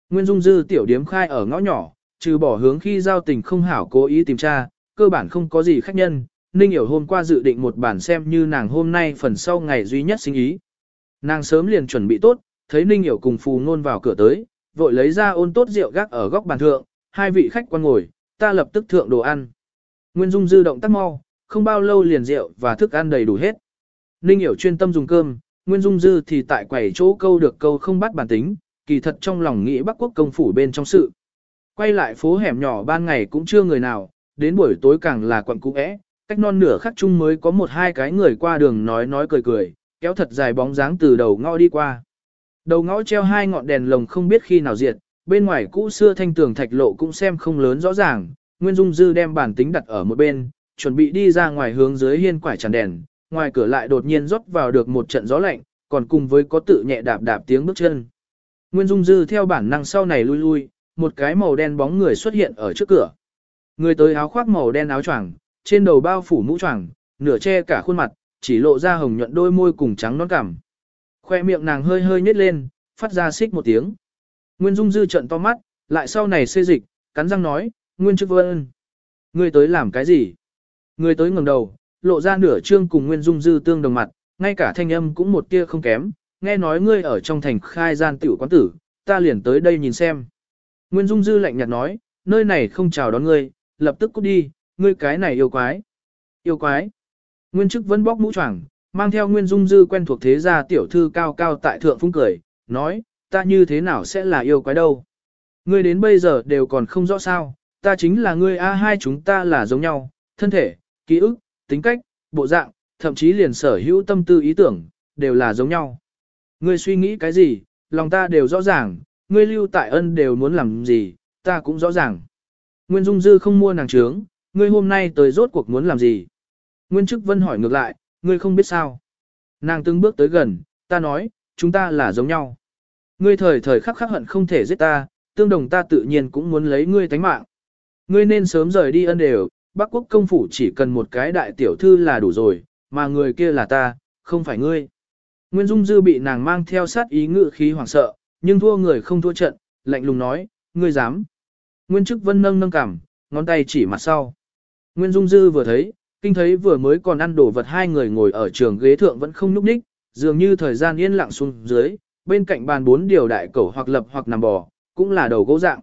Nguyên Dung Dư tiểu điếm khai ở ngõ nhỏ, trừ bỏ hướng khi giao tình không hảo cố ý tìm tra, cơ bản không có gì khách nhân, Ninh Hiểu hôm qua dự định một bản xem như nàng hôm nay phần sau ngày duy nhất sinh ý. Nàng sớm liền chuẩn bị tốt, thấy Ninh Hiểu cùng Phù Ngôn vào cửa tới, vội lấy ra ôn tốt rượu gác ở góc bàn thượng, hai vị khách quan ngồi, ta lập tức thượng đồ ăn. Nguyên Dung dư động tác mau, không bao lâu liền rượu và thức ăn đầy đủ hết. Ninh Hiểu chuyên tâm dùng cơm, Nguyên Dung dư thì tại quầy chỗ câu được câu không bắt bản tính, kỳ thật trong lòng nghĩ Bắc Quốc công phủ bên trong sự. Quay lại phố hẻm nhỏ ban ngày cũng chưa người nào, đến buổi tối càng là quận cũ é, cách non nửa khắc chung mới có một hai cái người qua đường nói nói cười cười, kéo thật dài bóng dáng từ đầu ngõ đi qua. Đầu ngõ treo hai ngọn đèn lồng không biết khi nào diệt, bên ngoài cũ xưa thanh tường thạch lộ cũng xem không lớn rõ ràng, Nguyên Dung Dư đem bản tính đặt ở một bên, chuẩn bị đi ra ngoài hướng dưới hiên quải tràn đèn, ngoài cửa lại đột nhiên rót vào được một trận gió lạnh, còn cùng với có tự nhẹ đạp đạp tiếng bước chân. Nguyên Dung Dư theo bản năng sau này lui lui, một cái màu đen bóng người xuất hiện ở trước cửa. Người tới áo khoác màu đen áo choàng, trên đầu bao phủ mũ choàng, nửa che cả khuôn mặt, chỉ lộ ra hồng nhuận đôi môi cùng trắng non cằm. Khoe miệng nàng hơi hơi nhếch lên, phát ra xích một tiếng. Nguyên Dung Dư trận to mắt, lại sau này xê dịch, cắn răng nói, Nguyên Chức Vân. Ngươi tới làm cái gì? người tới ngẩng đầu, lộ ra nửa trương cùng Nguyên Dung Dư tương đồng mặt, ngay cả thanh âm cũng một tia không kém, nghe nói ngươi ở trong thành khai gian tiểu quán tử, ta liền tới đây nhìn xem. Nguyên Dung Dư lạnh nhạt nói, nơi này không chào đón ngươi, lập tức cút đi, ngươi cái này yêu quái. Yêu quái. Nguyên chức vẫn bóc mũ choàng, mang theo Nguyên Dung Dư quen thuộc thế gia tiểu thư cao cao tại thượng phung cười, nói, ta như thế nào sẽ là yêu quái đâu. Ngươi đến bây giờ đều còn không rõ sao, ta chính là ngươi A hai chúng ta là giống nhau, thân thể, ký ức, tính cách, bộ dạng, thậm chí liền sở hữu tâm tư ý tưởng, đều là giống nhau. Ngươi suy nghĩ cái gì, lòng ta đều rõ ràng, ngươi lưu tại ân đều muốn làm gì, ta cũng rõ ràng. Nguyên Dung Dư không mua nàng trướng, ngươi hôm nay tới rốt cuộc muốn làm gì? Nguyên Trức Vân hỏi ngược lại, ngươi không biết sao. Nàng từng bước tới gần, ta nói, chúng ta là giống nhau. Ngươi thời thời khắc khắc hận không thể giết ta, tương đồng ta tự nhiên cũng muốn lấy ngươi tánh mạng. Ngươi nên sớm rời đi ân đều, Bắc quốc công phủ chỉ cần một cái đại tiểu thư là đủ rồi, mà người kia là ta, không phải ngươi. Nguyên Dung Dư bị nàng mang theo sát ý ngự khí hoảng sợ, nhưng thua người không thua trận, lạnh lùng nói, ngươi dám. Nguyên chức Vân nâng nâng cảm, ngón tay chỉ mặt sau. Nguyên Dung Dư vừa thấy, kinh thấy vừa mới còn ăn đồ vật hai người ngồi ở trường ghế thượng vẫn không nhúc nhích, dường như thời gian yên lặng xuống dưới, bên cạnh bàn bốn điều đại cẩu hoặc lập hoặc nằm bò, cũng là đầu gỗ dạng.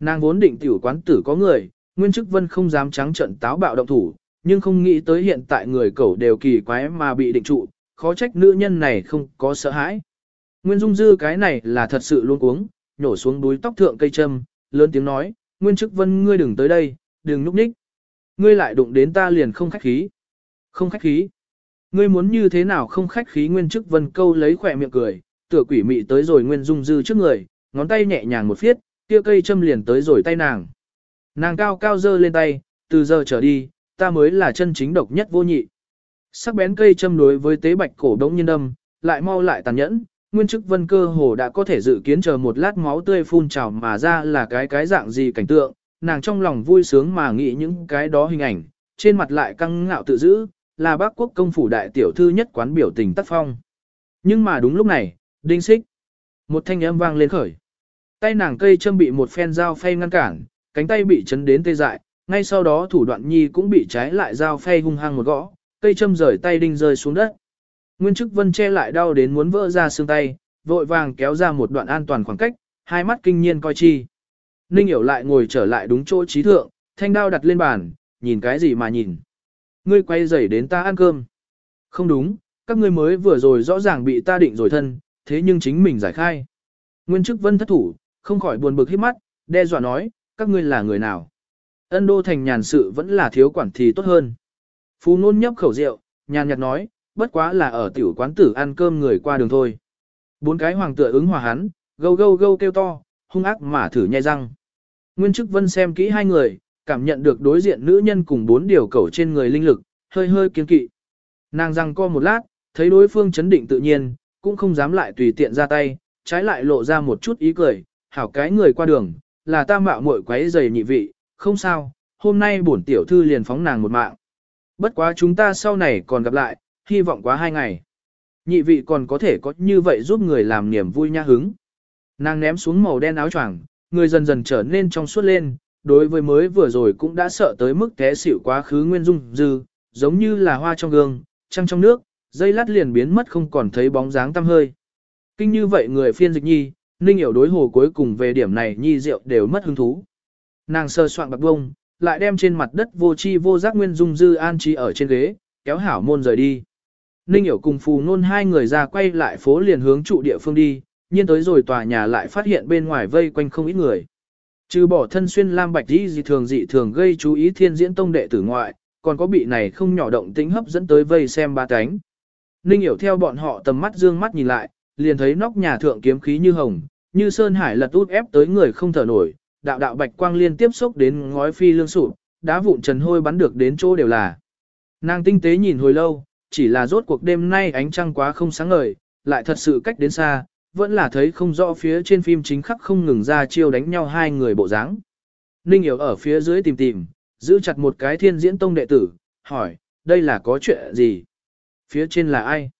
Nàng vốn định tiểu quán tử có người, Nguyên chức Vân không dám trắng trận táo bạo động thủ, nhưng không nghĩ tới hiện tại người cẩu đều kỳ quái mà bị định trụ, khó trách nữ nhân này không có sợ hãi. Nguyên Dung Dư cái này là thật sự luôn uống, nhổ xuống đuôi tóc thượng cây châm, lớn tiếng nói, Nguyên Chức Vân ngươi đừng tới đây, đừng núp nhích. Ngươi lại đụng đến ta liền không khách khí. Không khách khí. Ngươi muốn như thế nào không khách khí Nguyên Chức Vân câu lấy khỏe miệng cười, tựa quỷ mị tới rồi Nguyên Dung Dư trước người, ngón tay nhẹ nhàng một phiết, kia cây châm liền tới rồi tay nàng. Nàng cao cao dơ lên tay, từ giờ trở đi, ta mới là chân chính độc nhất vô nhị. Sắc bén cây châm đối với tế bạch cổ đống nhiên đâm, lại mau lại tàn nhẫn, nguyên chức vân cơ hồ đã có thể dự kiến chờ một lát máu tươi phun trào mà ra là cái cái dạng gì cảnh tượng, nàng trong lòng vui sướng mà nghĩ những cái đó hình ảnh, trên mặt lại căng ngạo tự giữ, là bác quốc công phủ đại tiểu thư nhất quán biểu tình tác phong. Nhưng mà đúng lúc này, đinh xích, một thanh âm vang lên khởi. Tay nàng cây châm bị một phen dao phay ngăn cản, cánh tay bị chấn đến tê dại, ngay sau đó thủ đoạn nhi cũng bị trái lại dao phay hung hăng một gõ, cây châm rời tay đinh rơi xuống đất. Nguyên chức vân che lại đau đến muốn vỡ ra xương tay, vội vàng kéo ra một đoạn an toàn khoảng cách, hai mắt kinh nhiên coi chi. Ninh hiểu lại ngồi trở lại đúng chỗ trí thượng, thanh đao đặt lên bàn, nhìn cái gì mà nhìn. Ngươi quay dậy đến ta ăn cơm. Không đúng, các ngươi mới vừa rồi rõ ràng bị ta định rồi thân, thế nhưng chính mình giải khai. Nguyên chức vân thất thủ, không khỏi buồn bực hít mắt, đe dọa nói, các ngươi là người nào. Ân đô thành nhàn sự vẫn là thiếu quản thì tốt hơn. Phú nôn nhấp khẩu rượu, nhàn nhạt nói, bất quá là ở tiểu quán tử ăn cơm người qua đường thôi. Bốn cái hoàng tựa ứng hòa hắn, gâu gâu gâu kêu to, hung ác mà thử nhai răng. Nguyên chức vân xem kỹ hai người, cảm nhận được đối diện nữ nhân cùng bốn điều cẩu trên người linh lực, hơi hơi kiên kỵ. Nàng răng co một lát, thấy đối phương chấn định tự nhiên, cũng không dám lại tùy tiện ra tay, trái lại lộ ra một chút ý cười, hảo cái người qua đường, là ta mạo muội quấy giày nhị vị, không sao, hôm nay bổn tiểu thư liền phóng nàng một mạng. Bất quá chúng ta sau này còn gặp lại, hy vọng quá hai ngày. Nhị vị còn có thể có như vậy giúp người làm niềm vui nha hứng. Nàng ném xuống màu đen áo choàng, người dần dần trở nên trong suốt lên, đối với mới vừa rồi cũng đã sợ tới mức té xỉu quá khứ nguyên dung dư, giống như là hoa trong gương, trăng trong nước, dây lát liền biến mất không còn thấy bóng dáng tăm hơi. Kinh như vậy người phiên dịch nhi, ninh hiểu đối hồ cuối cùng về điểm này nhi rượu đều mất hứng thú. Nàng sơ soạn bạc bông, lại đem trên mặt đất vô chi vô giác nguyên dung dư an trí ở trên ghế, kéo hảo môn rời đi. Ninh hiểu cùng phù nôn hai người ra quay lại phố liền hướng trụ địa phương đi, nhiên tới rồi tòa nhà lại phát hiện bên ngoài vây quanh không ít người. Trừ bỏ thân xuyên lam bạch đi dị thường dị thường gây chú ý thiên diễn tông đệ tử ngoại, còn có bị này không nhỏ động tĩnh hấp dẫn tới vây xem ba cánh. Ninh hiểu theo bọn họ tầm mắt dương mắt nhìn lại, liền thấy nóc nhà thượng kiếm khí như hồng, như sơn hải lật út ép tới người không thở nổi, đạo đạo bạch quang liên tiếp xúc đến ngói phi lương sụp, đá vụn trần hôi bắn được đến chỗ đều là. Nàng tinh tế nhìn hồi lâu, chỉ là rốt cuộc đêm nay ánh trăng quá không sáng ngời, lại thật sự cách đến xa, vẫn là thấy không rõ phía trên phim chính khắc không ngừng ra chiêu đánh nhau hai người bộ dáng. Ninh hiểu ở phía dưới tìm tìm, giữ chặt một cái thiên diễn tông đệ tử, hỏi, đây là có chuyện gì? Phía trên là ai?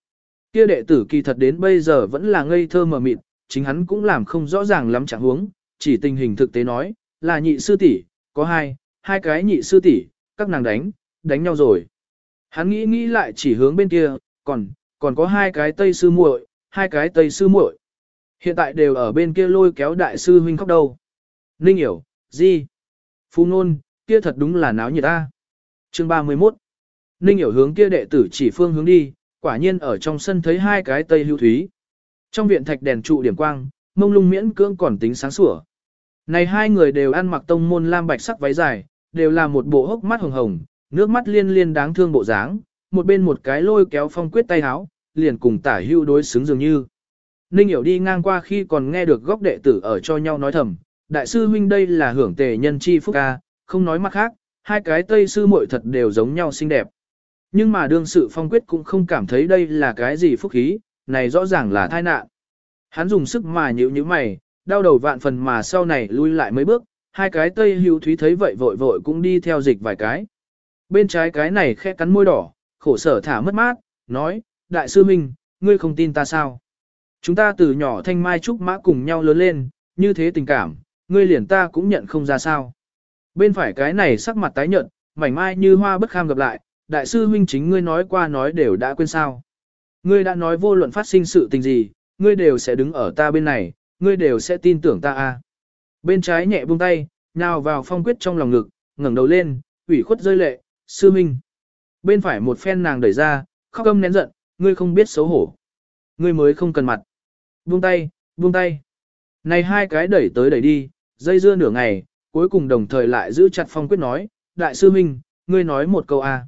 Kia đệ tử kỳ thật đến bây giờ vẫn là ngây thơ mờ mịt, chính hắn cũng làm không rõ ràng lắm chẳng huống, chỉ tình hình thực tế nói, là nhị sư tỷ, có hai, hai cái nhị sư tỷ, các nàng đánh, đánh nhau rồi. Hắn nghĩ nghĩ lại chỉ hướng bên kia, còn, còn có hai cái tây sư muội, hai cái tây sư muội. Hiện tại đều ở bên kia lôi kéo đại sư huynh khóc đâu. Ninh hiểu, gì? Phu nôn, kia thật đúng là náo nhiệt ta. Chương 31 Ninh hiểu hướng kia đệ tử chỉ phương hướng đi, quả nhiên ở trong sân thấy hai cái tây hưu thúy. Trong viện thạch đèn trụ điểm quang, mông lung miễn cưỡng còn tính sáng sủa. Này hai người đều ăn mặc tông môn lam bạch sắc váy dài, đều là một bộ hốc mắt hồng hồng, nước mắt liên liên đáng thương bộ dáng, một bên một cái lôi kéo phong quyết tay háo, liền cùng tả hưu đối xứng dường như. Ninh hiểu đi ngang qua khi còn nghe được góc đệ tử ở cho nhau nói thầm, đại sư huynh đây là hưởng tề nhân chi phúc ca, không nói mặt khác, hai cái tây sư muội thật đều giống nhau xinh đẹp. Nhưng mà đương sự phong quyết cũng không cảm thấy đây là cái gì phúc khí, này rõ ràng là tai nạn. Hắn dùng sức mà nhíu như mày, đau đầu vạn phần mà sau này lui lại mấy bước, hai cái tây hưu thúy thấy vậy vội vội cũng đi theo dịch vài cái. Bên trái cái này khẽ cắn môi đỏ, khổ sở thả mất mát, nói, đại sư Minh, ngươi không tin ta sao? Chúng ta từ nhỏ thanh mai trúc mã cùng nhau lớn lên, như thế tình cảm, ngươi liền ta cũng nhận không ra sao. Bên phải cái này sắc mặt tái nhợt, mảnh mai như hoa bất kham gặp lại, đại sư huynh chính ngươi nói qua nói đều đã quên sao. Ngươi đã nói vô luận phát sinh sự tình gì, ngươi đều sẽ đứng ở ta bên này, ngươi đều sẽ tin tưởng ta a. Bên trái nhẹ buông tay, nào vào phong quyết trong lòng ngực, ngẩng đầu lên, ủy khuất rơi lệ, sư minh. Bên phải một phen nàng đẩy ra, khóc âm nén giận, ngươi không biết xấu hổ. Ngươi mới không cần mặt. Buông tay, buông tay. Này hai cái đẩy tới đẩy đi, dây dưa nửa ngày, cuối cùng đồng thời lại giữ chặt phong quyết nói, đại sư minh, ngươi nói một câu a.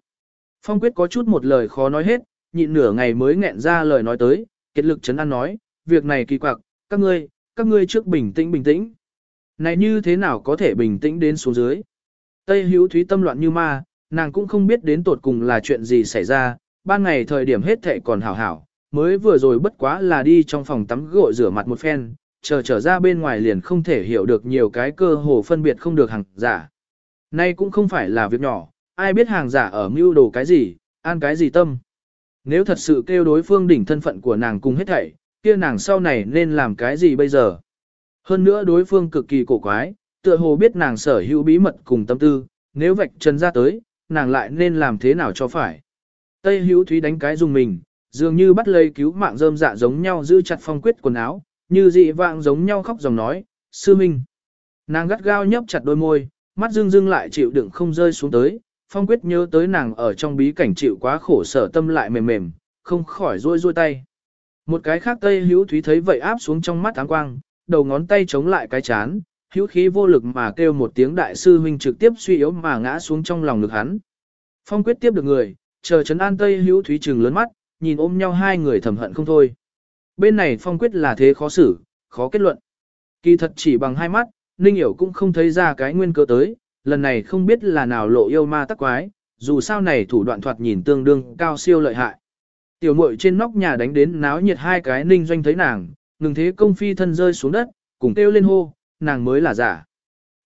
Phong quyết có chút một lời khó nói hết, nhịn nửa ngày mới nghẹn ra lời nói tới, kết lực chấn an nói, việc này kỳ quặc, các ngươi, các ngươi trước bình tĩnh bình tĩnh. Này như thế nào có thể bình tĩnh đến xuống dưới? Tây hữu thúy tâm loạn như ma, nàng cũng không biết đến tột cùng là chuyện gì xảy ra, ban ngày thời điểm hết thệ còn hảo hảo, mới vừa rồi bất quá là đi trong phòng tắm gội rửa mặt một phen, chờ trở ra bên ngoài liền không thể hiểu được nhiều cái cơ hồ phân biệt không được hàng giả. Nay cũng không phải là việc nhỏ, ai biết hàng giả ở mưu đồ cái gì, an cái gì tâm. Nếu thật sự kêu đối phương đỉnh thân phận của nàng cùng hết thảy, kia nàng sau này nên làm cái gì bây giờ? Hơn nữa đối phương cực kỳ cổ quái, tựa hồ biết nàng sở hữu bí mật cùng tâm tư, nếu vạch trần ra tới, nàng lại nên làm thế nào cho phải. Tây hữu thúy đánh cái dùng mình, dường như bắt lấy cứu mạng rơm dạ giống nhau giữ chặt phong quyết quần áo, như dị vạng giống nhau khóc dòng nói, sư minh. Nàng gắt gao nhấp chặt đôi môi, mắt dưng dưng lại chịu đựng không rơi xuống tới, phong quyết nhớ tới nàng ở trong bí cảnh chịu quá khổ sở tâm lại mềm mềm, không khỏi rôi rôi tay. Một cái khác tây hữu thúy thấy vậy áp xuống trong mắt áng quang, đầu ngón tay chống lại cái chán, hữu khí vô lực mà kêu một tiếng đại sư huynh trực tiếp suy yếu mà ngã xuống trong lòng ngực hắn. Phong quyết tiếp được người, chờ chấn an tây hữu thúy trừng lớn mắt, nhìn ôm nhau hai người thầm hận không thôi. Bên này phong quyết là thế khó xử, khó kết luận. Kỳ thật chỉ bằng hai mắt, Ninh Hiểu cũng không thấy ra cái nguyên cơ tới, lần này không biết là nào lộ yêu ma tắc quái, dù sao này thủ đoạn thoạt nhìn tương đương cao siêu lợi hại. Tiểu muội trên nóc nhà đánh đến náo nhiệt hai cái ninh doanh thấy nàng, ngừng thế công phi thân rơi xuống đất, cùng kêu lên hô, nàng mới là giả.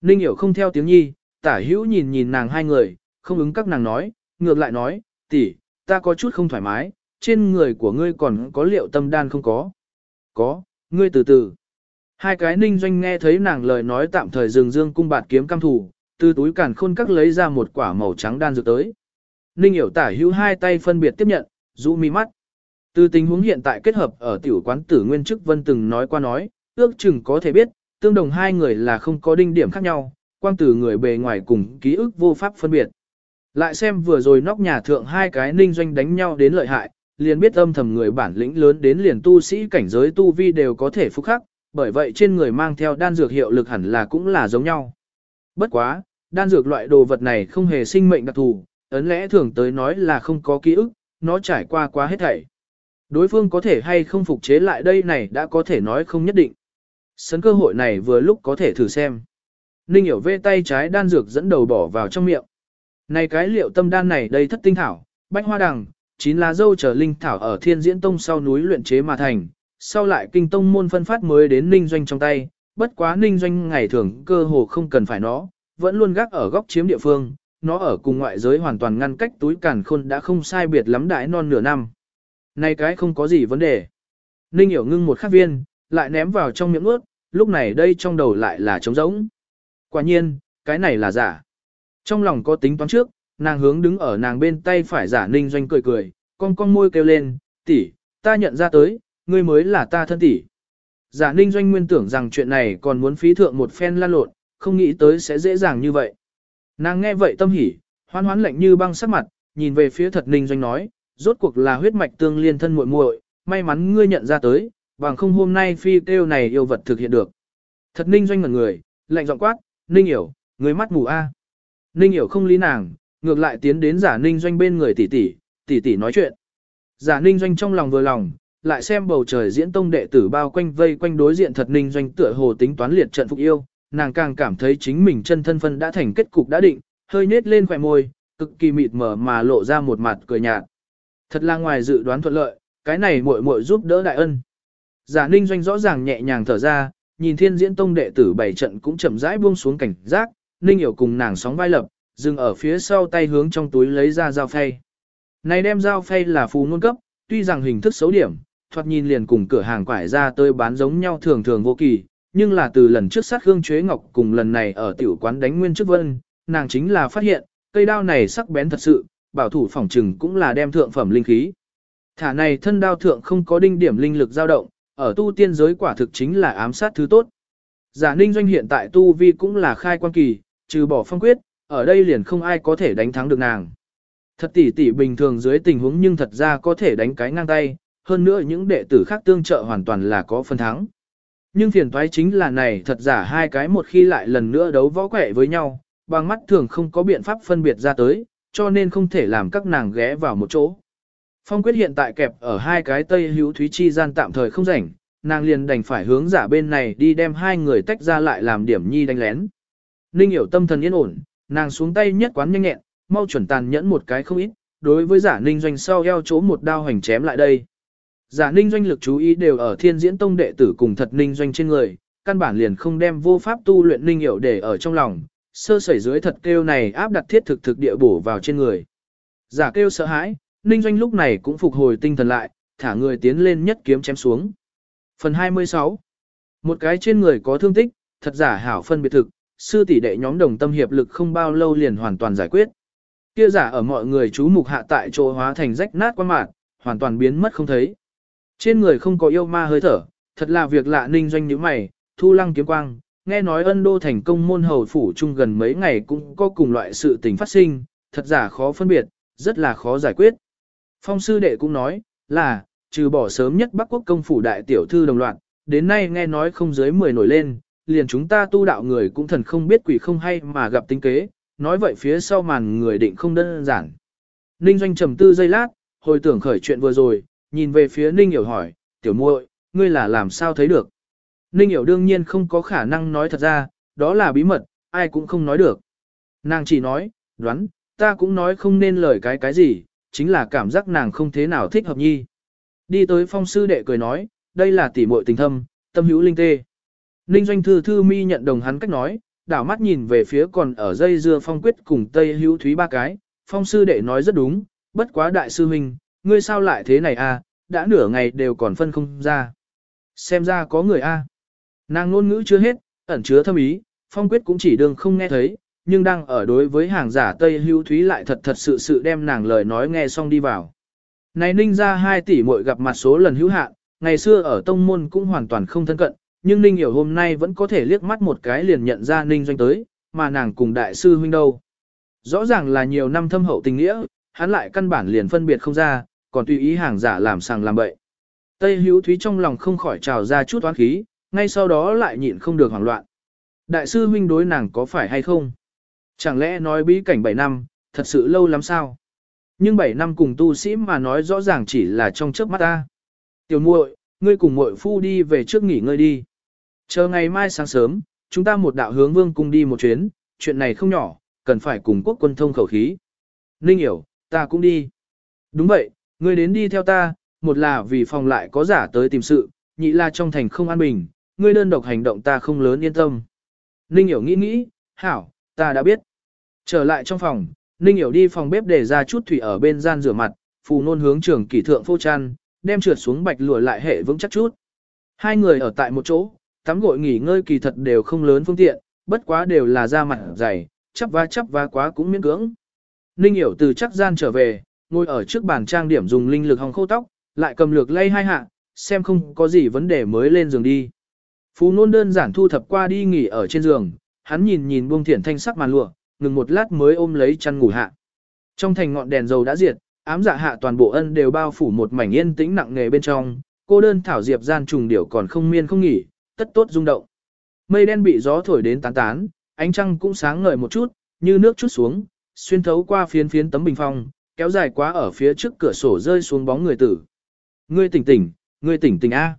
Ninh hiểu không theo tiếng nhi, tả hữu nhìn nhìn nàng hai người, không ứng các nàng nói, ngược lại nói, tỷ, ta có chút không thoải mái, trên người của ngươi còn có liệu tâm đan không có? Có, ngươi từ từ. Hai cái ninh doanh nghe thấy nàng lời nói tạm thời dừng dương cung bạt kiếm cam thủ, Từ túi cản khôn các lấy ra một quả màu trắng đan dược tới. Ninh hiểu tả hữu hai tay phân biệt tiếp nhận, rũ mi mắt. Từ tình huống hiện tại kết hợp ở tiểu quán tử nguyên chức vân từng nói qua nói, ước chừng có thể biết, tương đồng hai người là không có đinh điểm khác nhau, quang từ người bề ngoài cùng ký ức vô pháp phân biệt. Lại xem vừa rồi nóc nhà thượng hai cái ninh doanh đánh nhau đến lợi hại, liền biết âm thầm người bản lĩnh lớn đến liền tu sĩ cảnh giới tu vi đều có thể phúc khắc, bởi vậy trên người mang theo đan dược hiệu lực hẳn là cũng là giống nhau. Bất quá, đan dược loại đồ vật này không hề sinh mệnh đặc thù, ấn lẽ thường tới nói là không có ký ức, nó trải qua quá hết thảy. Đối phương có thể hay không phục chế lại đây này đã có thể nói không nhất định. Sấn cơ hội này vừa lúc có thể thử xem. Ninh hiểu vê tay trái đan dược dẫn đầu bỏ vào trong miệng. Này cái liệu tâm đan này đây thất tinh thảo, bách hoa đằng, chín lá dâu trở linh thảo ở thiên diễn tông sau núi luyện chế mà thành, sau lại kinh tông môn phân phát mới đến ninh doanh trong tay, bất quá ninh doanh ngày thường cơ hồ không cần phải nó, vẫn luôn gác ở góc chiếm địa phương, nó ở cùng ngoại giới hoàn toàn ngăn cách túi cản khôn đã không sai biệt lắm đại non nửa năm. Này cái không có gì vấn đề. Ninh hiểu ngưng một khắc viên, lại ném vào trong miệng ướt, lúc này đây trong đầu lại là trống rỗng. Quả nhiên, cái này là giả. Trong lòng có tính toán trước, nàng hướng đứng ở nàng bên tay phải giả ninh doanh cười cười, con con môi kêu lên, tỷ, ta nhận ra tới, ngươi mới là ta thân tỷ. Giả ninh doanh nguyên tưởng rằng chuyện này còn muốn phí thượng một phen lan lộn, không nghĩ tới sẽ dễ dàng như vậy. Nàng nghe vậy tâm hỉ, hoan hoán lạnh như băng sắc mặt, nhìn về phía thật ninh doanh nói, rốt cuộc là huyết mạch tương liên thân muội muội, may mắn ngươi nhận ra tới, bằng không hôm nay phi tiêu này yêu vật thực hiện được. Thật ninh doanh ngẩn người, lạnh giọng quát, ninh hiểu, người mắt mù a. Ninh hiểu không lý nàng, ngược lại tiến đến giả ninh doanh bên người tỷ tỷ, tỷ tỷ nói chuyện. Giả ninh doanh trong lòng vừa lòng, lại xem bầu trời diễn tông đệ tử bao quanh vây quanh đối diện thật ninh doanh tựa hồ tính toán liệt trận phục yêu, nàng càng cảm thấy chính mình chân thân phân đã thành kết cục đã định, hơi nết lên khỏe môi, cực kỳ mịt mờ mà lộ ra một mặt cười nhạt. Thật là ngoài dự đoán thuận lợi, cái này muội muội giúp đỡ đại ân. Giả Ninh Doanh rõ ràng nhẹ nhàng thở ra, nhìn Thiên Diễn Tông đệ tử bảy trận cũng chậm rãi buông xuống cảnh giác, Ninh hiểu cùng nàng sóng vai lập, dừng ở phía sau tay hướng trong túi lấy ra dao phay. Này đem dao phay là phù ngôn cấp, tuy rằng hình thức xấu điểm, thoạt nhìn liền cùng cửa hàng quải ra tới bán giống nhau thường thường vô kỳ, nhưng là từ lần trước sát Hương Chuế Ngọc cùng lần này ở tiểu quán đánh nguyên trước vân, nàng chính là phát hiện, cây đao này sắc bén thật sự, bảo thủ phòng trừng cũng là đem thượng phẩm linh khí. Thả này thân đao thượng không có đinh điểm linh lực dao động, ở tu tiên giới quả thực chính là ám sát thứ tốt. Giả ninh doanh hiện tại tu vi cũng là khai quan kỳ, trừ bỏ phong quyết, ở đây liền không ai có thể đánh thắng được nàng. Thật tỷ tỷ bình thường dưới tình huống nhưng thật ra có thể đánh cái ngang tay, hơn nữa những đệ tử khác tương trợ hoàn toàn là có phần thắng. Nhưng phiền toái chính là này thật giả hai cái một khi lại lần nữa đấu võ quẻ với nhau, bằng mắt thường không có biện pháp phân biệt ra tới, cho nên không thể làm các nàng ghé vào một chỗ. Phong quyết hiện tại kẹp ở hai cái tây hữu thúy chi gian tạm thời không rảnh, nàng liền đành phải hướng giả bên này đi đem hai người tách ra lại làm điểm nhi đánh lén. Ninh hiểu tâm thần yên ổn, nàng xuống tay nhất quán nhanh nhẹn, mau chuẩn tàn nhẫn một cái không ít, đối với giả ninh doanh sau eo chỗ một đao hành chém lại đây. Giả ninh doanh lực chú ý đều ở thiên diễn tông đệ tử cùng thật ninh doanh trên người, căn bản liền không đem vô pháp tu luyện ninh hiểu để ở trong lòng, sơ sẩy dưới thật kêu này áp đặt thiết thực thực địa bổ vào trên người. Giả kêu sợ hãi, ninh doanh lúc này cũng phục hồi tinh thần lại, thả người tiến lên nhất kiếm chém xuống. Phần 26 Một cái trên người có thương tích, thật giả hảo phân biệt thực, sư tỷ đệ nhóm đồng tâm hiệp lực không bao lâu liền hoàn toàn giải quyết. Kia giả ở mọi người chú mục hạ tại chỗ hóa thành rách nát quan mạng, hoàn toàn biến mất không thấy. Trên người không có yêu ma hơi thở, thật là việc lạ ninh doanh những mày, thu lăng kiếm quang, nghe nói ân đô thành công môn hầu phủ chung gần mấy ngày cũng có cùng loại sự tình phát sinh, thật giả khó phân biệt, rất là khó giải quyết. Phong sư đệ cũng nói, là, trừ bỏ sớm nhất Bắc Quốc công phủ đại tiểu thư đồng loạt, đến nay nghe nói không dưới 10 nổi lên, liền chúng ta tu đạo người cũng thần không biết quỷ không hay mà gặp tính kế, nói vậy phía sau màn người định không đơn giản. Ninh Doanh trầm tư giây lát, hồi tưởng khởi chuyện vừa rồi, nhìn về phía Ninh Hiểu hỏi, tiểu muội, ngươi là làm sao thấy được? Ninh Hiểu đương nhiên không có khả năng nói thật ra, đó là bí mật, ai cũng không nói được. Nàng chỉ nói, đoán, ta cũng nói không nên lời cái cái gì, chính là cảm giác nàng không thế nào thích hợp nhi. Đi tới phong sư đệ cười nói, đây là tỷ muội tình thâm, tâm hữu linh tê. Ninh doanh thư thư mi nhận đồng hắn cách nói, đảo mắt nhìn về phía còn ở dây dưa phong quyết cùng tây hữu thúy ba cái, phong sư đệ nói rất đúng, bất quá đại sư huynh, ngươi sao lại thế này a? À, đã nửa ngày đều còn phân không ra. Xem ra có người a. Nàng ngôn ngữ chưa hết, ẩn chứa thâm ý, phong quyết cũng chỉ đường không nghe thấy, nhưng đang ở đối với hàng giả Tây Hữu Thúy lại thật thật sự sự đem nàng lời nói nghe xong đi vào. Này Ninh ra 2 tỷ muội gặp mặt số lần hữu hạn, ngày xưa ở tông môn cũng hoàn toàn không thân cận, nhưng Ninh hiểu hôm nay vẫn có thể liếc mắt một cái liền nhận ra Ninh doanh tới, mà nàng cùng đại sư huynh đâu. Rõ ràng là nhiều năm thâm hậu tình nghĩa, hắn lại căn bản liền phân biệt không ra, còn tùy ý hàng giả làm sàng làm bậy. Tây hữu thúy trong lòng không khỏi trào ra chút toán khí, ngay sau đó lại nhịn không được hoảng loạn. Đại sư huynh đối nàng có phải hay không? Chẳng lẽ nói bí cảnh 7 năm, thật sự lâu lắm sao? Nhưng 7 năm cùng tu sĩ mà nói rõ ràng chỉ là trong chớp mắt ta. Tiểu muội, ngươi cùng muội phu đi về trước nghỉ ngơi đi. Chờ ngày mai sáng sớm, chúng ta một đạo hướng vương cung đi một chuyến, chuyện này không nhỏ, cần phải cùng quốc quân thông khẩu khí. Ninh hiểu, ta cũng đi. Đúng vậy, ngươi đến đi theo ta, một là vì phòng lại có giả tới tìm sự, nhị là trong thành không an bình, ngươi đơn độc hành động ta không lớn yên tâm. Ninh hiểu nghĩ nghĩ, hảo, ta đã biết. Trở lại trong phòng, Ninh hiểu đi phòng bếp để ra chút thủy ở bên gian rửa mặt, phù nôn hướng trường kỷ thượng phô chăn, đem trượt xuống bạch lụa lại hệ vững chắc chút. Hai người ở tại một chỗ, tắm gội nghỉ ngơi kỳ thật đều không lớn phương tiện, bất quá đều là da mặt dày, chắp va chắp va quá cũng miễn cưỡng. Ninh hiểu từ chắc gian trở về, ngồi ở trước bàn trang điểm dùng linh lực hong khô tóc, lại cầm lược lay hai hạ, xem không có gì vấn đề mới lên giường đi. Phú nôn đơn giản thu thập qua đi nghỉ ở trên giường, hắn nhìn nhìn buông thiển thanh sắc màn lụa, ngừng một lát mới ôm lấy chăn ngủ hạ. Trong thành ngọn đèn dầu đã diệt, ám dạ hạ toàn bộ ân đều bao phủ một mảnh yên tĩnh nặng nề bên trong, cô đơn thảo diệp gian trùng điểu còn không miên không nghỉ, tất tốt rung động. Mây đen bị gió thổi đến tán tán, ánh trăng cũng sáng ngời một chút, như nước chút xuống, xuyên thấu qua phiến phiến tấm bình phong, kéo dài quá ở phía trước cửa sổ rơi xuống bóng người tử. Ngươi tỉnh tỉnh, ngươi tỉnh tỉnh A.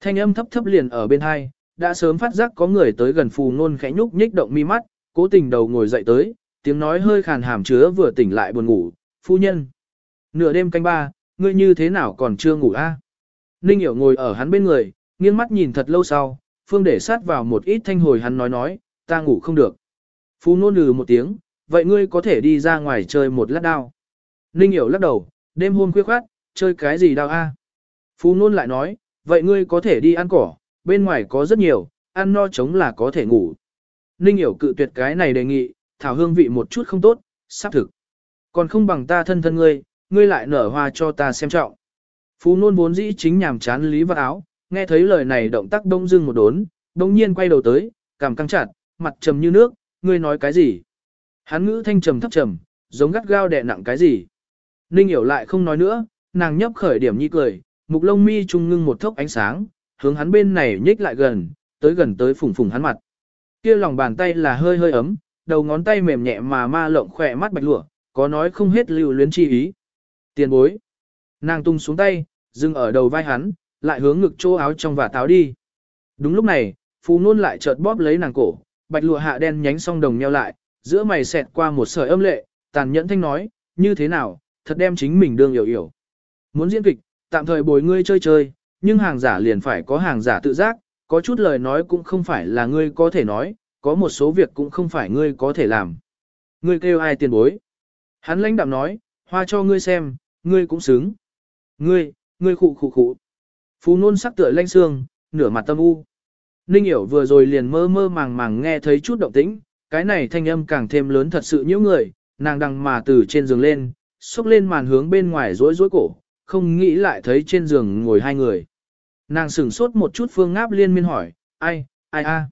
Thanh âm thấp thấp liền ở bên hai, đã sớm phát giác có người tới gần phù ngôn khẽ nhúc nhích động mi mắt, cố tình đầu ngồi dậy tới, tiếng nói hơi khàn hàm chứa vừa tỉnh lại buồn ngủ, phu nhân. Nửa đêm canh ba, ngươi như thế nào còn chưa ngủ a? Ninh hiểu ngồi ở hắn bên người, nghiêng mắt nhìn thật lâu sau, phương để sát vào một ít thanh hồi hắn nói nói, ta ngủ không được. Phu nôn lừ một tiếng, vậy ngươi có thể đi ra ngoài chơi một lát đao. Ninh hiểu lắc đầu, đêm hôm khuya khoát, chơi cái gì đao a? Phu nôn lại nói, vậy ngươi có thể đi ăn cỏ, bên ngoài có rất nhiều, ăn no trống là có thể ngủ. Ninh hiểu cự tuyệt cái này đề nghị, thảo hương vị một chút không tốt, sắp thực. Còn không bằng ta thân thân ngươi, ngươi lại nở hoa cho ta xem trọng. Phú nôn vốn dĩ chính nhàm chán lý vật áo, nghe thấy lời này động tác đông dưng một đốn, đông nhiên quay đầu tới, cảm căng chặt, mặt trầm như nước, ngươi nói cái gì? Hắn ngữ thanh trầm thấp trầm, giống gắt gao đè nặng cái gì? Ninh hiểu lại không nói nữa, nàng nhấp khởi điểm nhi cười, mục lông mi trung ngưng một thốc ánh sáng, hướng hắn bên này nhích lại gần, tới gần tới phùng phùng hắn mặt. Kia lòng bàn tay là hơi hơi ấm, đầu ngón tay mềm nhẹ mà ma lộng khỏe mắt bạch lụa, có nói không hết lưu luyến chi ý. Tiền bối. Nàng tung xuống tay, dừng ở đầu vai hắn, lại hướng ngực chỗ áo trong và táo đi. Đúng lúc này, Phú Nôn lại chợt bóp lấy nàng cổ, bạch lụa hạ đen nhánh song đồng nheo lại, giữa mày xẹt qua một sợi âm lệ, tàn nhẫn thanh nói, như thế nào, thật đem chính mình đương hiểu hiểu. Muốn diễn kịch, tạm thời bồi ngươi chơi chơi, nhưng hàng giả liền phải có hàng giả tự giác, có chút lời nói cũng không phải là ngươi có thể nói, có một số việc cũng không phải ngươi có thể làm. Ngươi kêu ai tiền bối? Hắn lãnh đạm nói, hoa cho ngươi xem, ngươi cũng xứng. Ngươi, ngươi khụ khụ khụ. Phú nôn sắc tựa lanh xương, nửa mặt tâm u. Ninh hiểu vừa rồi liền mơ mơ màng màng nghe thấy chút động tĩnh, cái này thanh âm càng thêm lớn thật sự nhiễu người, nàng đằng mà từ trên giường lên, xúc lên màn hướng bên ngoài rối rối cổ, không nghĩ lại thấy trên giường ngồi hai người. Nàng sửng sốt một chút phương ngáp liên miên hỏi, ai, ai a,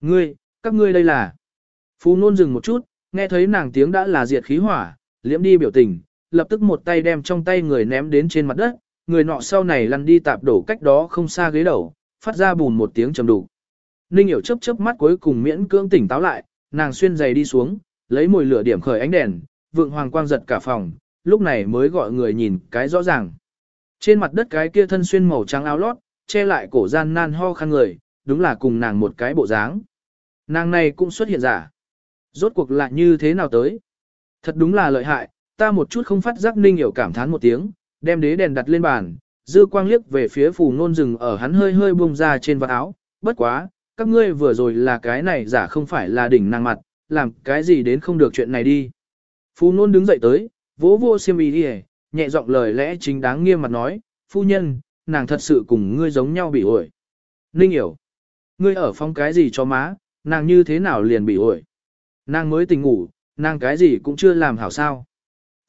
Ngươi, các ngươi đây là. Phú nôn dừng một chút, nghe thấy nàng tiếng đã là diệt khí hỏa, liễm đi biểu tình, lập tức một tay đem trong tay người ném đến trên mặt đất, người nọ sau này lăn đi tạp đổ cách đó không xa ghế đầu, phát ra bùn một tiếng trầm đủ. Ninh hiểu chớp chớp mắt cuối cùng miễn cưỡng tỉnh táo lại, nàng xuyên giày đi xuống, lấy mồi lửa điểm khởi ánh đèn, vượng hoàng quang giật cả phòng, lúc này mới gọi người nhìn cái rõ ràng. Trên mặt đất cái kia thân xuyên màu trắng áo lót, che lại cổ gian nan ho khăn người, đúng là cùng nàng một cái bộ dáng. Nàng này cũng xuất hiện giả. Rốt cuộc lại như thế nào tới? Thật đúng là lợi hại, ta một chút không phát giác ninh hiểu cảm thán một tiếng, đem đế đèn đặt lên bàn, dư quang liếc về phía phù nôn rừng ở hắn hơi hơi buông ra trên vạt áo, bất quá, các ngươi vừa rồi là cái này giả không phải là đỉnh nàng mặt, làm cái gì đến không được chuyện này đi. Phù nôn đứng dậy tới, vỗ vô xiêm y đi nhẹ giọng lời lẽ chính đáng nghiêm mặt nói, phu nhân, nàng thật sự cùng ngươi giống nhau bị ổi. Ninh hiểu, ngươi ở phong cái gì cho má, nàng như thế nào liền bị ổi. Nàng mới tỉnh ngủ, nàng cái gì cũng chưa làm hảo sao.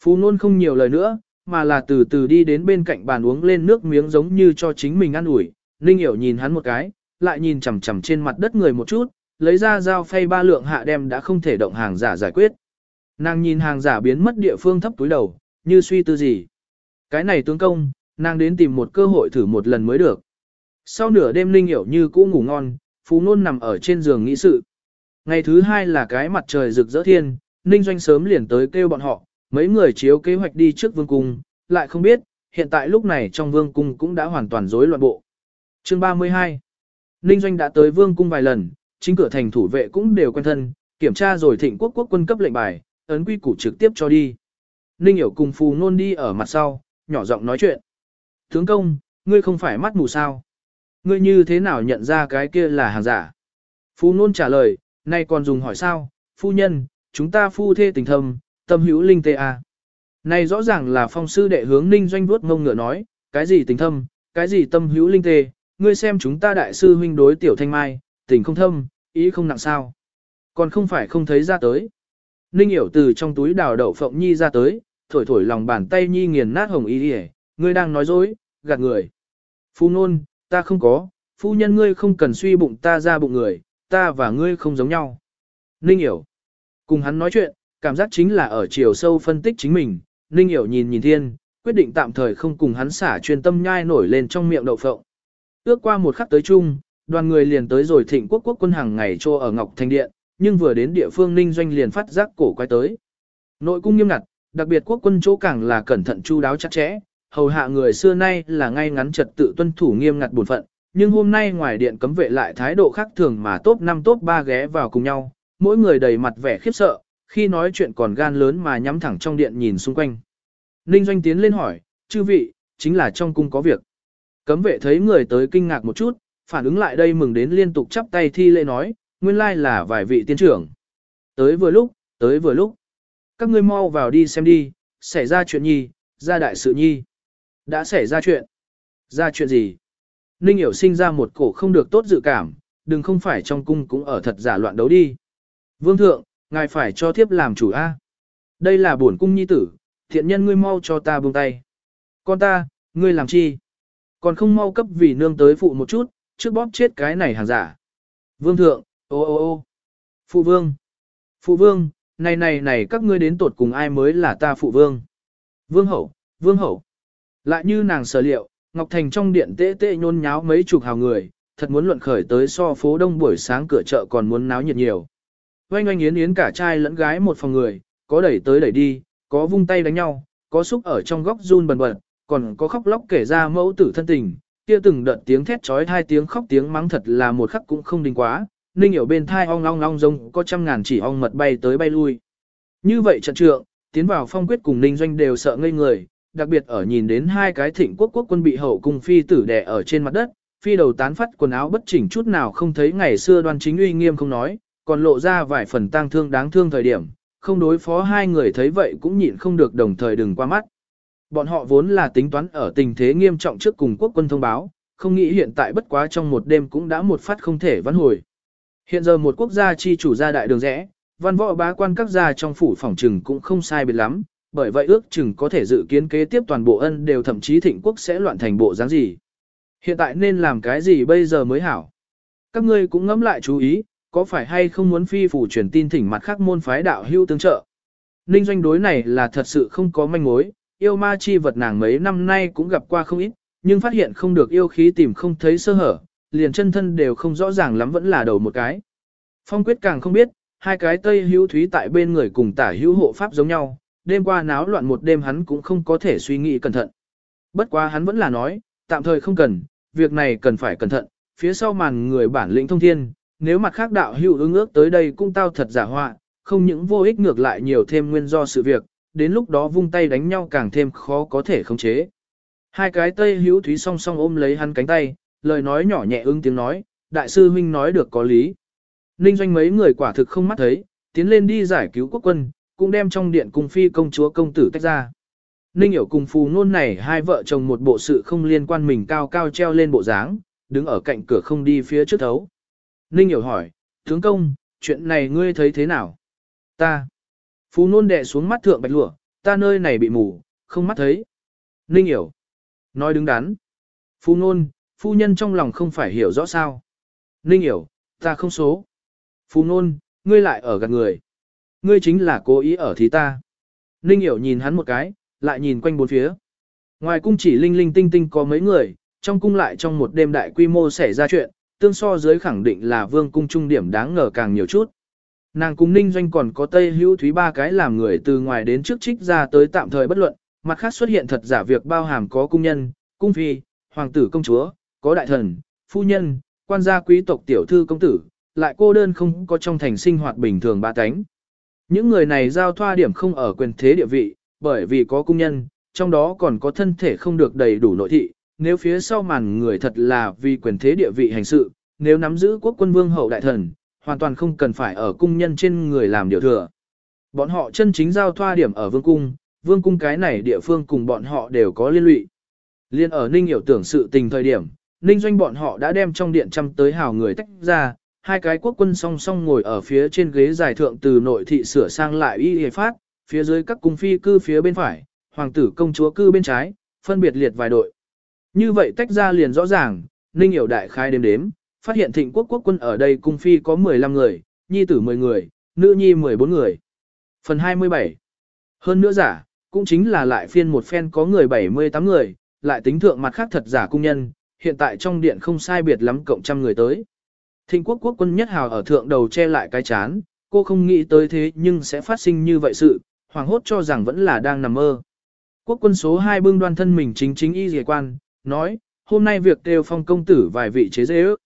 Phú Nôn không nhiều lời nữa, mà là từ từ đi đến bên cạnh bàn uống lên nước miếng giống như cho chính mình ăn ủi. Ninh hiểu nhìn hắn một cái, lại nhìn chằm chằm trên mặt đất người một chút, lấy ra dao phay ba lượng hạ đem đã không thể động hàng giả giải quyết. Nàng nhìn hàng giả biến mất địa phương thấp túi đầu, như suy tư gì. Cái này tướng công, nàng đến tìm một cơ hội thử một lần mới được. Sau nửa đêm Ninh hiểu như cũ ngủ ngon, Phú Nôn nằm ở trên giường nghĩ sự. Ngày thứ hai là cái mặt trời rực rỡ thiên, Ninh Doanh sớm liền tới kêu bọn họ, mấy người chiếu kế hoạch đi trước vương cung, lại không biết, hiện tại lúc này trong vương cung cũng đã hoàn toàn rối loạn bộ. Chương 32 Ninh Doanh đã tới vương cung vài lần, chính cửa thành thủ vệ cũng đều quen thân, kiểm tra rồi thịnh quốc quốc quân cấp lệnh bài, ấn quy củ trực tiếp cho đi. Ninh hiểu cùng phù nôn đi ở mặt sau, nhỏ giọng nói chuyện. Tướng công, ngươi không phải mắt mù sao? Ngươi như thế nào nhận ra cái kia là hàng giả? Phu nôn trả lời, nay còn dùng hỏi sao? Phu nhân, chúng ta phu thê tình thâm, tâm hữu linh tê a. Này rõ ràng là phong sư đệ hướng ninh doanh vuốt ngông ngựa nói, cái gì tình thâm, cái gì tâm hữu linh tê, ngươi xem chúng ta đại sư huynh đối tiểu thanh mai, tình không thâm, ý không nặng sao. Còn không phải không thấy ra tới. Ninh hiểu từ trong túi đào đậu phộng nhi ra tới, thổi thổi lòng bàn tay nhi nghiền nát hồng y đi ngươi đang nói dối, gạt người. Phu nôn, ta không có, phu nhân ngươi không cần suy bụng ta ra bụng người, ta và ngươi không giống nhau. Ninh hiểu. Cùng hắn nói chuyện, cảm giác chính là ở chiều sâu phân tích chính mình, Ninh hiểu nhìn nhìn thiên, quyết định tạm thời không cùng hắn xả chuyên tâm nhai nổi lên trong miệng đậu phộng. Ước qua một khắc tới chung, đoàn người liền tới rồi thịnh quốc quốc quân hàng ngày trô ở Ngọc Thanh Điện, nhưng vừa đến địa phương Ninh Doanh liền phát giác cổ quay tới. Nội cung nghiêm ngặt, đặc biệt quốc quân chỗ càng là cẩn thận chu đáo chặt chẽ, hầu hạ người xưa nay là ngay ngắn trật tự tuân thủ nghiêm ngặt bổn phận, nhưng hôm nay ngoài điện cấm vệ lại thái độ khác thường mà top 5 top 3 ghé vào cùng nhau, mỗi người đầy mặt vẻ khiếp sợ, khi nói chuyện còn gan lớn mà nhắm thẳng trong điện nhìn xung quanh. Ninh Doanh tiến lên hỏi, chư vị, chính là trong cung có việc. Cấm vệ thấy người tới kinh ngạc một chút, phản ứng lại đây mừng đến liên tục chắp tay thi lễ nói, nguyên lai là vài vị tiên trưởng. Tới vừa lúc, tới vừa lúc. Các ngươi mau vào đi xem đi, xảy ra chuyện nhi, ra đại sự nhi. Đã xảy ra chuyện. Ra chuyện gì? Ninh hiểu sinh ra một cổ không được tốt dự cảm, đừng không phải trong cung cũng ở thật giả loạn đấu đi. Vương thượng, ngài phải cho thiếp làm chủ A. Đây là bổn cung nhi tử, thiện nhân ngươi mau cho ta buông tay. Con ta, ngươi làm chi? Còn không mau cấp vì nương tới phụ một chút, trước bóp chết cái này hàng giả. Vương thượng, ô ô ô. Phụ vương. Phụ vương, này này này các ngươi đến tột cùng ai mới là ta phụ vương. Vương hậu, vương hậu. Lại như nàng sở liệu, Ngọc Thành trong điện tê tê nhôn nháo mấy chục hào người, thật muốn luận khởi tới so phố đông buổi sáng cửa chợ còn muốn náo nhiệt nhiều. Oanh oanh yến yến cả trai lẫn gái một phòng người, có đẩy tới đẩy đi, có vung tay đánh nhau, có xúc ở trong góc run bần bật, còn có khóc lóc kể ra mẫu tử thân tình, kia từng đợt tiếng thét trói hai tiếng khóc tiếng mắng thật là một khắc cũng không đình quá, ninh hiểu bên thai ong long long rông có trăm ngàn chỉ ong mật bay tới bay lui. Như vậy trận trượng, tiến vào phong quyết cùng ninh doanh đều sợ ngây người, đặc biệt ở nhìn đến hai cái thịnh quốc quốc quân bị hậu cung phi tử đè ở trên mặt đất, phi đầu tán phát quần áo bất chỉnh chút nào không thấy ngày xưa đoan chính uy nghiêm không nói, còn lộ ra vài phần tang thương đáng thương thời điểm, không đối phó hai người thấy vậy cũng nhịn không được đồng thời đừng qua mắt. Bọn họ vốn là tính toán ở tình thế nghiêm trọng trước cùng quốc quân thông báo, không nghĩ hiện tại bất quá trong một đêm cũng đã một phát không thể vãn hồi. Hiện giờ một quốc gia chi chủ gia đại đường rẽ, văn võ bá quan các gia trong phủ phòng trừng cũng không sai biệt lắm, bởi vậy ước chừng có thể dự kiến kế tiếp toàn bộ ân đều thậm chí thịnh quốc sẽ loạn thành bộ dáng gì. Hiện tại nên làm cái gì bây giờ mới hảo? Các ngươi cũng ngẫm lại chú ý, có phải hay không muốn phi phủ truyền tin thỉnh mặt khác môn phái đạo hưu tương trợ? Ninh doanh đối này là thật sự không có manh mối, yêu ma chi vật nàng mấy năm nay cũng gặp qua không ít, nhưng phát hiện không được yêu khí tìm không thấy sơ hở, liền chân thân đều không rõ ràng lắm vẫn là đầu một cái. Phong quyết càng không biết, hai cái tây hữu thúy tại bên người cùng tả hữu hộ pháp giống nhau, đêm qua náo loạn một đêm hắn cũng không có thể suy nghĩ cẩn thận. Bất quá hắn vẫn là nói, tạm thời không cần, việc này cần phải cẩn thận, phía sau màn người bản lĩnh thông thiên, nếu mặt khác đạo hữu ứng ước tới đây cũng tao thật giả họa, không những vô ích ngược lại nhiều thêm nguyên do sự việc, đến lúc đó vung tay đánh nhau càng thêm khó có thể khống chế. Hai cái tây hữu thúy song song ôm lấy hắn cánh tay, lời nói nhỏ nhẹ ứng tiếng nói, đại sư huynh nói được có lý. Ninh doanh mấy người quả thực không mắt thấy, tiến lên đi giải cứu quốc quân, cũng đem trong điện cung phi công chúa công tử tách ra. Ninh hiểu cùng phù nôn này hai vợ chồng một bộ sự không liên quan mình cao cao treo lên bộ dáng, đứng ở cạnh cửa không đi phía trước thấu. Ninh hiểu hỏi, tướng công, chuyện này ngươi thấy thế nào? Ta. Phú nôn đè xuống mắt thượng bạch lụa, ta nơi này bị mù, không mắt thấy. Ninh hiểu. Nói đứng đắn. Phú nôn, phu nhân trong lòng không phải hiểu rõ sao. Ninh hiểu, ta không số. Phú nôn, ngươi lại ở gần người. Ngươi chính là cố ý ở thí ta. Ninh hiểu nhìn hắn một cái, lại nhìn quanh bốn phía. Ngoài cung chỉ linh linh tinh tinh có mấy người, trong cung lại trong một đêm đại quy mô xảy ra chuyện, tương so dưới khẳng định là vương cung trung điểm đáng ngờ càng nhiều chút. Nàng cung ninh doanh còn có tây hữu thúy ba cái làm người từ ngoài đến trước trích ra tới tạm thời bất luận, mặt khác xuất hiện thật giả việc bao hàm có cung nhân, cung phi, hoàng tử công chúa, có đại thần, phu nhân, quan gia quý tộc tiểu thư công tử, lại cô đơn không có trong thành sinh hoạt bình thường ba cánh. Những người này giao thoa điểm không ở quyền thế địa vị, bởi vì có cung nhân, trong đó còn có thân thể không được đầy đủ nội thị, nếu phía sau màn người thật là vì quyền thế địa vị hành sự, nếu nắm giữ quốc quân vương hậu đại thần, hoàn toàn không cần phải ở cung nhân trên người làm điều thừa. Bọn họ chân chính giao thoa điểm ở vương cung, vương cung cái này địa phương cùng bọn họ đều có liên lụy. Liên ở Ninh hiểu tưởng sự tình thời điểm, Ninh doanh bọn họ đã đem trong điện chăm tới hào người tách ra, hai cái quốc quân song song ngồi ở phía trên ghế giải thượng từ nội thị sửa sang lại y hề phát, phía dưới các cung phi cư phía bên phải, hoàng tử công chúa cư bên trái, phân biệt liệt vài đội. Như vậy tách ra liền rõ ràng, Ninh hiểu đại khai đếm đếm, phát hiện thịnh quốc quốc quân ở đây cung phi có 15 người, nhi tử 10 người, nữ nhi 14 người. Phần 27 Hơn nữa giả, cũng chính là lại phiên một phen có người 78 người, lại tính thượng mặt khác thật giả cung nhân, hiện tại trong điện không sai biệt lắm cộng trăm người tới. Thịnh quốc quốc quân nhất hào ở thượng đầu che lại cái chán, cô không nghĩ tới thế nhưng sẽ phát sinh như vậy sự, hoàng hốt cho rằng vẫn là đang nằm mơ. Quốc quân số 2 bưng đoan thân mình chính chính y dề quan, nói, hôm nay việc kêu phong công tử vài vị chế dễ ước.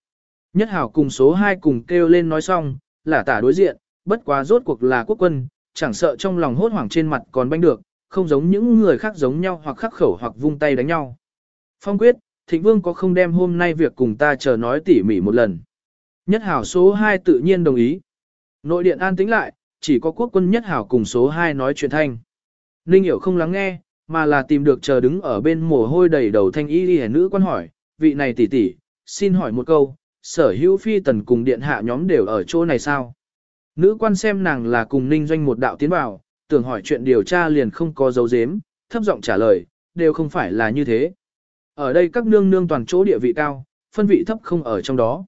Nhất Hào cùng số 2 cùng kêu lên nói xong, là tả đối diện, bất quá rốt cuộc là quốc quân, chẳng sợ trong lòng hốt hoảng trên mặt còn banh được, không giống những người khác giống nhau hoặc khắc khẩu hoặc vung tay đánh nhau. Phong quyết, thịnh vương có không đem hôm nay việc cùng ta chờ nói tỉ mỉ một lần. Nhất hảo số 2 tự nhiên đồng ý. Nội điện an tĩnh lại, chỉ có quốc quân nhất hảo cùng số 2 nói chuyện thanh. Ninh hiểu không lắng nghe, mà là tìm được chờ đứng ở bên mồ hôi đầy đầu thanh y đi nữ quan hỏi, vị này tỷ tỷ, xin hỏi một câu, sở hữu phi tần cùng điện hạ nhóm đều ở chỗ này sao? Nữ quan xem nàng là cùng ninh doanh một đạo tiến vào, tưởng hỏi chuyện điều tra liền không có dấu dếm, thấp giọng trả lời, đều không phải là như thế. Ở đây các nương nương toàn chỗ địa vị cao, phân vị thấp không ở trong đó.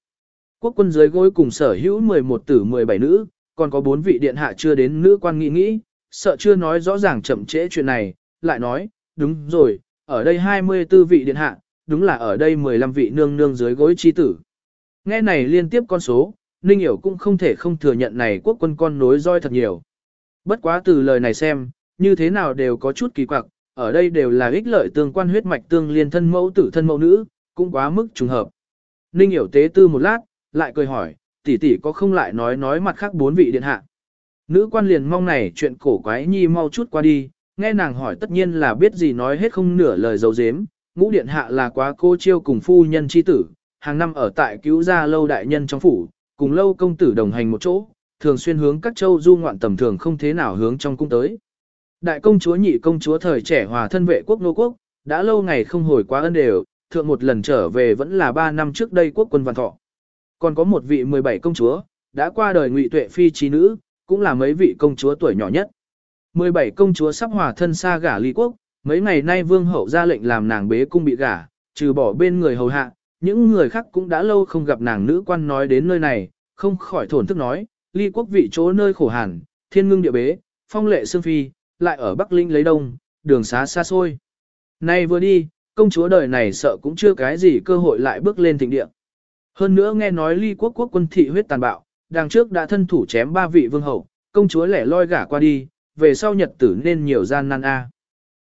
Quốc quân dưới gối cùng sở hữu 11 tử 17 nữ, còn có 4 vị điện hạ chưa đến nữ quan nghĩ nghĩ, sợ chưa nói rõ ràng chậm trễ chuyện này, lại nói, đúng rồi, ở đây 24 vị điện hạ, đúng là ở đây 15 vị nương nương dưới gối chi tử. Nghe này liên tiếp con số, Ninh Hiểu cũng không thể không thừa nhận này quốc quân con nối roi thật nhiều. Bất quá từ lời này xem, như thế nào đều có chút kỳ quặc, ở đây đều là ích lợi tương quan huyết mạch tương liên thân mẫu tử thân mẫu nữ, cũng quá mức trùng hợp. Ninh Hiểu tế tư một lát, lại cười hỏi, tỷ tỷ có không lại nói nói mặt khác bốn vị điện hạ. Nữ quan liền mong này chuyện cổ quái nhi mau chút qua đi, nghe nàng hỏi tất nhiên là biết gì nói hết không nửa lời dấu dếm, ngũ điện hạ là quá cô chiêu cùng phu nhân chi tử, hàng năm ở tại cứu gia lâu đại nhân trong phủ, cùng lâu công tử đồng hành một chỗ, thường xuyên hướng các châu du ngoạn tầm thường không thế nào hướng trong cung tới. Đại công chúa nhị công chúa thời trẻ hòa thân vệ quốc nô quốc, đã lâu ngày không hồi quá ân đều, thượng một lần trở về vẫn là 3 năm trước đây quốc quân văn thọ. Còn có một vị 17 công chúa, đã qua đời ngụy tuệ phi trí nữ, cũng là mấy vị công chúa tuổi nhỏ nhất. 17 công chúa sắp hòa thân xa gả ly quốc, mấy ngày nay vương hậu ra lệnh làm nàng bế cung bị gả, trừ bỏ bên người hầu hạ, những người khác cũng đã lâu không gặp nàng nữ quan nói đến nơi này, không khỏi thổn thức nói, ly quốc vị chỗ nơi khổ hàn, thiên ngưng địa bế, phong lệ xương phi, lại ở Bắc Linh lấy đông, đường xá xa xôi. Nay vừa đi, công chúa đời này sợ cũng chưa cái gì cơ hội lại bước lên thịnh địa. Hơn nữa nghe nói ly quốc quốc quân thị huyết tàn bạo, đằng trước đã thân thủ chém ba vị vương hậu, công chúa lẻ loi gả qua đi, về sau nhật tử nên nhiều gian nan a.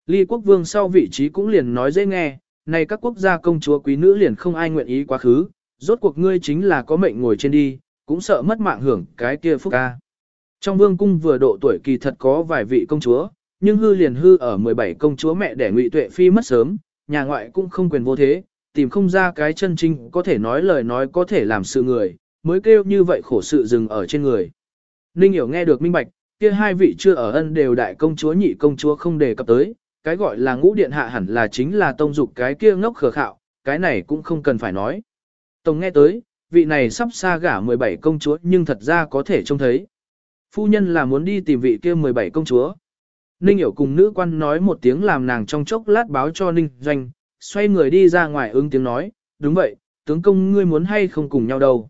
Ly quốc vương sau vị trí cũng liền nói dễ nghe, này các quốc gia công chúa quý nữ liền không ai nguyện ý quá khứ, rốt cuộc ngươi chính là có mệnh ngồi trên đi, cũng sợ mất mạng hưởng cái kia phúc ca. Trong vương cung vừa độ tuổi kỳ thật có vài vị công chúa, nhưng hư liền hư ở 17 công chúa mẹ đẻ ngụy tuệ phi mất sớm, nhà ngoại cũng không quyền vô thế, tìm không ra cái chân chính có thể nói lời nói có thể làm sự người, mới kêu như vậy khổ sự dừng ở trên người. Ninh hiểu nghe được minh bạch, kia hai vị chưa ở ân đều đại công chúa nhị công chúa không đề cập tới, cái gọi là ngũ điện hạ hẳn là chính là tông dục cái kia ngốc khờ khạo, cái này cũng không cần phải nói. Tông nghe tới, vị này sắp xa gả 17 công chúa nhưng thật ra có thể trông thấy. Phu nhân là muốn đi tìm vị kia 17 công chúa. Ninh hiểu cùng nữ quan nói một tiếng làm nàng trong chốc lát báo cho Ninh Doanh, xoay người đi ra ngoài ứng tiếng nói, đúng vậy, tướng công ngươi muốn hay không cùng nhau đâu.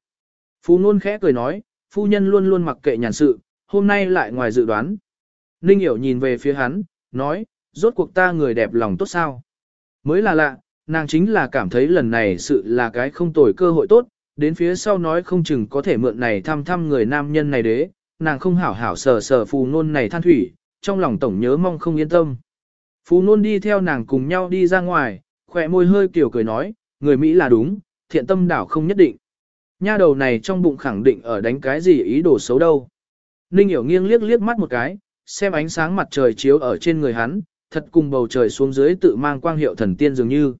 Phú Nôn khẽ cười nói, phu nhân luôn luôn mặc kệ nhàn sự, hôm nay lại ngoài dự đoán. Ninh hiểu nhìn về phía hắn, nói, rốt cuộc ta người đẹp lòng tốt sao. Mới là lạ, nàng chính là cảm thấy lần này sự là cái không tồi cơ hội tốt, đến phía sau nói không chừng có thể mượn này thăm thăm người nam nhân này đế, nàng không hảo hảo sờ sờ phù nôn này than thủy, trong lòng tổng nhớ mong không yên tâm. Phù nôn đi theo nàng cùng nhau đi ra ngoài, khỏe môi hơi kiểu cười nói, người Mỹ là đúng, thiện tâm đảo không nhất định. Nha đầu này trong bụng khẳng định ở đánh cái gì ý đồ xấu đâu. Ninh hiểu nghiêng liếc liếc mắt một cái, xem ánh sáng mặt trời chiếu ở trên người hắn, thật cùng bầu trời xuống dưới tự mang quang hiệu thần tiên dường như.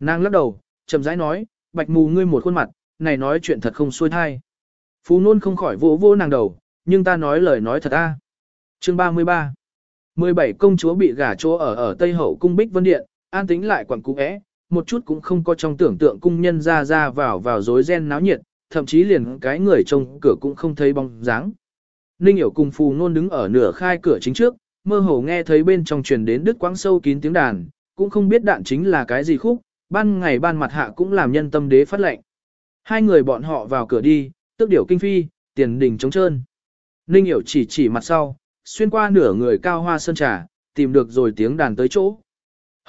Nàng lắc đầu, chậm rãi nói, bạch mù ngươi một khuôn mặt, này nói chuyện thật không xuôi thai. Phú nôn không khỏi vỗ vỗ nàng đầu, nhưng ta nói lời nói thật a. À. Chương 33 17 công chúa bị gả chỗ ở ở Tây Hậu Cung Bích Vân Điện, an tính lại quẩn cũ é, một chút cũng không có trong tưởng tượng cung nhân ra ra vào vào rối ren náo nhiệt, thậm chí liền cái người trông cửa cũng không thấy bóng dáng. Ninh hiểu cùng phù nôn đứng ở nửa khai cửa chính trước, mơ hồ nghe thấy bên trong truyền đến đứt quãng sâu kín tiếng đàn, cũng không biết đạn chính là cái gì khúc, ban ngày ban mặt hạ cũng làm nhân tâm đế phát lệnh. Hai người bọn họ vào cửa đi, tức điểu kinh phi, tiền đình trống trơn. Ninh hiểu chỉ chỉ mặt sau, xuyên qua nửa người cao hoa sơn trà, tìm được rồi tiếng đàn tới chỗ.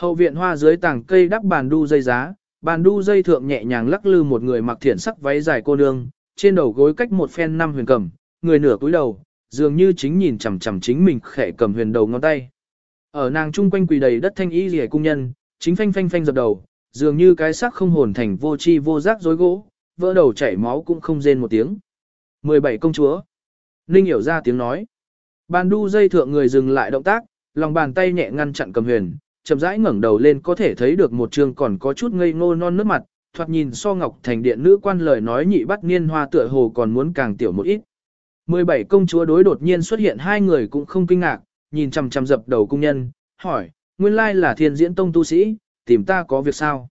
Hậu viện hoa dưới tảng cây đắp bàn đu dây giá, bàn đu dây thượng nhẹ nhàng lắc lư một người mặc thiển sắc váy dài cô nương, trên đầu gối cách một phen năm huyền cầm, người nửa cúi đầu, dường như chính nhìn chằm chằm chính mình khẽ cầm huyền đầu ngón tay. Ở nàng trung quanh quỳ đầy đất thanh y rìa cung nhân, chính phanh phanh phanh dập đầu, dường như cái xác không hồn thành vô chi vô giác rối gỗ, vỡ đầu chảy máu cũng không rên một tiếng. 17 công chúa. Ninh hiểu ra tiếng nói. Bàn đu dây thượng người dừng lại động tác, lòng bàn tay nhẹ ngăn chặn cầm huyền, chậm rãi ngẩng đầu lên có thể thấy được một trường còn có chút ngây ngô non nước mặt, thoạt nhìn so ngọc thành điện nữ quan lời nói nhị bắt niên hoa tựa hồ còn muốn càng tiểu một ít. 17 công chúa đối đột nhiên xuất hiện hai người cũng không kinh ngạc, nhìn chằm chằm dập đầu cung nhân, hỏi, nguyên lai là thiên diễn tông tu sĩ, tìm ta có việc sao?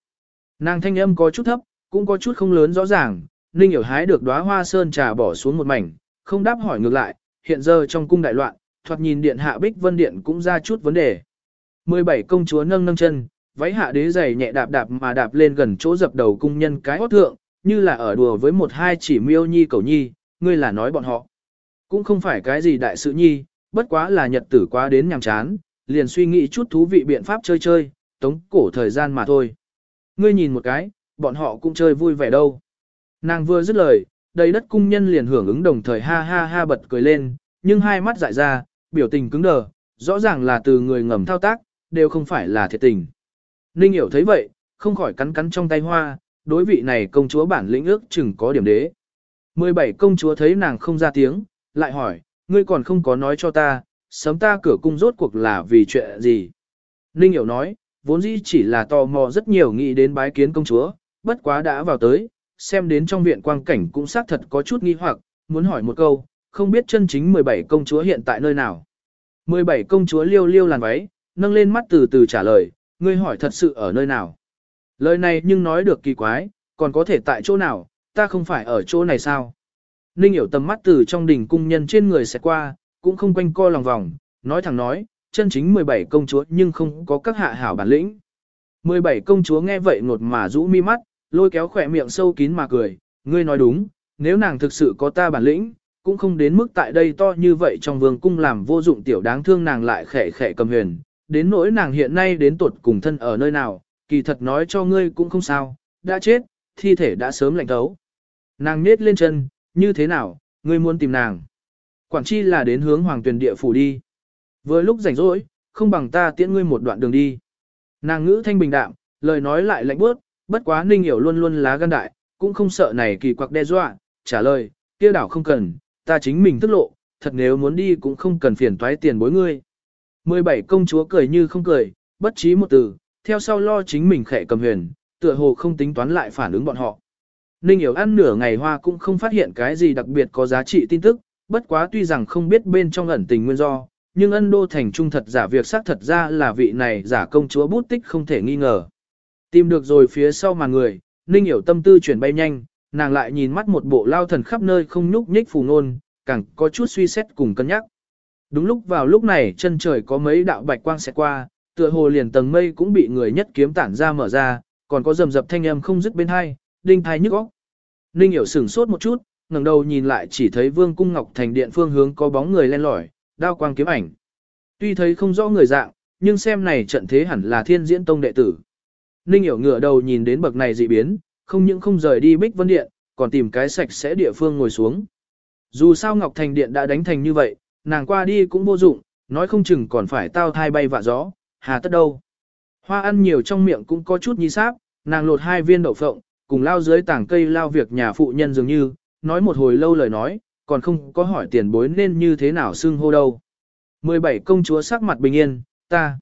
Nàng thanh âm có chút thấp, cũng có chút không lớn rõ ràng, Ninh hiểu hái được đóa hoa sơn trà bỏ xuống một mảnh, không đáp hỏi ngược lại, hiện giờ trong cung đại loạn, thoạt nhìn điện hạ bích vân điện cũng ra chút vấn đề. 17 công chúa nâng nâng chân, váy hạ đế giày nhẹ đạp đạp mà đạp lên gần chỗ dập đầu cung nhân cái hót thượng, như là ở đùa với một hai chỉ miêu nhi cầu nhi, ngươi là nói bọn họ. Cũng không phải cái gì đại sự nhi, bất quá là nhật tử quá đến nhàm chán, liền suy nghĩ chút thú vị biện pháp chơi chơi, tống cổ thời gian mà thôi. Ngươi nhìn một cái, bọn họ cũng chơi vui vẻ đâu. Nàng vừa dứt lời, đầy đất cung nhân liền hưởng ứng đồng thời ha ha ha bật cười lên, nhưng hai mắt dại ra, biểu tình cứng đờ, rõ ràng là từ người ngầm thao tác, đều không phải là thiệt tình. Ninh hiểu thấy vậy, không khỏi cắn cắn trong tay hoa, đối vị này công chúa bản lĩnh ước chừng có điểm đế. 17 công chúa thấy nàng không ra tiếng, lại hỏi, ngươi còn không có nói cho ta, sớm ta cửa cung rốt cuộc là vì chuyện gì. Ninh hiểu nói, vốn dĩ chỉ là tò mò rất nhiều nghĩ đến bái kiến công chúa, bất quá đã vào tới, xem đến trong viện quang cảnh cũng xác thật có chút nghi hoặc, muốn hỏi một câu, không biết chân chính 17 công chúa hiện tại nơi nào. 17 công chúa liêu liêu làn váy, nâng lên mắt từ từ trả lời, ngươi hỏi thật sự ở nơi nào. Lời này nhưng nói được kỳ quái, còn có thể tại chỗ nào, ta không phải ở chỗ này sao. Ninh hiểu tầm mắt từ trong đỉnh cung nhân trên người sẽ qua, cũng không quanh co lòng vòng, nói thẳng nói, chân chính 17 công chúa nhưng không có các hạ hảo bản lĩnh. 17 công chúa nghe vậy ngột mà rũ mi mắt, lôi kéo khỏe miệng sâu kín mà cười, ngươi nói đúng, nếu nàng thực sự có ta bản lĩnh, cũng không đến mức tại đây to như vậy trong vương cung làm vô dụng tiểu đáng thương nàng lại khẽ khẽ cầm huyền, đến nỗi nàng hiện nay đến tuột cùng thân ở nơi nào, kỳ thật nói cho ngươi cũng không sao, đã chết, thi thể đã sớm lạnh thấu. Nàng nết lên chân, như thế nào, ngươi muốn tìm nàng. Quản chi là đến hướng hoàng tuyển địa phủ đi. Vừa lúc rảnh rỗi, không bằng ta tiễn ngươi một đoạn đường đi. Nàng ngữ thanh bình đạm, lời nói lại lạnh bước, bất quá ninh hiểu luôn luôn lá gan đại, cũng không sợ này kỳ quặc đe dọa, trả lời, kia đảo không cần, ta chính mình thức lộ, thật nếu muốn đi cũng không cần phiền toái tiền bối ngươi. 17 công chúa cười như không cười, bất trí một từ, theo sau lo chính mình khẽ cầm huyền, tựa hồ không tính toán lại phản ứng bọn họ. Ninh hiểu ăn nửa ngày hoa cũng không phát hiện cái gì đặc biệt có giá trị tin tức, bất quá tuy rằng không biết bên trong ẩn tình nguyên do, nhưng ân đô thành trung thật giả việc xác thật ra là vị này giả công chúa bút tích không thể nghi ngờ. Tìm được rồi phía sau mà người, Ninh hiểu tâm tư chuyển bay nhanh, nàng lại nhìn mắt một bộ lao thần khắp nơi không nhúc nhích phù nôn, càng có chút suy xét cùng cân nhắc. Đúng lúc vào lúc này chân trời có mấy đạo bạch quang sẽ qua, tựa hồ liền tầng mây cũng bị người nhất kiếm tản ra mở ra, còn có rầm rập thanh âm không dứt bên hai, đinh thai nhức óc. Ninh hiểu sửng sốt một chút, ngẩng đầu nhìn lại chỉ thấy Vương cung Ngọc Thành điện phương hướng có bóng người len lỏi, đao quang kiếm ảnh. Tuy thấy không rõ người dạng, nhưng xem này trận thế hẳn là Thiên Diễn Tông đệ tử. Ninh hiểu ngửa đầu nhìn đến bậc này dị biến, không những không rời đi Bích Vân Điện, còn tìm cái sạch sẽ địa phương ngồi xuống. Dù sao Ngọc Thành Điện đã đánh thành như vậy, nàng qua đi cũng vô dụng, nói không chừng còn phải tao thai bay vạ gió, hà tất đâu. Hoa ăn nhiều trong miệng cũng có chút nhi sáp, nàng lột hai viên đậu phộng, cùng lao dưới tảng cây lao việc nhà phụ nhân dường như, nói một hồi lâu lời nói, còn không có hỏi tiền bối nên như thế nào xưng hô đâu. 17 công chúa sắc mặt bình yên, ta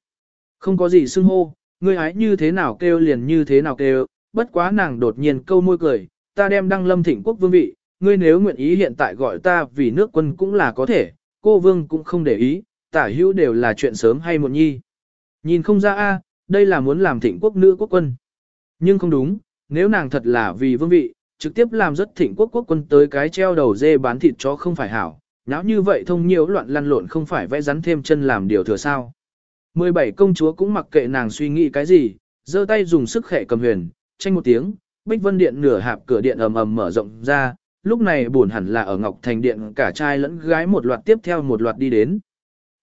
không có gì xưng hô, ngươi ái như thế nào kêu liền như thế nào kêu, bất quá nàng đột nhiên câu môi cười, ta đem đăng lâm thịnh quốc vương vị, ngươi nếu nguyện ý hiện tại gọi ta vì nước quân cũng là có thể, cô vương cũng không để ý, tả hữu đều là chuyện sớm hay muộn nhi. Nhìn không ra a, đây là muốn làm thịnh quốc nữ quốc quân. Nhưng không đúng, nếu nàng thật là vì vương vị, trực tiếp làm rất thịnh quốc quốc quân tới cái treo đầu dê bán thịt chó không phải hảo, nháo như vậy thông nhiều loạn lăn lộn không phải vẽ rắn thêm chân làm điều thừa sao. 17 công chúa cũng mặc kệ nàng suy nghĩ cái gì, giơ tay dùng sức khẽ cầm huyền, tranh một tiếng, Bích Vân Điện nửa hạp cửa điện ầm ầm mở rộng ra, lúc này buồn hẳn là ở Ngọc Thành Điện cả trai lẫn gái một loạt tiếp theo một loạt đi đến.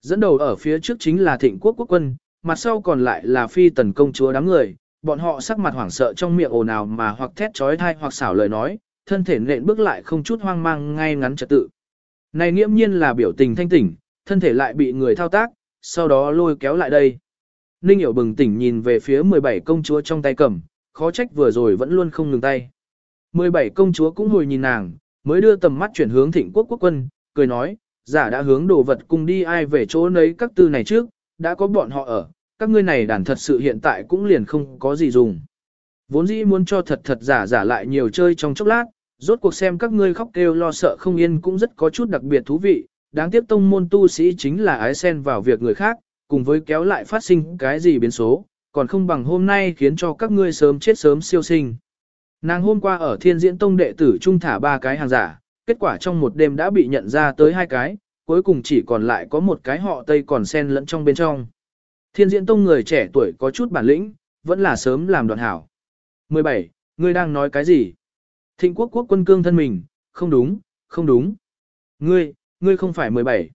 Dẫn đầu ở phía trước chính là thịnh quốc quốc quân, mặt sau còn lại là phi tần công chúa đám người, bọn họ sắc mặt hoảng sợ trong miệng ồn ào mà hoặc thét trói thai hoặc xảo lời nói, thân thể nện bước lại không chút hoang mang ngay ngắn trật tự. Này nghiễm nhiên là biểu tình thanh tỉnh, thân thể lại bị người thao tác, sau đó lôi kéo lại đây. Ninh hiểu bừng tỉnh nhìn về phía 17 công chúa trong tay cầm, khó trách vừa rồi vẫn luôn không ngừng tay. 17 công chúa cũng hồi nhìn nàng, mới đưa tầm mắt chuyển hướng thịnh quốc quốc quân, cười nói, giả đã hướng đồ vật cùng đi ai về chỗ nấy các tư này trước, đã có bọn họ ở, các ngươi này đàn thật sự hiện tại cũng liền không có gì dùng. Vốn dĩ muốn cho thật thật giả giả lại nhiều chơi trong chốc lát, rốt cuộc xem các ngươi khóc kêu lo sợ không yên cũng rất có chút đặc biệt thú vị, đáng tiếc tông môn tu sĩ chính là ái sen vào việc người khác, cùng với kéo lại phát sinh cái gì biến số, còn không bằng hôm nay khiến cho các ngươi sớm chết sớm siêu sinh. Nàng hôm qua ở thiên diễn tông đệ tử trung thả ba cái hàng giả, kết quả trong một đêm đã bị nhận ra tới hai cái, cuối cùng chỉ còn lại có một cái họ Tây còn xen lẫn trong bên trong. Thiên diễn tông người trẻ tuổi có chút bản lĩnh, vẫn là sớm làm đoạn hảo. 17. Ngươi đang nói cái gì? Thịnh quốc quốc quân cương thân mình, không đúng, không đúng. Ngươi, ngươi không phải 17.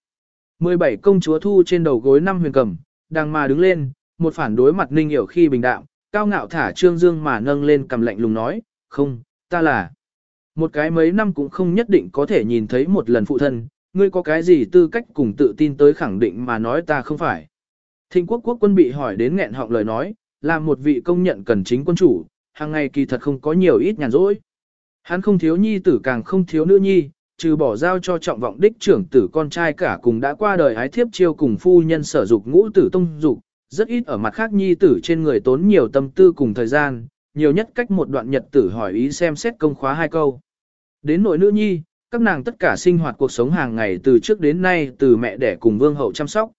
17 công chúa thu trên đầu gối năm huyền cầm, đang mà đứng lên, một phản đối mặt ninh hiểu khi bình đạm, cao ngạo thả trương dương mà nâng lên cầm lạnh lùng nói, không, ta là. Một cái mấy năm cũng không nhất định có thể nhìn thấy một lần phụ thân, ngươi có cái gì tư cách cùng tự tin tới khẳng định mà nói ta không phải. Thịnh quốc quốc quân bị hỏi đến nghẹn họng lời nói, là một vị công nhận cần chính quân chủ, hàng ngày kỳ thật không có nhiều ít nhàn rỗi. Hắn không thiếu nhi tử càng không thiếu nữ nhi, trừ bỏ giao cho trọng vọng đích trưởng tử con trai cả cùng đã qua đời ái thiếp chiêu cùng phu nhân sở dục ngũ tử tông dục, rất ít ở mặt khác nhi tử trên người tốn nhiều tâm tư cùng thời gian, nhiều nhất cách một đoạn nhật tử hỏi ý xem xét công khóa hai câu. Đến nội nữ nhi, các nàng tất cả sinh hoạt cuộc sống hàng ngày từ trước đến nay từ mẹ đẻ cùng vương hậu chăm sóc.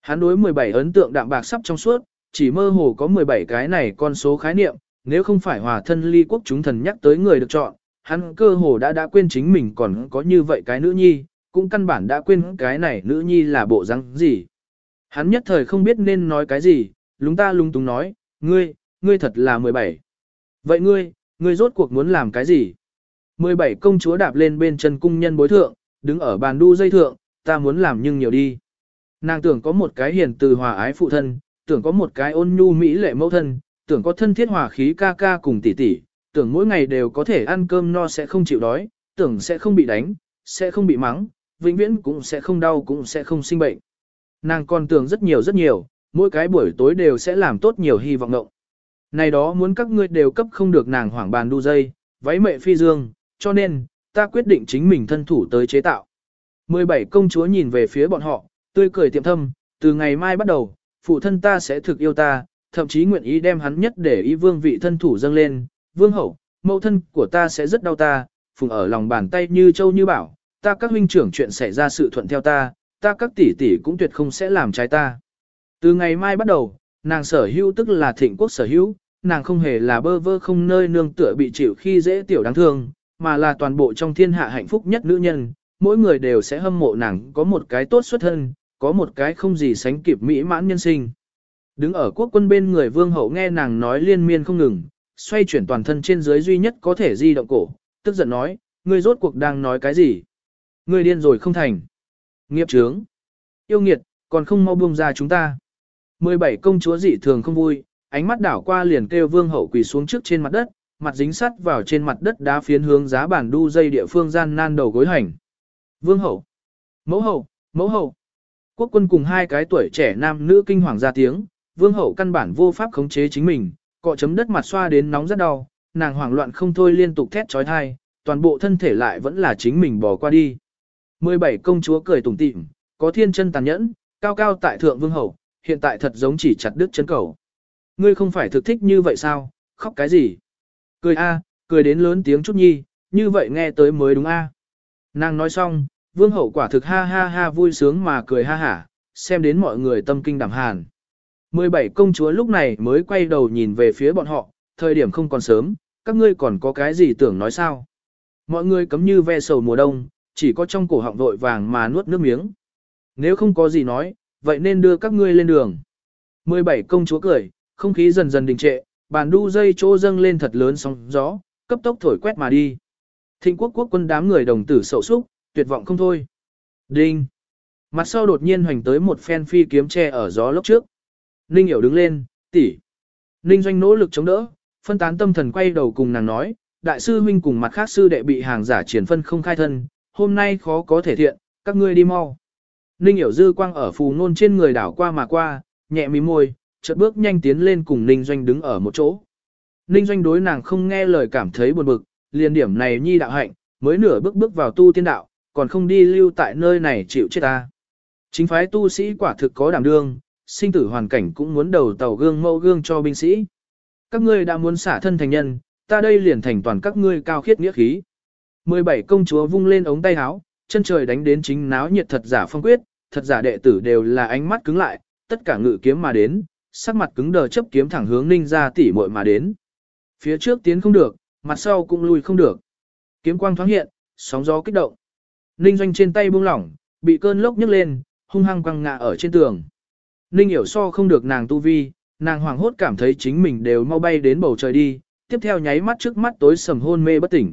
Hắn đối 17 ấn tượng đạm bạc sắp trong suốt, chỉ mơ hồ có 17 cái này con số khái niệm, nếu không phải hòa thân ly quốc chúng thần nhắc tới người được chọn, hắn cơ hồ đã đã quên chính mình còn có như vậy cái nữ nhi, cũng căn bản đã quên cái này nữ nhi là bộ răng gì. Hắn nhất thời không biết nên nói cái gì, lúng ta lung túng nói, ngươi, ngươi thật là 17. Vậy ngươi, ngươi rốt cuộc muốn làm cái gì? 17 công chúa đạp lên bên chân cung nhân bối thượng, đứng ở bàn đu dây thượng, ta muốn làm nhưng nhiều đi. Nàng tưởng có một cái hiền từ hòa ái phụ thân, tưởng có một cái ôn nhu mỹ lệ mẫu thân, tưởng có thân thiết hòa khí ca ca cùng tỷ tỷ, tưởng mỗi ngày đều có thể ăn cơm no sẽ không chịu đói, tưởng sẽ không bị đánh, sẽ không bị mắng, vĩnh viễn cũng sẽ không đau cũng sẽ không sinh bệnh. Nàng còn tưởng rất nhiều rất nhiều, mỗi cái buổi tối đều sẽ làm tốt nhiều hy vọng ngộng. Này đó muốn các ngươi đều cấp không được nàng hoảng bàn đu dây, váy mệ phi dương, cho nên, ta quyết định chính mình thân thủ tới chế tạo. 17 công chúa nhìn về phía bọn họ, tươi cười tiệm thâm, từ ngày mai bắt đầu, phụ thân ta sẽ thực yêu ta, thậm chí nguyện ý đem hắn nhất để ý vương vị thân thủ dâng lên, vương hậu, mẫu thân của ta sẽ rất đau ta, phùng ở lòng bàn tay như châu như bảo, ta các huynh trưởng chuyện xảy ra sự thuận theo ta, ta các tỷ tỷ cũng tuyệt không sẽ làm trái ta. Từ ngày mai bắt đầu, nàng sở hữu tức là thịnh quốc sở hữu, nàng không hề là bơ vơ không nơi nương tựa bị chịu khi dễ tiểu đáng thương, mà là toàn bộ trong thiên hạ hạnh phúc nhất nữ nhân, mỗi người đều sẽ hâm mộ nàng có một cái tốt xuất thân, có một cái không gì sánh kịp mỹ mãn nhân sinh. Đứng ở quốc quân bên người vương hậu nghe nàng nói liên miên không ngừng, xoay chuyển toàn thân trên dưới duy nhất có thể di động cổ, tức giận nói, ngươi rốt cuộc đang nói cái gì? Ngươi điên rồi không thành. Nghiệp trướng. Yêu nghiệt, còn không mau buông ra chúng ta. 17 công chúa dị thường không vui, ánh mắt đảo qua liền kêu vương hậu quỳ xuống trước trên mặt đất, mặt dính sắt vào trên mặt đất đá phiến hướng giá bản đu dây địa phương gian nan đầu gối hành. Vương hậu, mẫu hậu, mẫu hậu. Quốc quân cùng hai cái tuổi trẻ nam nữ kinh hoàng ra tiếng, vương hậu căn bản vô pháp khống chế chính mình, cọ chấm đất mặt xoa đến nóng rất đau, nàng hoảng loạn không thôi liên tục thét trói thai, toàn bộ thân thể lại vẫn là chính mình bỏ qua đi. 17 công chúa cười tủm tỉm, có thiên chân tàn nhẫn, cao cao tại thượng vương hậu, hiện tại thật giống chỉ chặt đứt chân cầu. Ngươi không phải thực thích như vậy sao, khóc cái gì? Cười a, cười đến lớn tiếng chút nhi, như vậy nghe tới mới đúng a. Nàng nói xong, vương hậu quả thực ha ha ha vui sướng mà cười ha hả, xem đến mọi người tâm kinh đảm hàn. 17 công chúa lúc này mới quay đầu nhìn về phía bọn họ, thời điểm không còn sớm, các ngươi còn có cái gì tưởng nói sao? Mọi người cấm như ve sầu mùa đông, chỉ có trong cổ họng vội vàng mà nuốt nước miếng. Nếu không có gì nói, vậy nên đưa các ngươi lên đường. 17 công chúa cười, không khí dần dần đình trệ, bàn đu dây chỗ dâng lên thật lớn sóng gió, cấp tốc thổi quét mà đi. Thịnh quốc quốc quân đám người đồng tử sậu súc, tuyệt vọng không thôi. Đinh! Mặt sau đột nhiên hoành tới một phen phi kiếm tre ở gió lốc trước. Ninh hiểu đứng lên, tỷ. Ninh doanh nỗ lực chống đỡ, phân tán tâm thần quay đầu cùng nàng nói, đại sư huynh cùng mặt khác sư đệ bị hàng giả triển phân không khai thân, hôm nay khó có thể thiện, các ngươi đi mau. Ninh hiểu dư quang ở phù nôn trên người đảo qua mà qua, nhẹ mí môi, chợt bước nhanh tiến lên cùng Ninh Doanh đứng ở một chỗ. Ninh Doanh đối nàng không nghe lời cảm thấy buồn bực, liền điểm này nhi đạo hạnh, mới nửa bước bước vào tu tiên đạo, còn không đi lưu tại nơi này chịu chết ta. Chính phái tu sĩ quả thực có đảm đương, sinh tử hoàn cảnh cũng muốn đầu tàu gương mẫu gương cho binh sĩ. Các ngươi đã muốn xả thân thành nhân, ta đây liền thành toàn các ngươi cao khiết nghĩa khí. 17 công chúa vung lên ống tay áo, chân trời đánh đến chính náo nhiệt thật giả phong quyết, thật giả đệ tử đều là ánh mắt cứng lại, tất cả ngự kiếm mà đến, sắc mặt cứng đờ chấp kiếm thẳng hướng ninh ra tỉ muội mà đến. Phía trước tiến không được, mặt sau cũng lùi không được. Kiếm quang thoáng hiện, sóng gió kích động. Ninh doanh trên tay buông lỏng, bị cơn lốc nhấc lên, hung hăng quăng ngã ở trên tường. Ninh hiểu so không được nàng tu vi, nàng hoàng hốt cảm thấy chính mình đều mau bay đến bầu trời đi, tiếp theo nháy mắt trước mắt tối sầm hôn mê bất tỉnh.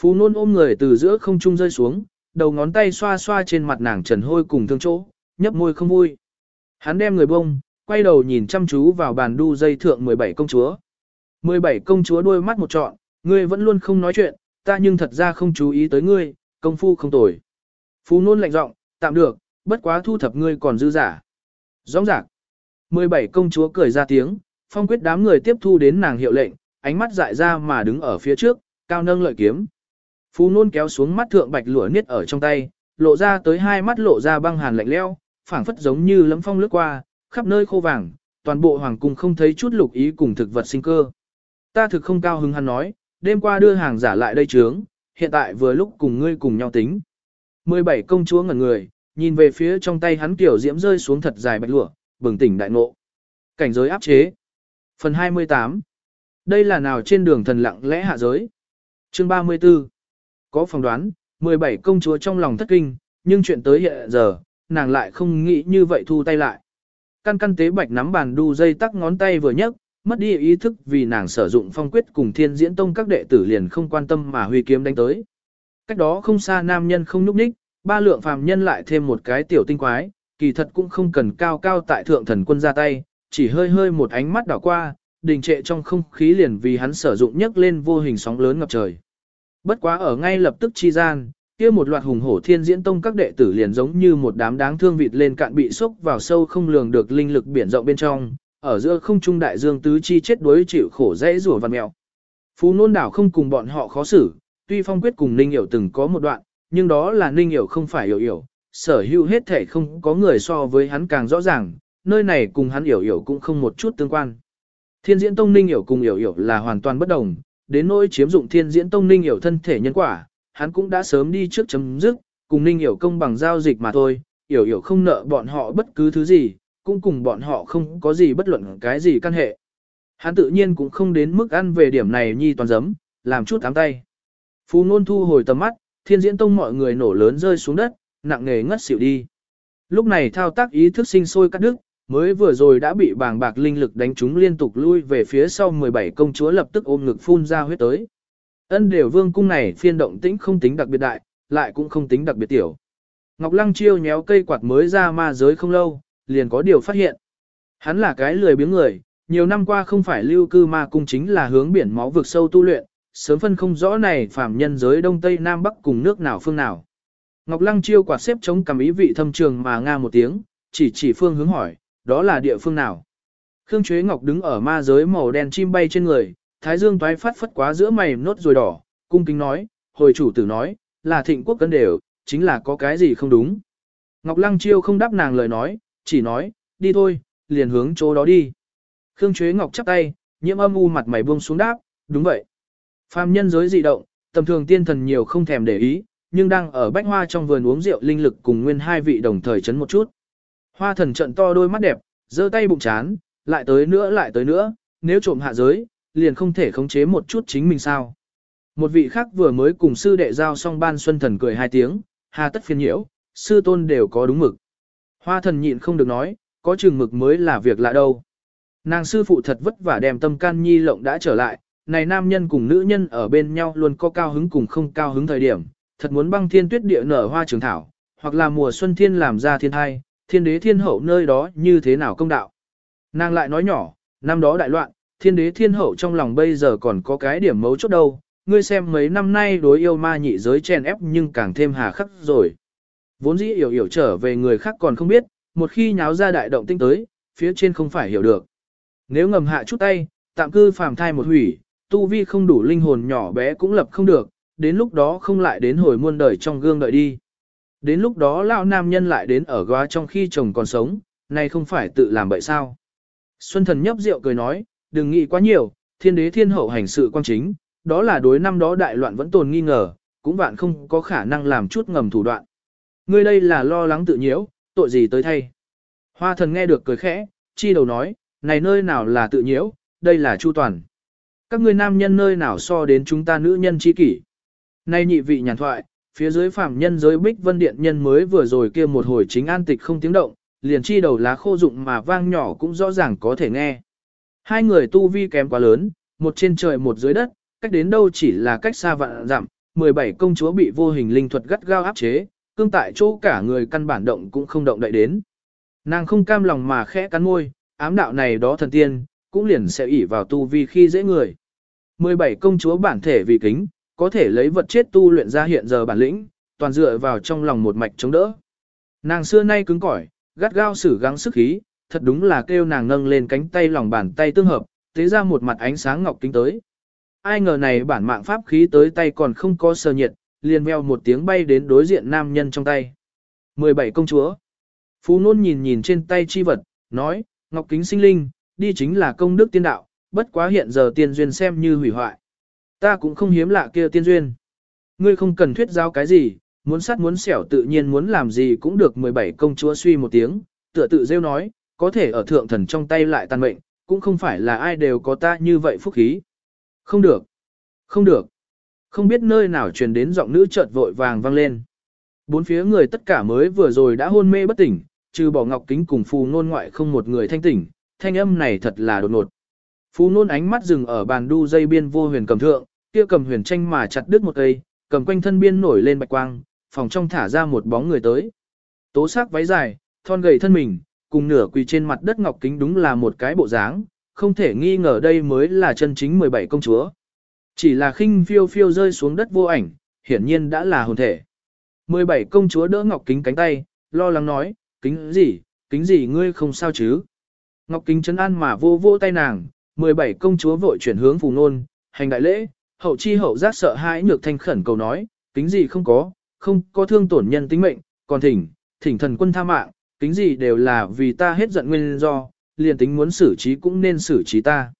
Phú nôn ôm người từ giữa không trung rơi xuống, đầu ngón tay xoa xoa trên mặt nàng trần hôi cùng thương chỗ, nhấp môi không vui. Hắn đem người bông, quay đầu nhìn chăm chú vào bàn đu dây thượng 17 công chúa. 17 công chúa đôi mắt một trọn, ngươi vẫn luôn không nói chuyện, ta nhưng thật ra không chú ý tới ngươi, công phu không tồi. Phú nôn lạnh giọng, tạm được, bất quá thu thập ngươi còn dư giả. Rõ ràng. 17 công chúa cười ra tiếng, phong quyết đám người tiếp thu đến nàng hiệu lệnh, ánh mắt dại ra mà đứng ở phía trước, cao nâng lợi kiếm. Phú nôn kéo xuống mắt thượng bạch lụa niết ở trong tay, lộ ra tới hai mắt lộ ra băng hàn lạnh leo, phảng phất giống như lấm phong lướt qua, khắp nơi khô vàng, toàn bộ hoàng cung không thấy chút lục ý cùng thực vật sinh cơ. Ta thực không cao hứng hắn nói, đêm qua đưa hàng giả lại đây trướng, hiện tại vừa lúc cùng ngươi cùng nhau tính. 17 công chúa ngẩn người, nhìn về phía trong tay hắn kiểu diễm rơi xuống thật dài bạch lụa, bừng tỉnh đại ngộ. Cảnh giới áp chế. Phần 28. Đây là nào trên đường thần lặng lẽ hạ giới. Chương 34. Có phỏng đoán, 17 công chúa trong lòng thất kinh, nhưng chuyện tới hiện giờ, nàng lại không nghĩ như vậy thu tay lại. Căn căn tế bạch nắm bàn đu dây tắc ngón tay vừa nhấc, mất đi ý thức vì nàng sử dụng phong quyết cùng thiên diễn tông các đệ tử liền không quan tâm mà huy kiếm đánh tới. Cách đó không xa nam nhân không núp ních, ba lượng phàm nhân lại thêm một cái tiểu tinh quái, kỳ thật cũng không cần cao cao tại thượng thần quân ra tay, chỉ hơi hơi một ánh mắt đảo qua, đình trệ trong không khí liền vì hắn sử dụng nhấc lên vô hình sóng lớn ngập trời. Bất quá ở ngay lập tức chi gian, kia một loạt hùng hổ thiên diễn tông các đệ tử liền giống như một đám đáng thương vịt lên cạn bị sốc vào sâu không lường được linh lực biển rộng bên trong, ở giữa không trung đại dương tứ chi chết đuối chịu khổ dễ rủa văn mèo. Phú nôn đảo không cùng bọn họ khó xử, tuy phong quyết cùng Ninh Hiểu từng có một đoạn, nhưng đó là Ninh Hiểu không phải Hiểu Hiểu, sở hữu hết thể không có người so với hắn càng rõ ràng, nơi này cùng hắn Hiểu Hiểu cũng không một chút tương quan. Thiên diễn tông Ninh Hiểu cùng Hiểu Hiểu là hoàn toàn bất đồng, đến nỗi chiếm dụng thiên diễn tông Ninh Hiểu thân thể nhân quả, hắn cũng đã sớm đi trước chấm dứt, cùng Ninh Hiểu công bằng giao dịch mà thôi, Hiểu Hiểu không nợ bọn họ bất cứ thứ gì, cũng cùng bọn họ không có gì bất luận cái gì căn hệ. Hắn tự nhiên cũng không đến mức ăn về điểm này nhi toàn giấm, làm chút ám tay. Phú Nôn thu hồi tầm mắt, thiên diễn tông mọi người nổ lớn rơi xuống đất, nặng nề ngất xỉu đi. Lúc này thao tác ý thức sinh sôi cắt đứt, mới vừa rồi đã bị bàng bạc linh lực đánh chúng liên tục lui về phía sau 17 công chúa lập tức ôm ngực phun ra huyết tới. Ân đều vương cung này phiên động tĩnh không tính đặc biệt đại, lại cũng không tính đặc biệt tiểu. Ngọc Lăng chiêu nhéo cây quạt mới ra ma giới không lâu, liền có điều phát hiện. Hắn là cái lười biếng người, nhiều năm qua không phải lưu cư ma cung chính là hướng biển máu vực sâu tu luyện, sớm phân không rõ này phạm nhân giới đông tây nam bắc cùng nước nào phương nào. Ngọc Lăng chiêu quạt xếp chống cầm ý vị thâm trường mà nga một tiếng, chỉ chỉ phương hướng hỏi, đó là địa phương nào. Khương Chuế Ngọc đứng ở ma giới màu đen chim bay trên người, thái dương toái phát phất quá giữa mày nốt rồi đỏ, cung kính nói, hồi chủ tử nói, là thịnh quốc cân đều, chính là có cái gì không đúng. Ngọc Lăng chiêu không đáp nàng lời nói, chỉ nói, đi thôi, liền hướng chỗ đó đi. Khương Chuế Ngọc chắp tay, nhiễm âm u mặt mày buông xuống đáp, đúng vậy. Phàm nhân giới dị động, tầm thường tiên thần nhiều không thèm để ý, nhưng đang ở bách hoa trong vườn uống rượu linh lực cùng nguyên hai vị đồng thời chấn một chút. Hoa thần trận to đôi mắt đẹp, giơ tay bụng chán, lại tới nữa lại tới nữa, nếu trộm hạ giới, liền không thể khống chế một chút chính mình sao. Một vị khác vừa mới cùng sư đệ giao xong ban xuân thần cười hai tiếng, hà tất phiền nhiễu, sư tôn đều có đúng mực. Hoa thần nhịn không được nói, có chừng mực mới là việc lạ đâu. Nàng sư phụ thật vất vả đem tâm can nhi lộng đã trở lại, này nam nhân cùng nữ nhân ở bên nhau luôn có cao hứng cùng không cao hứng thời điểm, thật muốn băng thiên tuyết địa nở hoa trường thảo, hoặc là mùa xuân thiên làm ra thiên thai, thiên đế thiên hậu nơi đó như thế nào công đạo. Nàng lại nói nhỏ, năm đó đại loạn, thiên đế thiên hậu trong lòng bây giờ còn có cái điểm mấu chốt đâu, ngươi xem mấy năm nay đối yêu ma nhị giới chen ép nhưng càng thêm hà khắc rồi. Vốn dĩ hiểu hiểu trở về người khác còn không biết, một khi nháo ra đại động tinh tới, phía trên không phải hiểu được. Nếu ngầm hạ chút tay, tạm cư phàm thai một hủy, tu vi không đủ linh hồn nhỏ bé cũng lập không được, đến lúc đó không lại đến hồi muôn đời trong gương đợi đi. Đến lúc đó lão nam nhân lại đến ở góa trong khi chồng còn sống, nay không phải tự làm bậy sao. Xuân thần nhấp rượu cười nói, đừng nghĩ quá nhiều, thiên đế thiên hậu hành sự quan chính, đó là đối năm đó đại loạn vẫn tồn nghi ngờ, cũng vạn không có khả năng làm chút ngầm thủ đoạn. Ngươi đây là lo lắng tự nhiễu, tội gì tới thay. Hoa thần nghe được cười khẽ, chi đầu nói, này nơi nào là tự nhiễu, đây là chu toàn. Các ngươi nam nhân nơi nào so đến chúng ta nữ nhân chi kỷ. Nay nhị vị nhàn thoại, phía dưới phạm nhân giới bích vân điện nhân mới vừa rồi kia một hồi chính an tịch không tiếng động, liền chi đầu lá khô dụng mà vang nhỏ cũng rõ ràng có thể nghe. Hai người tu vi kém quá lớn, một trên trời một dưới đất, cách đến đâu chỉ là cách xa vạn dặm, 17 công chúa bị vô hình linh thuật gắt gao áp chế, cương tại chỗ cả người căn bản động cũng không động đậy đến. Nàng không cam lòng mà khẽ cắn môi, ám đạo này đó thần tiên, cũng liền sẽ ỉ vào tu vi khi dễ người. 17 công chúa bản thể vì kính, có thể lấy vật chết tu luyện ra hiện giờ bản lĩnh, toàn dựa vào trong lòng một mạch chống đỡ. Nàng xưa nay cứng cỏi, gắt gao sử gắng sức khí, thật đúng là kêu nàng nâng lên cánh tay lòng bàn tay tương hợp, tế ra một mặt ánh sáng ngọc kính tới. Ai ngờ này bản mạng pháp khí tới tay còn không có sờ nhiệt, liền veo một tiếng bay đến đối diện nam nhân trong tay. 17 công chúa. Phú nôn nhìn nhìn trên tay chi vật, nói, ngọc kính sinh linh, đi chính là công đức tiên đạo, bất quá hiện giờ tiên duyên xem như hủy hoại. Ta cũng không hiếm lạ kia tiên duyên. Ngươi không cần thuyết giáo cái gì, muốn sát muốn xẻo tự nhiên muốn làm gì cũng được 17 công chúa suy một tiếng, tựa tự rêu nói, có thể ở thượng thần trong tay lại tàn mệnh, cũng không phải là ai đều có ta như vậy phúc khí. Không được, không được, không biết nơi nào truyền đến giọng nữ chợt vội vàng vang lên. Bốn phía người tất cả mới vừa rồi đã hôn mê bất tỉnh, trừ bỏ ngọc kính cùng phù nôn ngoại không một người thanh tỉnh, thanh âm này thật là đột ngột. Phù nôn ánh mắt dừng ở bàn đu dây biên vô huyền cầm thượng, kia cầm huyền tranh mà chặt đứt một cây, cầm quanh thân biên nổi lên bạch quang, phòng trong thả ra một bóng người tới. Tố sắc váy dài, thon gầy thân mình, cùng nửa quỳ trên mặt đất ngọc kính đúng là một cái bộ dáng, không thể nghi ngờ đây mới là chân chính 17 công chúa. Chỉ là khinh phiêu phiêu rơi xuống đất vô ảnh, hiển nhiên đã là hồn thể. 17 công chúa đỡ ngọc kính cánh tay, lo lắng nói, kính gì, kính gì ngươi không sao chứ. Ngọc kính chấn an mà vô vô tay nàng, 17 công chúa vội chuyển hướng phù nôn, hành đại lễ, hậu chi hậu giác sợ hãi nhược thanh khẩn cầu nói, kính gì không có, không có thương tổn nhân tính mệnh, còn thỉnh, thỉnh thần quân tha mạng, kính gì đều là vì ta hết giận nguyên do, liền tính muốn xử trí cũng nên xử trí ta.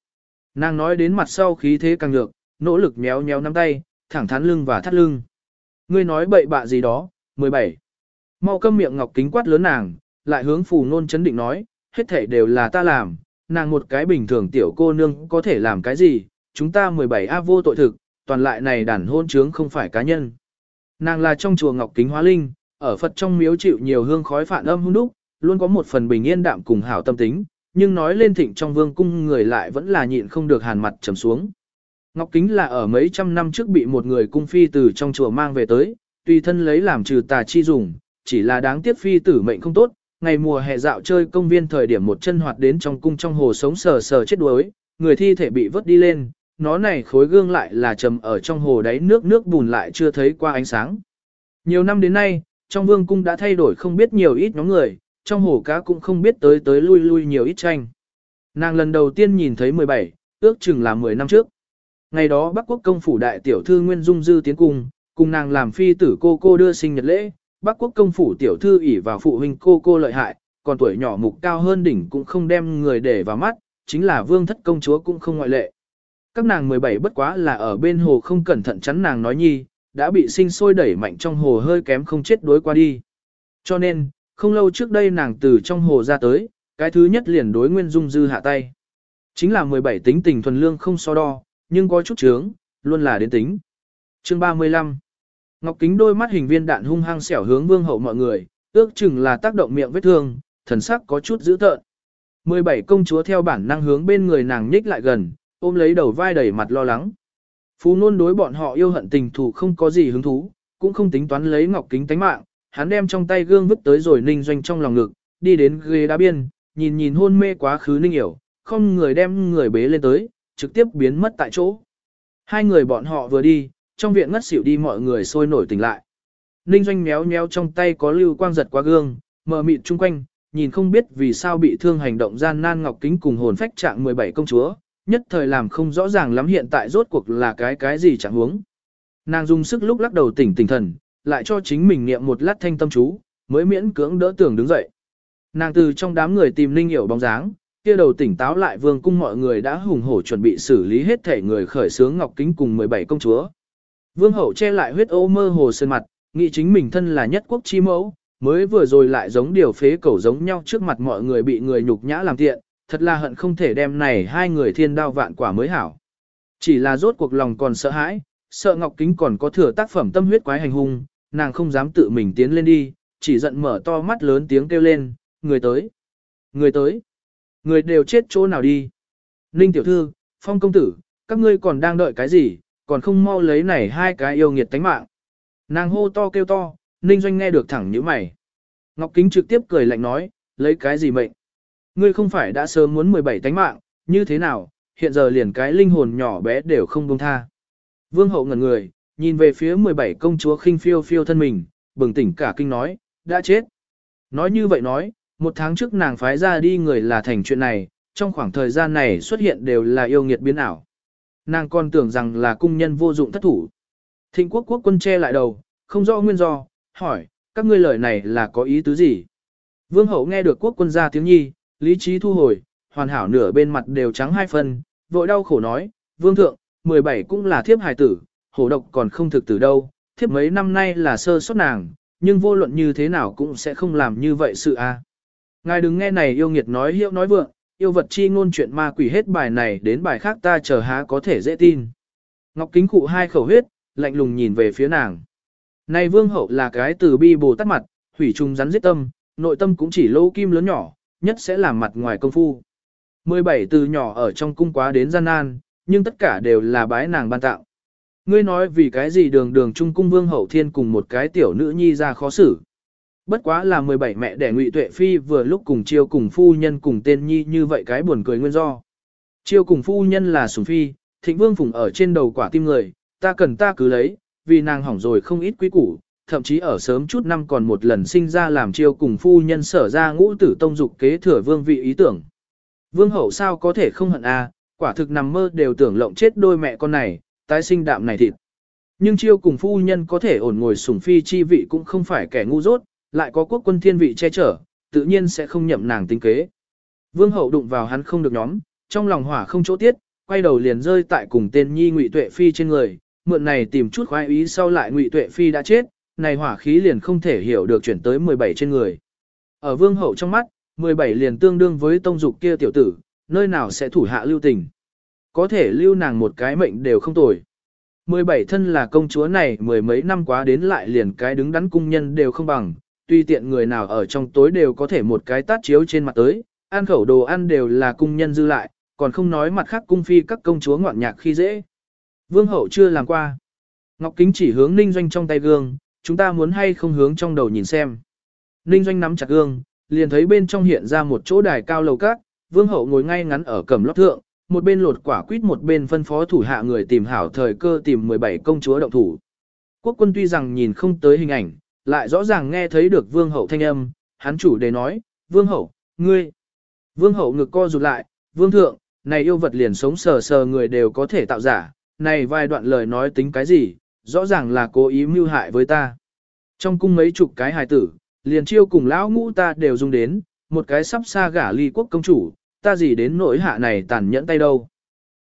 Nàng nói đến mặt sau khí thế càng nhược, nỗ lực méo méo nắm tay, thẳng thắn lưng và thắt lưng. Ngươi nói bậy bạ gì đó, 17. Mau câm miệng ngọc kính quát lớn nàng, lại hướng phù nôn chấn định nói, hết thể đều là ta làm, nàng một cái bình thường tiểu cô nương có thể làm cái gì, chúng ta 17 A vô tội thực, toàn lại này đàn hôn trướng không phải cá nhân. Nàng là trong chùa Ngọc Kính Hóa Linh, ở Phật trong miếu chịu nhiều hương khói phản âm hung đúc, luôn có một phần bình yên đạm cùng hảo tâm tính, nhưng nói lên thịnh trong vương cung người lại vẫn là nhịn không được hàn mặt trầm xuống. Ngọc Kính là ở mấy trăm năm trước bị một người cung phi từ trong chùa mang về tới, tùy thân lấy làm trừ tà chi dùng, chỉ là đáng tiếc phi tử mệnh không tốt, ngày mùa hè dạo chơi công viên thời điểm một chân hoạt đến trong cung trong hồ sống sờ sờ chết đuối, người thi thể bị vớt đi lên, nó này khối gương lại là trầm ở trong hồ đáy nước nước bùn lại chưa thấy qua ánh sáng. Nhiều năm đến nay, trong vương cung đã thay đổi không biết nhiều ít nhóm người, trong hồ cá cũng không biết tới tới lui lui nhiều ít tranh. Nàng lần đầu tiên nhìn thấy 17, ước chừng là 10 năm trước. Ngày đó Bắc Quốc công phủ đại tiểu thư Nguyên Dung Dư tiến cung, cùng nàng làm phi tử cô cô đưa sinh nhật lễ, Bắc Quốc công phủ tiểu thư ỷ vào phụ huynh cô cô lợi hại, còn tuổi nhỏ mục cao hơn đỉnh cũng không đem người để vào mắt, chính là vương thất công chúa cũng không ngoại lệ. Các nàng 17 bất quá là ở bên hồ không cẩn thận chắn nàng nói nhi, đã bị sinh sôi đẩy mạnh trong hồ hơi kém không chết đối qua đi. Cho nên, không lâu trước đây nàng từ trong hồ ra tới, cái thứ nhất liền đối Nguyên Dung Dư hạ tay. Chính là 17 tính tình thuần lương không so đo, nhưng có chút chướng, luôn là đến tính. Chương 35 Ngọc Kính đôi mắt hình viên đạn hung hăng xẻo hướng vương hậu mọi người, ước chừng là tác động miệng vết thương, thần sắc có chút dữ tợn. 17 công chúa theo bản năng hướng bên người nàng nhích lại gần, ôm lấy đầu vai đầy mặt lo lắng. Phú nôn đối bọn họ yêu hận tình thù không có gì hứng thú, cũng không tính toán lấy Ngọc Kính tánh mạng, hắn đem trong tay gương vứt tới rồi ninh doanh trong lòng ngực, đi đến ghế đá biên, nhìn nhìn hôn mê quá khứ ninh hiểu, không người đem người bế lên tới, trực tiếp biến mất tại chỗ. Hai người bọn họ vừa đi, trong viện ngất xỉu đi mọi người sôi nổi tỉnh lại. Ninh doanh méo méo trong tay có lưu quang giật qua gương, mờ mịt chung quanh, nhìn không biết vì sao bị thương hành động gian nan ngọc kính cùng hồn phách trạng 17 công chúa, nhất thời làm không rõ ràng lắm hiện tại rốt cuộc là cái cái gì chẳng huống. Nàng dùng sức lúc lắc đầu tỉnh tỉnh thần, lại cho chính mình niệm một lát thanh tâm chú, mới miễn cưỡng đỡ tưởng đứng dậy. Nàng từ trong đám người tìm linh hiểu bóng dáng, kia đầu tỉnh táo lại vương cung mọi người đã hùng hổ chuẩn bị xử lý hết thể người khởi sướng ngọc kính cùng 17 công chúa. Vương hậu che lại huyết ô mơ hồ sơn mặt, nghĩ chính mình thân là nhất quốc chi mẫu, mới vừa rồi lại giống điều phế cẩu giống nhau trước mặt mọi người bị người nhục nhã làm tiện, thật là hận không thể đem này hai người thiên đao vạn quả mới hảo. Chỉ là rốt cuộc lòng còn sợ hãi, sợ Ngọc Kính còn có thừa tác phẩm tâm huyết quái hành hung, nàng không dám tự mình tiến lên đi, chỉ giận mở to mắt lớn tiếng kêu lên, người tới, người tới, người đều chết chỗ nào đi. Ninh tiểu thư, phong công tử, các ngươi còn đang đợi cái gì, còn không mau lấy này hai cái yêu nghiệt tánh mạng. Nàng hô to kêu to, Ninh Doanh nghe được thẳng như mày. Ngọc Kính trực tiếp cười lạnh nói, lấy cái gì mệnh? Ngươi không phải đã sớm muốn 17 tánh mạng, như thế nào, hiện giờ liền cái linh hồn nhỏ bé đều không buông tha. Vương hậu ngẩn người, nhìn về phía 17 công chúa khinh phiêu phiêu thân mình, bừng tỉnh cả kinh nói, đã chết. Nói như vậy nói, một tháng trước nàng phái ra đi người là thành chuyện này, trong khoảng thời gian này xuất hiện đều là yêu nghiệt biến ảo. Nàng còn tưởng rằng là cung nhân vô dụng thất thủ. Thịnh quốc quốc quân che lại đầu, không rõ nguyên do, hỏi, các ngươi lời này là có ý tứ gì? Vương hậu nghe được quốc quân ra tiếng nhi, lý trí thu hồi, hoàn hảo nửa bên mặt đều trắng hai phần, vội đau khổ nói, vương thượng, 17 cũng là thiếp hài tử, hổ độc còn không thực tử đâu, thiếp mấy năm nay là sơ sót nàng, nhưng vô luận như thế nào cũng sẽ không làm như vậy sự a. Ngài đừng nghe này yêu nghiệt nói hiệu nói vượng, yêu vật chi ngôn chuyện ma quỷ hết bài này đến bài khác ta chờ há có thể dễ tin. Ngọc kính cụ hai khẩu huyết, lạnh lùng nhìn về phía nàng. Này vương hậu là cái từ bi bồ tát mặt, hủy trùng rắn giết tâm, nội tâm cũng chỉ lỗ kim lớn nhỏ, nhất sẽ làm mặt ngoài công phu. 17 từ nhỏ ở trong cung quá đến gian nan, nhưng tất cả đều là bái nàng ban tạo. Ngươi nói vì cái gì đường đường trung cung vương hậu thiên cùng một cái tiểu nữ nhi ra khó xử. Bất quá là 17 mẹ đẻ ngụy tuệ phi vừa lúc cùng chiêu cùng phu nhân cùng tên nhi như vậy cái buồn cười nguyên do. Chiêu cùng phu nhân là sùng phi, thịnh vương phùng ở trên đầu quả tim người, ta cần ta cứ lấy, vì nàng hỏng rồi không ít quý củ, thậm chí ở sớm chút năm còn một lần sinh ra làm chiêu cùng phu nhân sở ra ngũ tử tông dục kế thừa vương vị ý tưởng. Vương hậu sao có thể không hận a? quả thực nằm mơ đều tưởng lộng chết đôi mẹ con này, tái sinh đạm này thịt. Nhưng chiêu cùng phu nhân có thể ổn ngồi sủng phi chi vị cũng không phải kẻ ngu dốt, lại có quốc quân thiên vị che chở, tự nhiên sẽ không nhậm nàng tính kế. Vương hậu đụng vào hắn không được nhóm, trong lòng hỏa không chỗ tiết, quay đầu liền rơi tại cùng tên nhi ngụy tuệ phi trên người, mượn này tìm chút khoái ý sau lại ngụy tuệ phi đã chết, này hỏa khí liền không thể hiểu được chuyển tới 17 trên người. Ở vương hậu trong mắt, 17 liền tương đương với tông dục kia tiểu tử, nơi nào sẽ thủ hạ lưu tình. Có thể lưu nàng một cái mệnh đều không tồi. 17 thân là công chúa này mười mấy năm quá đến lại liền cái đứng đắn cung nhân đều không bằng, tuy tiện người nào ở trong tối đều có thể một cái tát chiếu trên mặt tới, ăn khẩu đồ ăn đều là cung nhân dư lại, còn không nói mặt khác cung phi các công chúa ngoạn nhạc khi dễ. Vương hậu chưa làm qua. Ngọc Kính chỉ hướng Ninh Doanh trong tay gương, chúng ta muốn hay không hướng trong đầu nhìn xem. Ninh Doanh nắm chặt gương, liền thấy bên trong hiện ra một chỗ đài cao lầu cát, Vương hậu ngồi ngay ngắn ở cẩm lót thượng, một bên lột quả quýt một bên phân phó thủ hạ người tìm hảo thời cơ tìm 17 công chúa động thủ. Quốc quân tuy rằng nhìn không tới hình ảnh, lại rõ ràng nghe thấy được vương hậu thanh âm, hắn chủ đề nói, vương hậu, ngươi. Vương hậu ngực co rụt lại, vương thượng, này yêu vật liền sống sờ sờ người đều có thể tạo giả, này vài đoạn lời nói tính cái gì, rõ ràng là cố ý mưu hại với ta. Trong cung mấy chục cái hài tử, liền chiêu cùng lão ngũ ta đều dùng đến, một cái sắp xa gả ly quốc công chủ, ta gì đến nỗi hạ này tàn nhẫn tay đâu.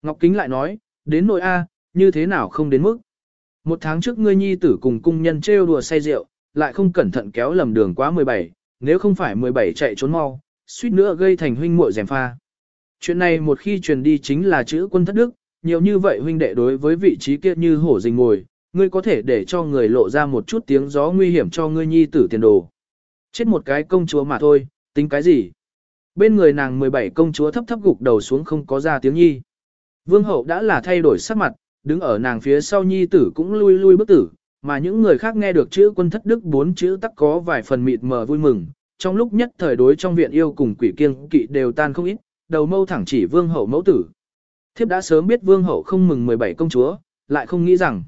Ngọc Kính lại nói, đến nỗi A, như thế nào không đến mức. Một tháng trước ngươi nhi tử cùng cung nhân trêu đùa say rượu, lại không cẩn thận kéo lầm đường quá 17, nếu không phải 17 chạy trốn mau, suýt nữa gây thành huynh muội rèm pha. Chuyện này một khi truyền đi chính là chữ quân thất đức, nhiều như vậy huynh đệ đối với vị trí kia như hổ rình ngồi, ngươi có thể để cho người lộ ra một chút tiếng gió nguy hiểm cho ngươi nhi tử tiền đồ. Chết một cái công chúa mà thôi, tính cái gì? Bên người nàng 17 công chúa thấp thấp gục đầu xuống không có ra tiếng nhi. Vương hậu đã là thay đổi sắc mặt, đứng ở nàng phía sau nhi tử cũng lui lui bước tử, mà những người khác nghe được chữ quân thất đức bốn chữ tắc có vài phần mịt mờ vui mừng, trong lúc nhất thời đối trong viện yêu cùng quỷ kiêng kỵ đều tan không ít, đầu mâu thẳng chỉ vương hậu mẫu tử. Thiếp đã sớm biết vương hậu không mừng 17 công chúa, lại không nghĩ rằng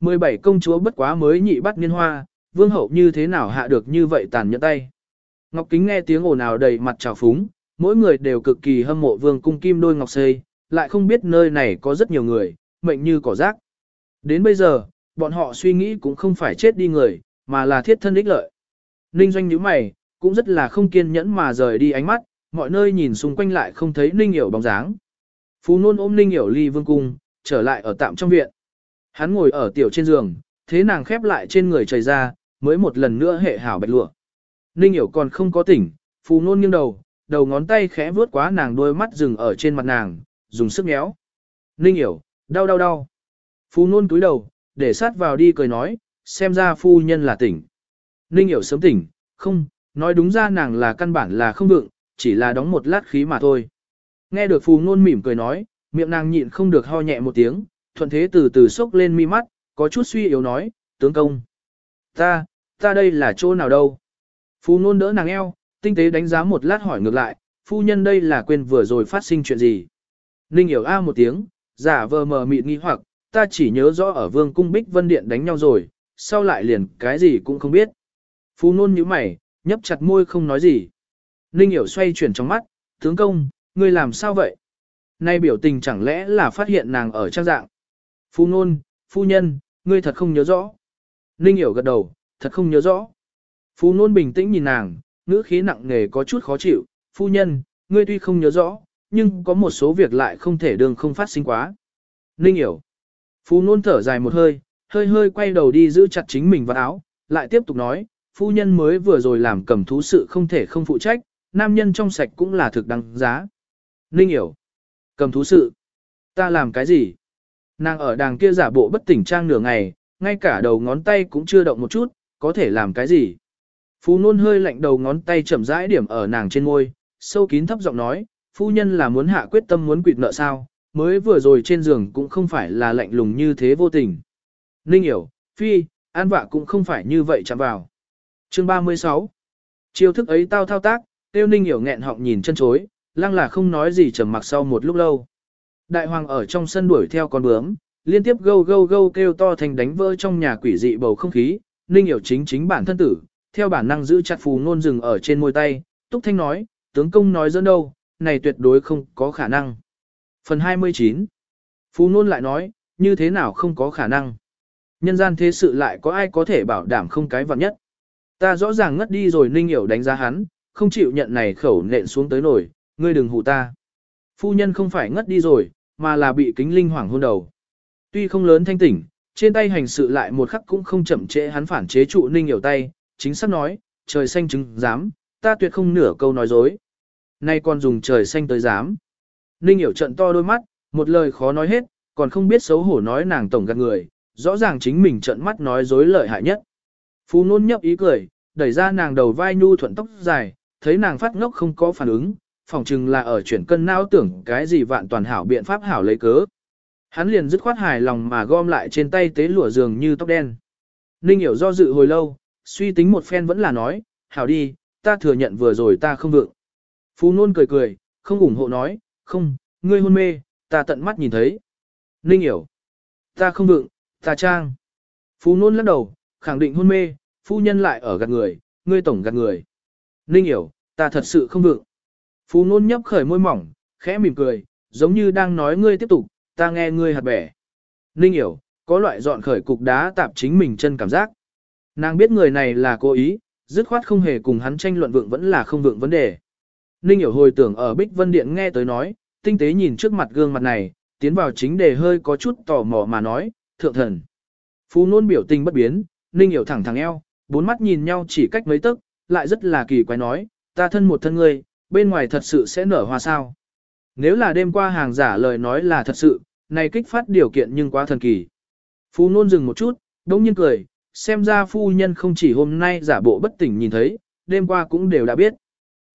17 công chúa bất quá mới nhị bắt niên hoa, vương hậu như thế nào hạ được như vậy tàn nhẫn tay. Ngọc Kính nghe tiếng ồn ào đầy mặt trào phúng, mỗi người đều cực kỳ hâm mộ vương cung kim đôi ngọc xây, lại không biết nơi này có rất nhiều người, mệnh như cỏ rác. Đến bây giờ, bọn họ suy nghĩ cũng không phải chết đi người, mà là thiết thân ích lợi. Ninh doanh nhíu mày, cũng rất là không kiên nhẫn mà rời đi ánh mắt, mọi nơi nhìn xung quanh lại không thấy Ninh hiểu bóng dáng. Phú nôn ôm Ninh hiểu ly vương cung, trở lại ở tạm trong viện. Hắn ngồi ở tiểu trên giường, thế nàng khép lại trên người trời ra, mới một lần nữa hệ hảo bạch lụa. Ninh hiểu còn không có tỉnh, phù nôn nghiêng đầu, đầu ngón tay khẽ vuốt quá nàng đôi mắt dừng ở trên mặt nàng, dùng sức méo. Ninh hiểu, đau đau đau. phù nôn túi đầu, để sát vào đi cười nói, xem ra phu nhân là tỉnh. Ninh hiểu sớm tỉnh, không, nói đúng ra nàng là căn bản là không vượng, chỉ là đóng một lát khí mà thôi. Nghe được phù nôn mỉm cười nói, miệng nàng nhịn không được ho nhẹ một tiếng, thuận thế từ từ sốc lên mi mắt, có chút suy yếu nói, tướng công. Ta, ta đây là chỗ nào đâu? phu nôn đỡ nàng eo, tinh tế đánh giá một lát hỏi ngược lại, phu nhân đây là quên vừa rồi phát sinh chuyện gì? Ninh hiểu a một tiếng, giả vờ mờ mịt nghi hoặc, ta chỉ nhớ rõ ở vương cung bích vân điện đánh nhau rồi, sau lại liền cái gì cũng không biết. phu nôn như mày, nhấp chặt môi không nói gì. Ninh hiểu xoay chuyển trong mắt, tướng công, ngươi làm sao vậy? Nay biểu tình chẳng lẽ là phát hiện nàng ở trang dạng. Phu nôn, phu nhân, ngươi thật không nhớ rõ. Ninh hiểu gật đầu, thật không nhớ rõ. Phu nôn bình tĩnh nhìn nàng, ngữ khí nặng nề có chút khó chịu. Phu nhân, ngươi tuy không nhớ rõ, nhưng có một số việc lại không thể đường không phát sinh quá. Ninh hiểu. Phu nôn thở dài một hơi, hơi hơi quay đầu đi giữ chặt chính mình vào áo, lại tiếp tục nói, phu nhân mới vừa rồi làm cầm thú sự không thể không phụ trách, nam nhân trong sạch cũng là thực đáng giá. Ninh hiểu. Cầm thú sự. Ta làm cái gì? Nàng ở đàng kia giả bộ bất tỉnh trang nửa ngày, ngay cả đầu ngón tay cũng chưa động một chút, có thể làm cái gì? Phú nôn hơi lạnh đầu ngón tay chậm rãi điểm ở nàng trên môi, sâu kín thấp giọng nói, phu nhân là muốn hạ quyết tâm muốn quỵt nợ sao, mới vừa rồi trên giường cũng không phải là lạnh lùng như thế vô tình. Ninh hiểu, phi, an vạ cũng không phải như vậy chạm vào. Chương 36 Chiêu thức ấy tao thao tác, tiêu ninh hiểu nghẹn họng nhìn chân chối, lăng là không nói gì trầm mặc sau một lúc lâu. Đại hoàng ở trong sân đuổi theo con bướm, liên tiếp gâu gâu gâu kêu to thành đánh vỡ trong nhà quỷ dị bầu không khí, ninh hiểu chính chính bản thân tử, theo bản năng giữ chặt phù ngôn rừng ở trên môi tay, túc thanh nói, tướng công nói dẫn đâu, này tuyệt đối không có khả năng. Phần 29 Phù ngôn lại nói, như thế nào không có khả năng. Nhân gian thế sự lại có ai có thể bảo đảm không cái vặn nhất. Ta rõ ràng ngất đi rồi ninh hiểu đánh giá hắn, không chịu nhận này khẩu nện xuống tới nổi, ngươi đừng hù ta. Phu nhân không phải ngất đi rồi, mà là bị kính linh hoàng hôn đầu. Tuy không lớn thanh tỉnh, trên tay hành sự lại một khắc cũng không chậm trễ hắn phản chế trụ ninh hiểu tay, chính xác nói, trời xanh chứng dám, ta tuyệt không nửa câu nói dối. Nay còn dùng trời xanh tới dám. Ninh hiểu trận to đôi mắt, một lời khó nói hết, còn không biết xấu hổ nói nàng tổng gạt người, rõ ràng chính mình trận mắt nói dối lợi hại nhất. Phú nôn nhấp ý cười, đẩy ra nàng đầu vai nhu thuận tóc dài, thấy nàng phát ngốc không có phản ứng, phòng chừng là ở chuyển cân não tưởng cái gì vạn toàn hảo biện pháp hảo lấy cớ. Hắn liền dứt khoát hài lòng mà gom lại trên tay tế lụa giường như tóc đen. Ninh hiểu do dự hồi lâu, suy tính một phen vẫn là nói, hảo đi, ta thừa nhận vừa rồi ta không vượng. Phú nôn cười cười, không ủng hộ nói, không, ngươi hôn mê, ta tận mắt nhìn thấy. Ninh hiểu, ta không vượng, ta trang. Phú nôn lắc đầu, khẳng định hôn mê, phu nhân lại ở gạt người, ngươi tổng gạt người. Ninh hiểu, ta thật sự không vượng. Phú nôn nhấp khởi môi mỏng, khẽ mỉm cười, giống như đang nói ngươi tiếp tục, ta nghe ngươi hạt bẻ. Ninh hiểu, có loại dọn khởi cục đá tạp chính mình chân cảm giác. Nàng biết người này là cố ý, dứt khoát không hề cùng hắn tranh luận vượng vẫn là không vượng vấn đề. Ninh hiểu hồi tưởng ở Bích Vân Điện nghe tới nói, tinh tế nhìn trước mặt gương mặt này, tiến vào chính đề hơi có chút tò mò mà nói, thượng thần. Phú nôn biểu tình bất biến, Ninh hiểu thẳng thẳng eo, bốn mắt nhìn nhau chỉ cách mấy tức, lại rất là kỳ quái nói, ta thân một thân ngươi, bên ngoài thật sự sẽ nở hoa sao. Nếu là đêm qua hàng giả lời nói là thật sự, này kích phát điều kiện nhưng quá thần kỳ. phu nôn dừng một chút, đống nhiên cười, xem ra phu nhân không chỉ hôm nay giả bộ bất tỉnh nhìn thấy, đêm qua cũng đều đã biết.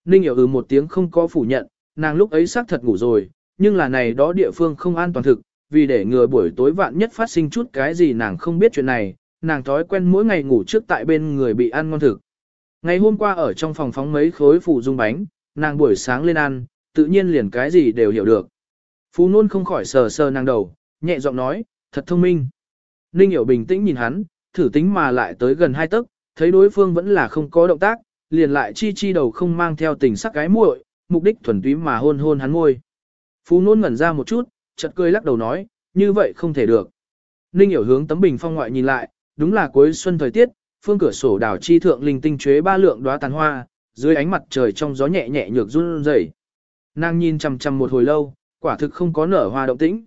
Ninh hiểu ừ một tiếng không có phủ nhận, nàng lúc ấy xác thật ngủ rồi, nhưng là này đó địa phương không an toàn thực, vì để ngừa buổi tối vạn nhất phát sinh chút cái gì nàng không biết chuyện này, nàng thói quen mỗi ngày ngủ trước tại bên người bị ăn ngon thực. Ngày hôm qua ở trong phòng phóng mấy khối phủ dung bánh, nàng buổi sáng lên ăn, tự nhiên liền cái gì đều hiểu được. Phú nôn không khỏi sờ sờ nàng đầu, nhẹ giọng nói, thật thông minh. Ninh hiểu bình tĩnh nhìn hắn, thử tính mà lại tới gần hai tấc, thấy đối phương vẫn là không có động tác, liền lại chi chi đầu không mang theo tình sắc cái muội, mục đích thuần túy mà hôn hôn hắn môi. Phú nôn ngẩn ra một chút, chợt cười lắc đầu nói, như vậy không thể được. Ninh hiểu hướng tấm bình phong ngoại nhìn lại, đúng là cuối xuân thời tiết, phương cửa sổ đảo chi thượng linh tinh chế ba lượng đóa tàn hoa, dưới ánh mặt trời trong gió nhẹ nhẹ nhược run rẩy. Nàng nhìn chằm chằm một hồi lâu, quả thực không có nở hoa động tĩnh.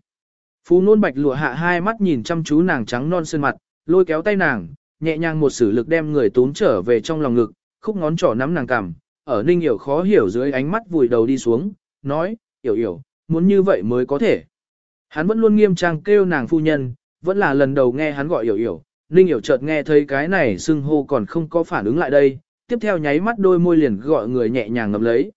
Phú nôn bạch lụa hạ hai mắt nhìn chăm chú nàng trắng non sơn mặt, lôi kéo tay nàng, nhẹ nhàng một sử lực đem người tốn trở về trong lòng ngực, khúc ngón trỏ nắm nàng cằm, ở ninh hiểu khó hiểu dưới ánh mắt vùi đầu đi xuống, nói, hiểu hiểu, muốn như vậy mới có thể. Hắn vẫn luôn nghiêm trang kêu nàng phu nhân, vẫn là lần đầu nghe hắn gọi hiểu hiểu, ninh hiểu chợt nghe thấy cái này xưng hô còn không có phản ứng lại đây, tiếp theo nháy mắt đôi môi liền gọi người nhẹ nhàng ngậm lấy.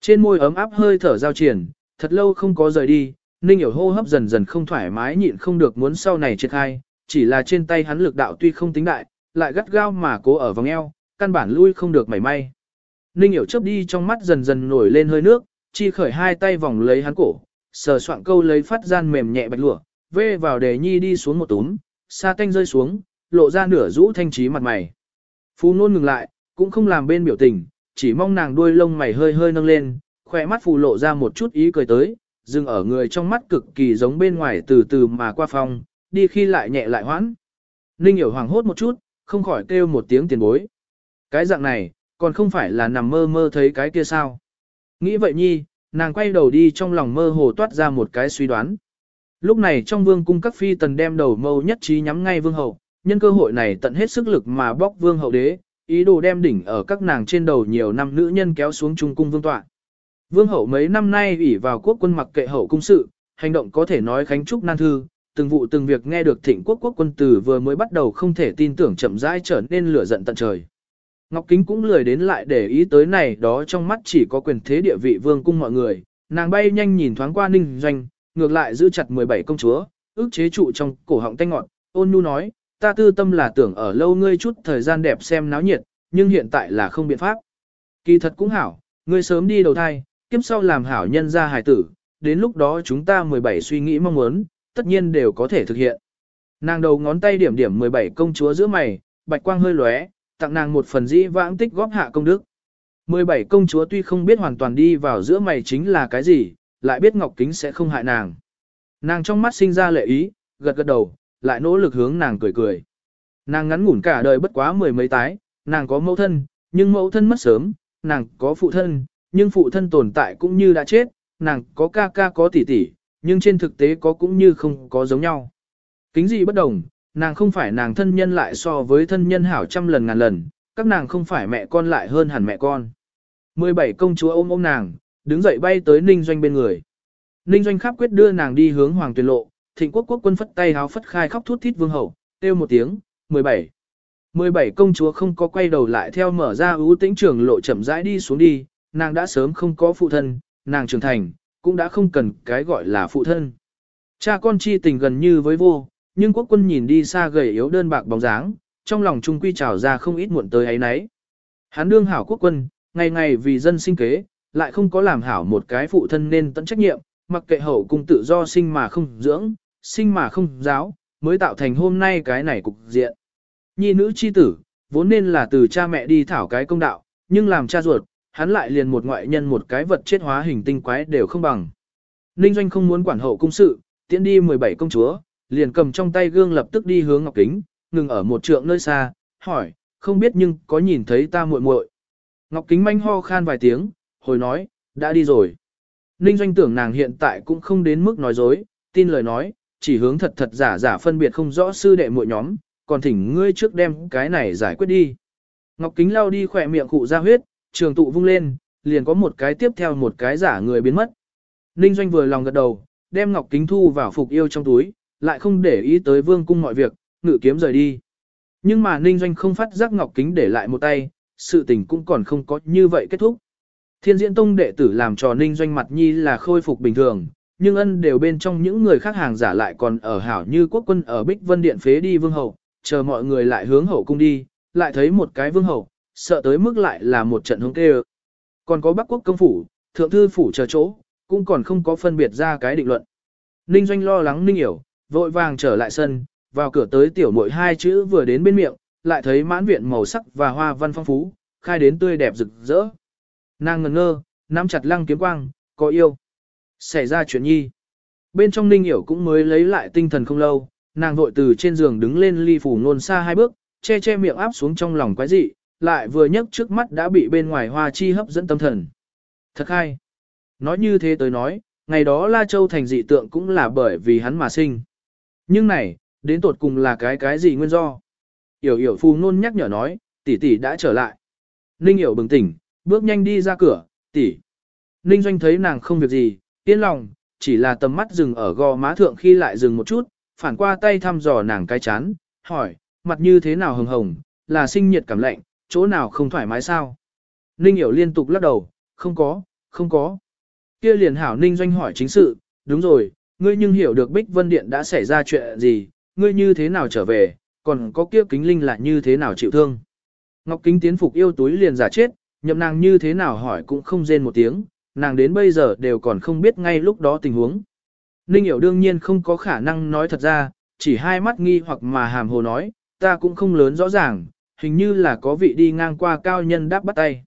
Trên môi ấm áp hơi thở giao triển, thật lâu không có rời đi, ninh hiểu hô hấp dần dần không thoải mái nhịn không được muốn sau này triệt hai, chỉ là trên tay hắn lực đạo tuy không tính đại, lại gắt gao mà cố ở vòng eo, căn bản lui không được mảy may. Ninh hiểu chớp đi trong mắt dần dần nổi lên hơi nước, chi khởi hai tay vòng lấy hắn cổ, sờ soạn câu lấy phát gian mềm nhẹ bạch lụa, vê vào để nhi đi xuống một túm, sa tanh rơi xuống, lộ ra nửa rũ thanh trí mặt mày. Phú nôn ngừng lại, cũng không làm bên biểu tình, chỉ mong nàng đuôi lông mày hơi hơi nâng lên, khỏe mắt phù lộ ra một chút ý cười tới, dừng ở người trong mắt cực kỳ giống bên ngoài từ từ mà qua phong, đi khi lại nhẹ lại hoãn. Ninh hiểu hoàng hốt một chút, không khỏi kêu một tiếng tiền bối. Cái dạng này, còn không phải là nằm mơ mơ thấy cái kia sao. Nghĩ vậy nhi, nàng quay đầu đi trong lòng mơ hồ toát ra một cái suy đoán. Lúc này trong vương cung các phi tần đem đầu mâu nhất trí nhắm ngay vương hậu, nhân cơ hội này tận hết sức lực mà bóc vương hậu đế, ý đồ đem đỉnh ở các nàng trên đầu nhiều năm nữ nhân kéo xuống trung cung vương tọa. Vương hậu mấy năm nay ủy vào quốc quân mặc kệ hậu cung sự, hành động có thể nói khánh trúc nan thư, từng vụ từng việc nghe được thịnh quốc quốc quân tử vừa mới bắt đầu không thể tin tưởng chậm rãi trở nên lửa giận tận trời. Ngọc Kính cũng lười đến lại để ý tới này đó trong mắt chỉ có quyền thế địa vị vương cung mọi người, nàng bay nhanh nhìn thoáng qua ninh doanh, ngược lại giữ chặt 17 công chúa, ước chế trụ trong cổ họng tanh ngọn, ôn nhu nói, ta tư tâm là tưởng ở lâu ngươi chút thời gian đẹp xem náo nhiệt, nhưng hiện tại là không biện pháp. Kỳ thật cũng hảo, ngươi sớm đi đầu thai, kiếp sau làm hảo nhân ra hài tử, đến lúc đó chúng ta 17 suy nghĩ mong muốn, tất nhiên đều có thể thực hiện. Nàng đầu ngón tay điểm điểm 17 công chúa giữa mày, bạch quang hơi lóe, tặng nàng một phần dĩ vãng tích góp hạ công đức. 17 công chúa tuy không biết hoàn toàn đi vào giữa mày chính là cái gì, lại biết Ngọc Kính sẽ không hại nàng. Nàng trong mắt sinh ra lệ ý, gật gật đầu, lại nỗ lực hướng nàng cười cười. Nàng ngắn ngủn cả đời bất quá mười mấy tái, nàng có mẫu thân, nhưng mẫu thân mất sớm, nàng có phụ thân, nhưng phụ thân tồn tại cũng như đã chết, nàng có ca ca có tỷ tỷ, nhưng trên thực tế có cũng như không có giống nhau. Kính gì bất đồng, nàng không phải nàng thân nhân lại so với thân nhân hảo trăm lần ngàn lần, các nàng không phải mẹ con lại hơn hẳn mẹ con. 17 công chúa ôm ôm nàng, đứng dậy bay tới Ninh Doanh bên người. Ninh Doanh khắp quyết đưa nàng đi hướng Hoàng Tuyền Lộ, thịnh quốc quốc quân phất tay háo phất khai khóc thút thít vương hậu, kêu một tiếng, 17. 17 công chúa không có quay đầu lại theo mở ra ưu tĩnh trường lộ chậm rãi đi xuống đi, nàng đã sớm không có phụ thân, nàng trưởng thành, cũng đã không cần cái gọi là phụ thân. Cha con chi tình gần như với vô, nhưng quốc quân nhìn đi xa gầy yếu đơn bạc bóng dáng, trong lòng trung quy trào ra không ít muộn tới ấy nấy. Hắn đương hảo quốc quân, ngày ngày vì dân sinh kế, lại không có làm hảo một cái phụ thân nên tận trách nhiệm, mặc kệ hậu cung tự do sinh mà không dưỡng, sinh mà không giáo, mới tạo thành hôm nay cái này cục diện. Nhi nữ chi tử, vốn nên là từ cha mẹ đi thảo cái công đạo, nhưng làm cha ruột, hắn lại liền một ngoại nhân một cái vật chết hóa hình tinh quái đều không bằng. Ninh Doanh không muốn quản hậu cung sự, tiễn đi 17 công chúa, liền cầm trong tay gương lập tức đi hướng Ngọc Kính, ngừng ở một trượng nơi xa, hỏi, không biết nhưng có nhìn thấy ta muội muội. Ngọc Kính manh ho khan vài tiếng, hồi nói, đã đi rồi. Ninh Doanh tưởng nàng hiện tại cũng không đến mức nói dối, tin lời nói, chỉ hướng thật thật giả giả phân biệt không rõ sư đệ muội nhóm, còn thỉnh ngươi trước đem cái này giải quyết đi. Ngọc Kính lao đi khỏe miệng cụ ra huyết, trường tụ vung lên, liền có một cái tiếp theo một cái giả người biến mất. Ninh Doanh vừa lòng gật đầu, đem Ngọc Kính thu vào phục yêu trong túi, lại không để ý tới vương cung mọi việc, ngự kiếm rời đi. Nhưng mà Ninh Doanh không phát giác Ngọc Kính để lại một tay, sự tình cũng còn không có như vậy kết thúc. Thiên diễn tông đệ tử làm cho Ninh Doanh mặt nhi là khôi phục bình thường, nhưng ân đều bên trong những người khác hàng giả lại còn ở hảo như quốc quân ở Bích Vân Điện phế đi vương hậu, chờ mọi người lại hướng hậu cung đi, lại thấy một cái vương hậu, sợ tới mức lại là một trận hướng kê Còn có Bắc Quốc công phủ, thượng thư phủ chờ chỗ, cũng còn không có phân biệt ra cái định luận. Ninh Doanh lo lắng Ninh hiểu, vội vàng trở lại sân, vào cửa tới tiểu muội hai chữ vừa đến bên miệng, lại thấy mãn viện màu sắc và hoa văn phong phú, khai đến tươi đẹp rực rỡ. Nàng ngần ngơ, nắm chặt lăng kiếm quang, có yêu. Xảy ra chuyện nhi. Bên trong Ninh hiểu cũng mới lấy lại tinh thần không lâu, nàng vội từ trên giường đứng lên ly phủ nôn xa hai bước, che che miệng áp xuống trong lòng quái dị, lại vừa nhấc trước mắt đã bị bên ngoài hoa chi hấp dẫn tâm thần. Thật hay. Nói như thế tới nói, ngày đó La Châu thành dị tượng cũng là bởi vì hắn mà sinh. Nhưng này, đến tột cùng là cái cái gì nguyên do? Yểu yểu phù nôn nhắc nhở nói, tỷ tỷ đã trở lại. Ninh hiểu bừng tỉnh, bước nhanh đi ra cửa, tỷ. Ninh doanh thấy nàng không việc gì, yên lòng, chỉ là tầm mắt dừng ở gò má thượng khi lại dừng một chút, phản qua tay thăm dò nàng cái chán, hỏi, mặt như thế nào hồng hồng, là sinh nhiệt cảm lạnh, chỗ nào không thoải mái sao? Ninh hiểu liên tục lắc đầu, không có, không có. Kia liền hảo Ninh Doanh hỏi chính sự, đúng rồi, ngươi nhưng hiểu được Bích Vân Điện đã xảy ra chuyện gì, ngươi như thế nào trở về, còn có kia kính linh là như thế nào chịu thương. Ngọc Kính tiến phục yêu túi liền giả chết, nhậm nàng như thế nào hỏi cũng không rên một tiếng, nàng đến bây giờ đều còn không biết ngay lúc đó tình huống. Ninh Hiểu đương nhiên không có khả năng nói thật ra, chỉ hai mắt nghi hoặc mà hàm hồ nói, ta cũng không lớn rõ ràng, hình như là có vị đi ngang qua cao nhân đáp bắt tay.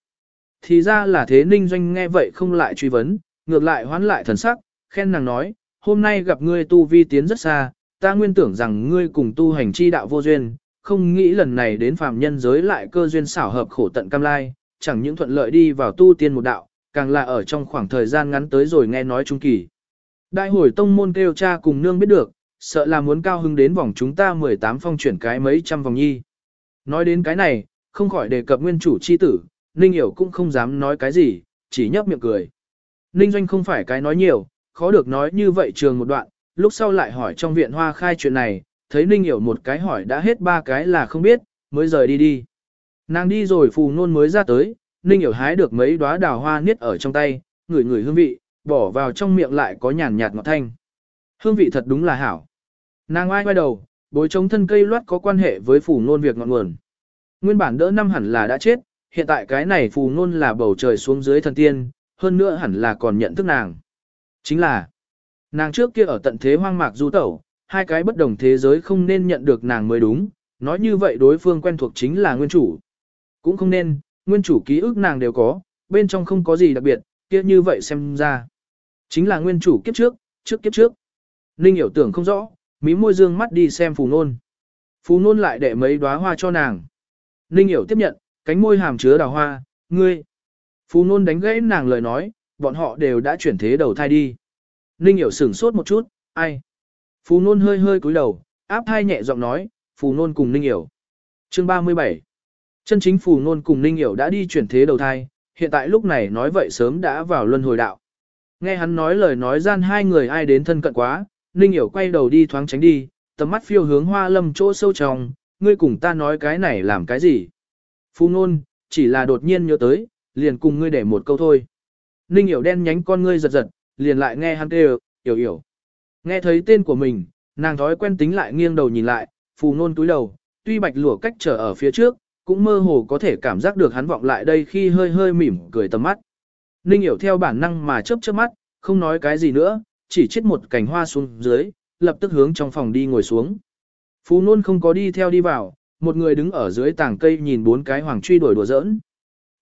Thì ra là thế Ninh Doanh nghe vậy không lại truy vấn, ngược lại hoán lại thần sắc, khen nàng nói, hôm nay gặp ngươi tu vi tiến rất xa, ta nguyên tưởng rằng ngươi cùng tu hành chi đạo vô duyên, không nghĩ lần này đến phàm nhân giới lại cơ duyên xảo hợp khổ tận cam lai, chẳng những thuận lợi đi vào tu tiên một đạo, càng là ở trong khoảng thời gian ngắn tới rồi nghe nói trung kỳ. Đại hồi tông môn kêu cha cùng nương biết được, sợ là muốn cao hứng đến vòng chúng ta 18 phong chuyển cái mấy trăm vòng nhi. Nói đến cái này, không khỏi đề cập nguyên chủ chi tử, Ninh Hiểu cũng không dám nói cái gì, chỉ nhấp miệng cười. Ninh Doanh không phải cái nói nhiều, khó được nói như vậy trường một đoạn, lúc sau lại hỏi trong viện hoa khai chuyện này, thấy Ninh Hiểu một cái hỏi đã hết ba cái là không biết, mới rời đi đi. Nàng đi rồi phù nôn mới ra tới, Ninh Hiểu hái được mấy đóa đào hoa niết ở trong tay, ngửi ngửi hương vị, bỏ vào trong miệng lại có nhàn nhạt ngọt thanh. Hương vị thật đúng là hảo. Nàng ai quay đầu, bối chống thân cây loát có quan hệ với phù nôn việc ngọn nguồn. Nguyên bản đỡ năm hẳn là đã chết, hiện tại cái này phù nôn là bầu trời xuống dưới thần tiên, hơn nữa hẳn là còn nhận thức nàng. Chính là, nàng trước kia ở tận thế hoang mạc du tẩu, hai cái bất đồng thế giới không nên nhận được nàng mới đúng, nói như vậy đối phương quen thuộc chính là nguyên chủ. Cũng không nên, nguyên chủ ký ức nàng đều có, bên trong không có gì đặc biệt, kia như vậy xem ra. Chính là nguyên chủ kiếp trước, trước kiếp trước. Ninh hiểu tưởng không rõ, mí môi dương mắt đi xem phù nôn. Phù nôn lại để mấy đóa hoa cho nàng. Ninh hiểu tiếp nhận, cánh môi hàm chứa đào hoa, ngươi. Phù nôn đánh gãy nàng lời nói, bọn họ đều đã chuyển thế đầu thai đi. Ninh hiểu sửng sốt một chút, ai. Phù nôn hơi hơi cúi đầu, áp thai nhẹ giọng nói, phù nôn cùng Ninh hiểu. Chương 37 Chân chính phù nôn cùng Ninh hiểu đã đi chuyển thế đầu thai, hiện tại lúc này nói vậy sớm đã vào luân hồi đạo. Nghe hắn nói lời nói gian hai người ai đến thân cận quá, Ninh Hiểu quay đầu đi thoáng tránh đi, tầm mắt phiêu hướng hoa lâm chỗ sâu trong, ngươi cùng ta nói cái này làm cái gì. Phù nôn, chỉ là đột nhiên nhớ tới, liền cùng ngươi để một câu thôi. Ninh Hiểu đen nhánh con ngươi giật giật, liền lại nghe hắn kêu, hiểu hiểu. Nghe thấy tên của mình, nàng thói quen tính lại nghiêng đầu nhìn lại, phù nôn túi đầu, tuy bạch lụa cách trở ở phía trước, cũng mơ hồ có thể cảm giác được hắn vọng lại đây khi hơi hơi mỉm cười tầm mắt. Ninh hiểu theo bản năng mà chớp chớp mắt, không nói cái gì nữa, chỉ chết một cành hoa xuống dưới, lập tức hướng trong phòng đi ngồi xuống. phú nôn không có đi theo đi vào, một người đứng ở dưới tảng cây nhìn bốn cái hoàng truy đuổi đùa giỡn.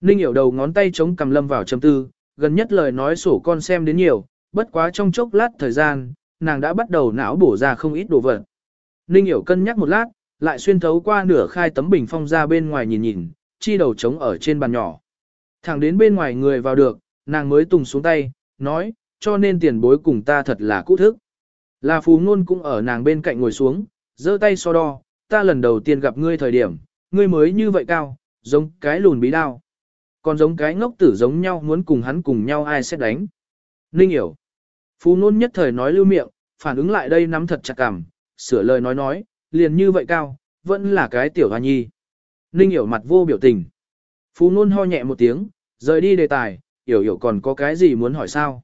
Ninh hiểu đầu ngón tay chống cầm lâm vào châm tư, gần nhất lời nói sổ con xem đến nhiều, bất quá trong chốc lát thời gian, nàng đã bắt đầu não bổ ra không ít đồ vật. Ninh hiểu cân nhắc một lát, lại xuyên thấu qua nửa khai tấm bình phong ra bên ngoài nhìn nhìn, chi đầu trống ở trên bàn nhỏ. Thẳng đến bên ngoài người vào được, nàng mới tùng xuống tay, nói, cho nên tiền bối cùng ta thật là cũ thức. Là phù ngôn cũng ở nàng bên cạnh ngồi xuống, giơ tay so đo, ta lần đầu tiên gặp ngươi thời điểm, ngươi mới như vậy cao, giống cái lùn bí đao. Còn giống cái ngốc tử giống nhau muốn cùng hắn cùng nhau ai sẽ đánh. Ninh hiểu. Phù nôn nhất thời nói lưu miệng, phản ứng lại đây nắm thật chặt cằm, sửa lời nói nói, liền như vậy cao, vẫn là cái tiểu hoa nhi. Ninh hiểu mặt vô biểu tình. Phú ngôn ho nhẹ một tiếng, rời đi đề tài, hiểu hiểu còn có cái gì muốn hỏi sao.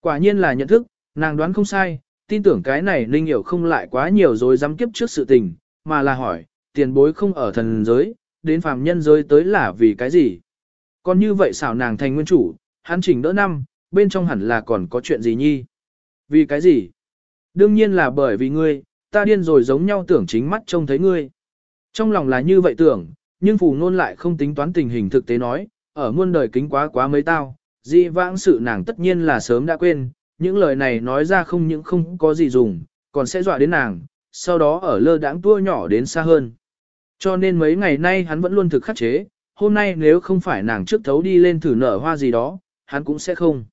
Quả nhiên là nhận thức, nàng đoán không sai, tin tưởng cái này Ninh hiểu không lại quá nhiều rồi dám kiếp trước sự tình, mà là hỏi, tiền bối không ở thần giới, đến phàm nhân giới tới là vì cái gì. Còn như vậy xảo nàng thành nguyên chủ, hắn chỉnh đỡ năm, bên trong hẳn là còn có chuyện gì nhi. Vì cái gì? Đương nhiên là bởi vì ngươi, ta điên rồi giống nhau tưởng chính mắt trông thấy ngươi. Trong lòng là như vậy tưởng, nhưng phù nôn lại không tính toán tình hình thực tế nói, ở muôn đời kính quá quá mấy tao, di vãng sự nàng tất nhiên là sớm đã quên, những lời này nói ra không những không có gì dùng, còn sẽ dọa đến nàng, sau đó ở lơ đãng tua nhỏ đến xa hơn. Cho nên mấy ngày nay hắn vẫn luôn thực khắc chế, hôm nay nếu không phải nàng trước thấu đi lên thử nở hoa gì đó, hắn cũng sẽ không.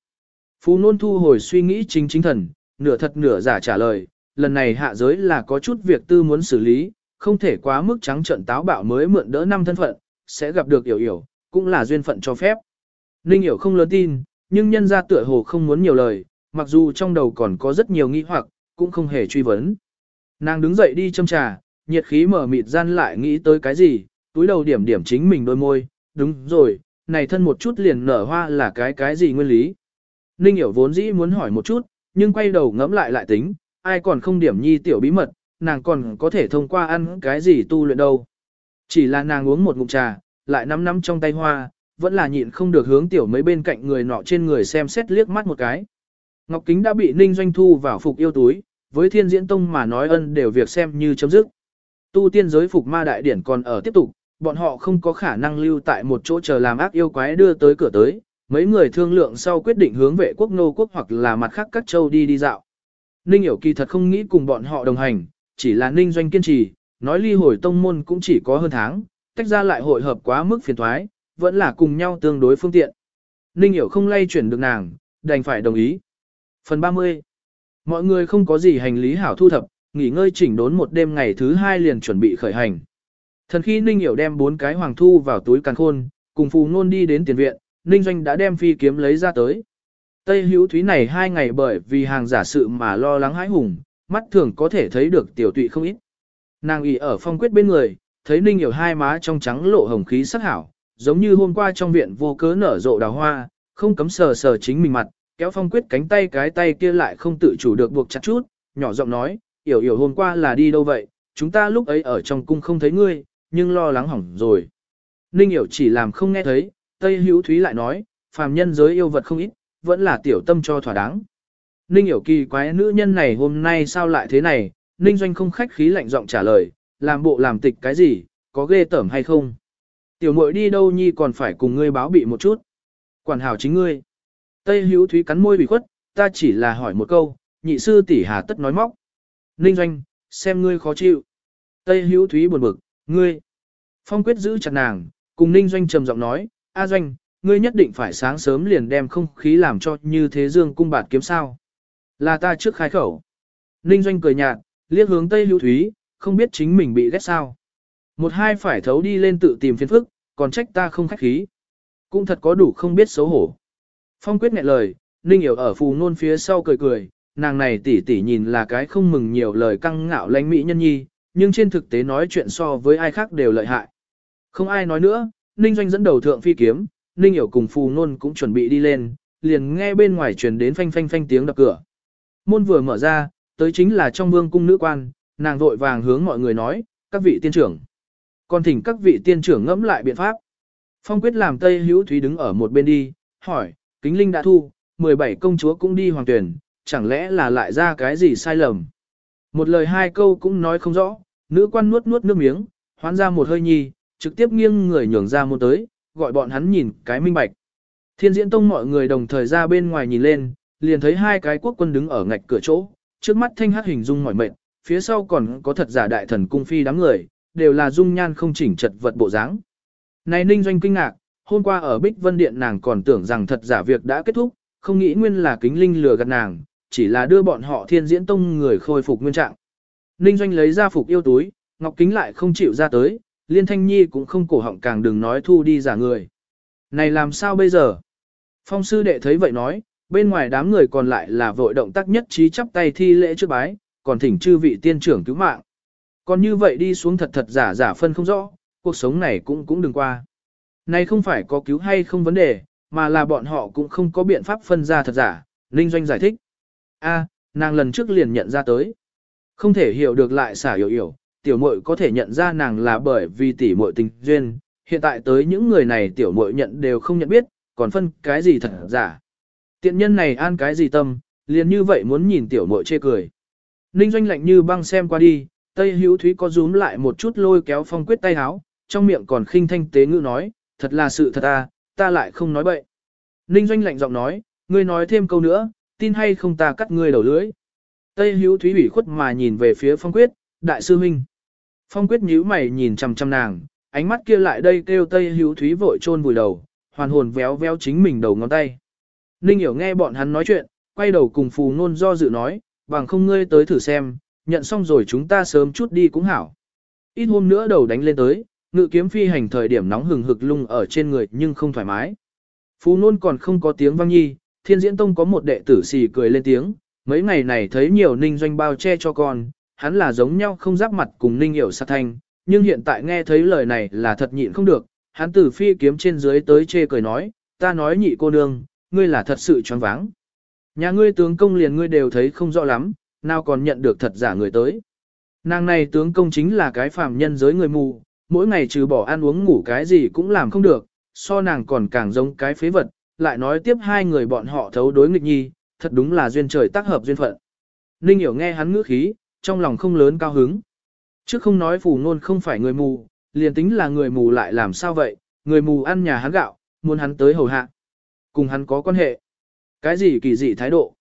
Phú nôn thu hồi suy nghĩ chính chính thần, nửa thật nửa giả trả lời, lần này hạ giới là có chút việc tư muốn xử lý, không thể quá mức trắng trận táo bạo mới mượn đỡ năm thân phận, sẽ gặp được hiểu hiểu, cũng là duyên phận cho phép. Ninh hiểu không lớn tin, nhưng nhân ra tựa hồ không muốn nhiều lời, mặc dù trong đầu còn có rất nhiều nghi hoặc, cũng không hề truy vấn. Nàng đứng dậy đi châm trà, nhiệt khí mở mịt gian lại nghĩ tới cái gì, túi đầu điểm điểm chính mình đôi môi, đúng rồi, này thân một chút liền nở hoa là cái cái gì nguyên lý. Ninh hiểu vốn dĩ muốn hỏi một chút, nhưng quay đầu ngẫm lại lại tính, ai còn không điểm nhi tiểu bí mật, nàng còn có thể thông qua ăn cái gì tu luyện đâu. Chỉ là nàng uống một ngụm trà, lại nắm nắm trong tay hoa, vẫn là nhịn không được hướng tiểu mấy bên cạnh người nọ trên người xem xét liếc mắt một cái. Ngọc Kính đã bị Ninh Doanh thu vào phục yêu túi, với thiên diễn tông mà nói ân đều việc xem như chấm dứt. Tu tiên giới phục ma đại điển còn ở tiếp tục, bọn họ không có khả năng lưu tại một chỗ chờ làm ác yêu quái đưa tới cửa tới, mấy người thương lượng sau quyết định hướng vệ quốc nô quốc hoặc là mặt khác các châu đi đi dạo. Ninh Hiểu kỳ thật không nghĩ cùng bọn họ đồng hành, chỉ là Ninh Doanh kiên trì, nói ly hồi tông môn cũng chỉ có hơn tháng, tách ra lại hội hợp quá mức phiền thoái, vẫn là cùng nhau tương đối phương tiện. Ninh Hiểu không lay chuyển được nàng, đành phải đồng ý. Phần 30 Mọi người không có gì hành lý hảo thu thập, nghỉ ngơi chỉnh đốn một đêm ngày thứ hai liền chuẩn bị khởi hành. Thần khi Ninh Hiểu đem bốn cái hoàng thu vào túi càn khôn, cùng phù ngôn đi đến tiền viện, Ninh Doanh đã đem phi kiếm lấy ra tới. Tây hữu thúy này hai ngày bởi vì hàng giả sự mà lo lắng hãi hùng, mắt thường có thể thấy được tiểu tụy không ít. Nàng ủy ở phong quyết bên người, thấy Ninh hiểu hai má trong trắng lộ hồng khí sắc hảo, giống như hôm qua trong viện vô cớ nở rộ đào hoa, không cấm sờ sờ chính mình mặt, kéo phong quyết cánh tay cái tay kia lại không tự chủ được buộc chặt chút, nhỏ giọng nói, hiểu hiểu hôm qua là đi đâu vậy, chúng ta lúc ấy ở trong cung không thấy ngươi, nhưng lo lắng hỏng rồi. Ninh hiểu chỉ làm không nghe thấy, Tây hữu thúy lại nói, phàm nhân giới yêu vật không ít, vẫn là tiểu tâm cho thỏa đáng. Ninh hiểu kỳ quái nữ nhân này hôm nay sao lại thế này, Ninh doanh không khách khí lạnh giọng trả lời, làm bộ làm tịch cái gì, có ghê tởm hay không. Tiểu muội đi đâu nhi còn phải cùng ngươi báo bị một chút. Quản hảo chính ngươi. Tây hữu thúy cắn môi bị khuất, ta chỉ là hỏi một câu, nhị sư tỷ hà tất nói móc. Ninh doanh, xem ngươi khó chịu. Tây hữu thúy buồn bực, ngươi. Phong quyết giữ chặt nàng, cùng Ninh doanh trầm giọng nói, A doanh, ngươi nhất định phải sáng sớm liền đem không khí làm cho như thế dương cung bạt kiếm sao. Là ta trước khai khẩu. Ninh Doanh cười nhạt, liếc hướng Tây Lưu Thúy, không biết chính mình bị ghét sao. Một hai phải thấu đi lên tự tìm phiền phức, còn trách ta không khách khí. Cũng thật có đủ không biết xấu hổ. Phong quyết nghẹn lời, Ninh hiểu ở phù nôn phía sau cười cười, nàng này tỷ tỷ nhìn là cái không mừng nhiều lời căng ngạo lãnh mỹ nhân nhi, nhưng trên thực tế nói chuyện so với ai khác đều lợi hại. Không ai nói nữa, Ninh Doanh dẫn đầu thượng phi kiếm, Ninh Hiểu cùng Phù Nôn cũng chuẩn bị đi lên, liền nghe bên ngoài truyền đến phanh phanh phanh tiếng đập cửa. Môn vừa mở ra, tới chính là trong vương cung nữ quan, nàng vội vàng hướng mọi người nói, các vị tiên trưởng. Còn thỉnh các vị tiên trưởng ngẫm lại biện pháp. Phong quyết làm Tây Hữu Thúy đứng ở một bên đi, hỏi, kính linh đã thu, 17 công chúa cũng đi hoàng tuyển, chẳng lẽ là lại ra cái gì sai lầm. Một lời hai câu cũng nói không rõ, nữ quan nuốt nuốt nước miếng, hoán ra một hơi nhi, trực tiếp nghiêng người nhường ra một tới, gọi bọn hắn nhìn cái minh bạch. Thiên diễn tông mọi người đồng thời ra bên ngoài nhìn lên, liền thấy hai cái quốc quân đứng ở ngạch cửa chỗ, trước mắt thanh hát hình dung mỏi mệt, phía sau còn có thật giả đại thần cung phi đám người, đều là dung nhan không chỉnh chật vật bộ dáng. Này Ninh Doanh kinh ngạc, hôm qua ở Bích Vân Điện nàng còn tưởng rằng thật giả việc đã kết thúc, không nghĩ nguyên là kính linh lừa gạt nàng, chỉ là đưa bọn họ thiên diễn tông người khôi phục nguyên trạng. Ninh Doanh lấy ra phục yêu túi, Ngọc Kính lại không chịu ra tới, Liên Thanh Nhi cũng không cổ họng càng đừng nói thu đi giả người. Này làm sao bây giờ? Phong sư đệ thấy vậy nói, bên ngoài đám người còn lại là vội động tác nhất trí chắp tay thi lễ trước bái, còn thỉnh chư vị tiên trưởng cứu mạng. Còn như vậy đi xuống thật thật giả giả phân không rõ, cuộc sống này cũng cũng đừng qua. Này không phải có cứu hay không vấn đề, mà là bọn họ cũng không có biện pháp phân ra thật giả, Linh Doanh giải thích. A, nàng lần trước liền nhận ra tới. Không thể hiểu được lại xả hiểu hiểu, tiểu muội có thể nhận ra nàng là bởi vì tỷ muội tình duyên, hiện tại tới những người này tiểu muội nhận đều không nhận biết, còn phân cái gì thật giả. Tiện nhân này an cái gì tâm, liền như vậy muốn nhìn tiểu muội chê cười. Ninh doanh lạnh như băng xem qua đi, Tây Hữu Thúy có rúm lại một chút lôi kéo phong quyết tay háo, trong miệng còn khinh thanh tế ngữ nói, thật là sự thật à, ta lại không nói bậy. Ninh doanh lạnh giọng nói, ngươi nói thêm câu nữa, tin hay không ta cắt ngươi đầu lưỡi. Tây Hữu Thúy ủy khuất mà nhìn về phía phong quyết, đại sư huynh. Phong quyết nhíu mày nhìn chằm chằm nàng, ánh mắt kia lại đây kêu Tây Hữu Thúy vội chôn vùi đầu, hoàn hồn véo véo chính mình đầu ngón tay. Ninh hiểu nghe bọn hắn nói chuyện, quay đầu cùng phù nôn do dự nói, bằng không ngươi tới thử xem, nhận xong rồi chúng ta sớm chút đi cũng hảo. Ít hôm nữa đầu đánh lên tới, ngự kiếm phi hành thời điểm nóng hừng hực lung ở trên người nhưng không thoải mái. Phù nôn còn không có tiếng vang nhi, thiên diễn tông có một đệ tử xì cười lên tiếng, mấy ngày này thấy nhiều ninh doanh bao che cho con, hắn là giống nhau không giáp mặt cùng ninh hiểu sát thanh, nhưng hiện tại nghe thấy lời này là thật nhịn không được, hắn từ phi kiếm trên dưới tới chê cười nói, ta nói nhị cô nương, ngươi là thật sự choáng váng. Nhà ngươi tướng công liền ngươi đều thấy không rõ lắm, nào còn nhận được thật giả người tới. Nàng này tướng công chính là cái phàm nhân giới người mù, mỗi ngày trừ bỏ ăn uống ngủ cái gì cũng làm không được, so nàng còn càng giống cái phế vật, lại nói tiếp hai người bọn họ thấu đối nghịch nhi, thật đúng là duyên trời tác hợp duyên phận. Ninh hiểu nghe hắn ngữ khí, trong lòng không lớn cao hứng. Trước không nói phù ngôn không phải người mù, liền tính là người mù lại làm sao vậy, người mù ăn nhà hắn gạo, muốn hắn tới hầu hạ. Cùng hắn có quan hệ. Cái gì kỳ dị thái độ.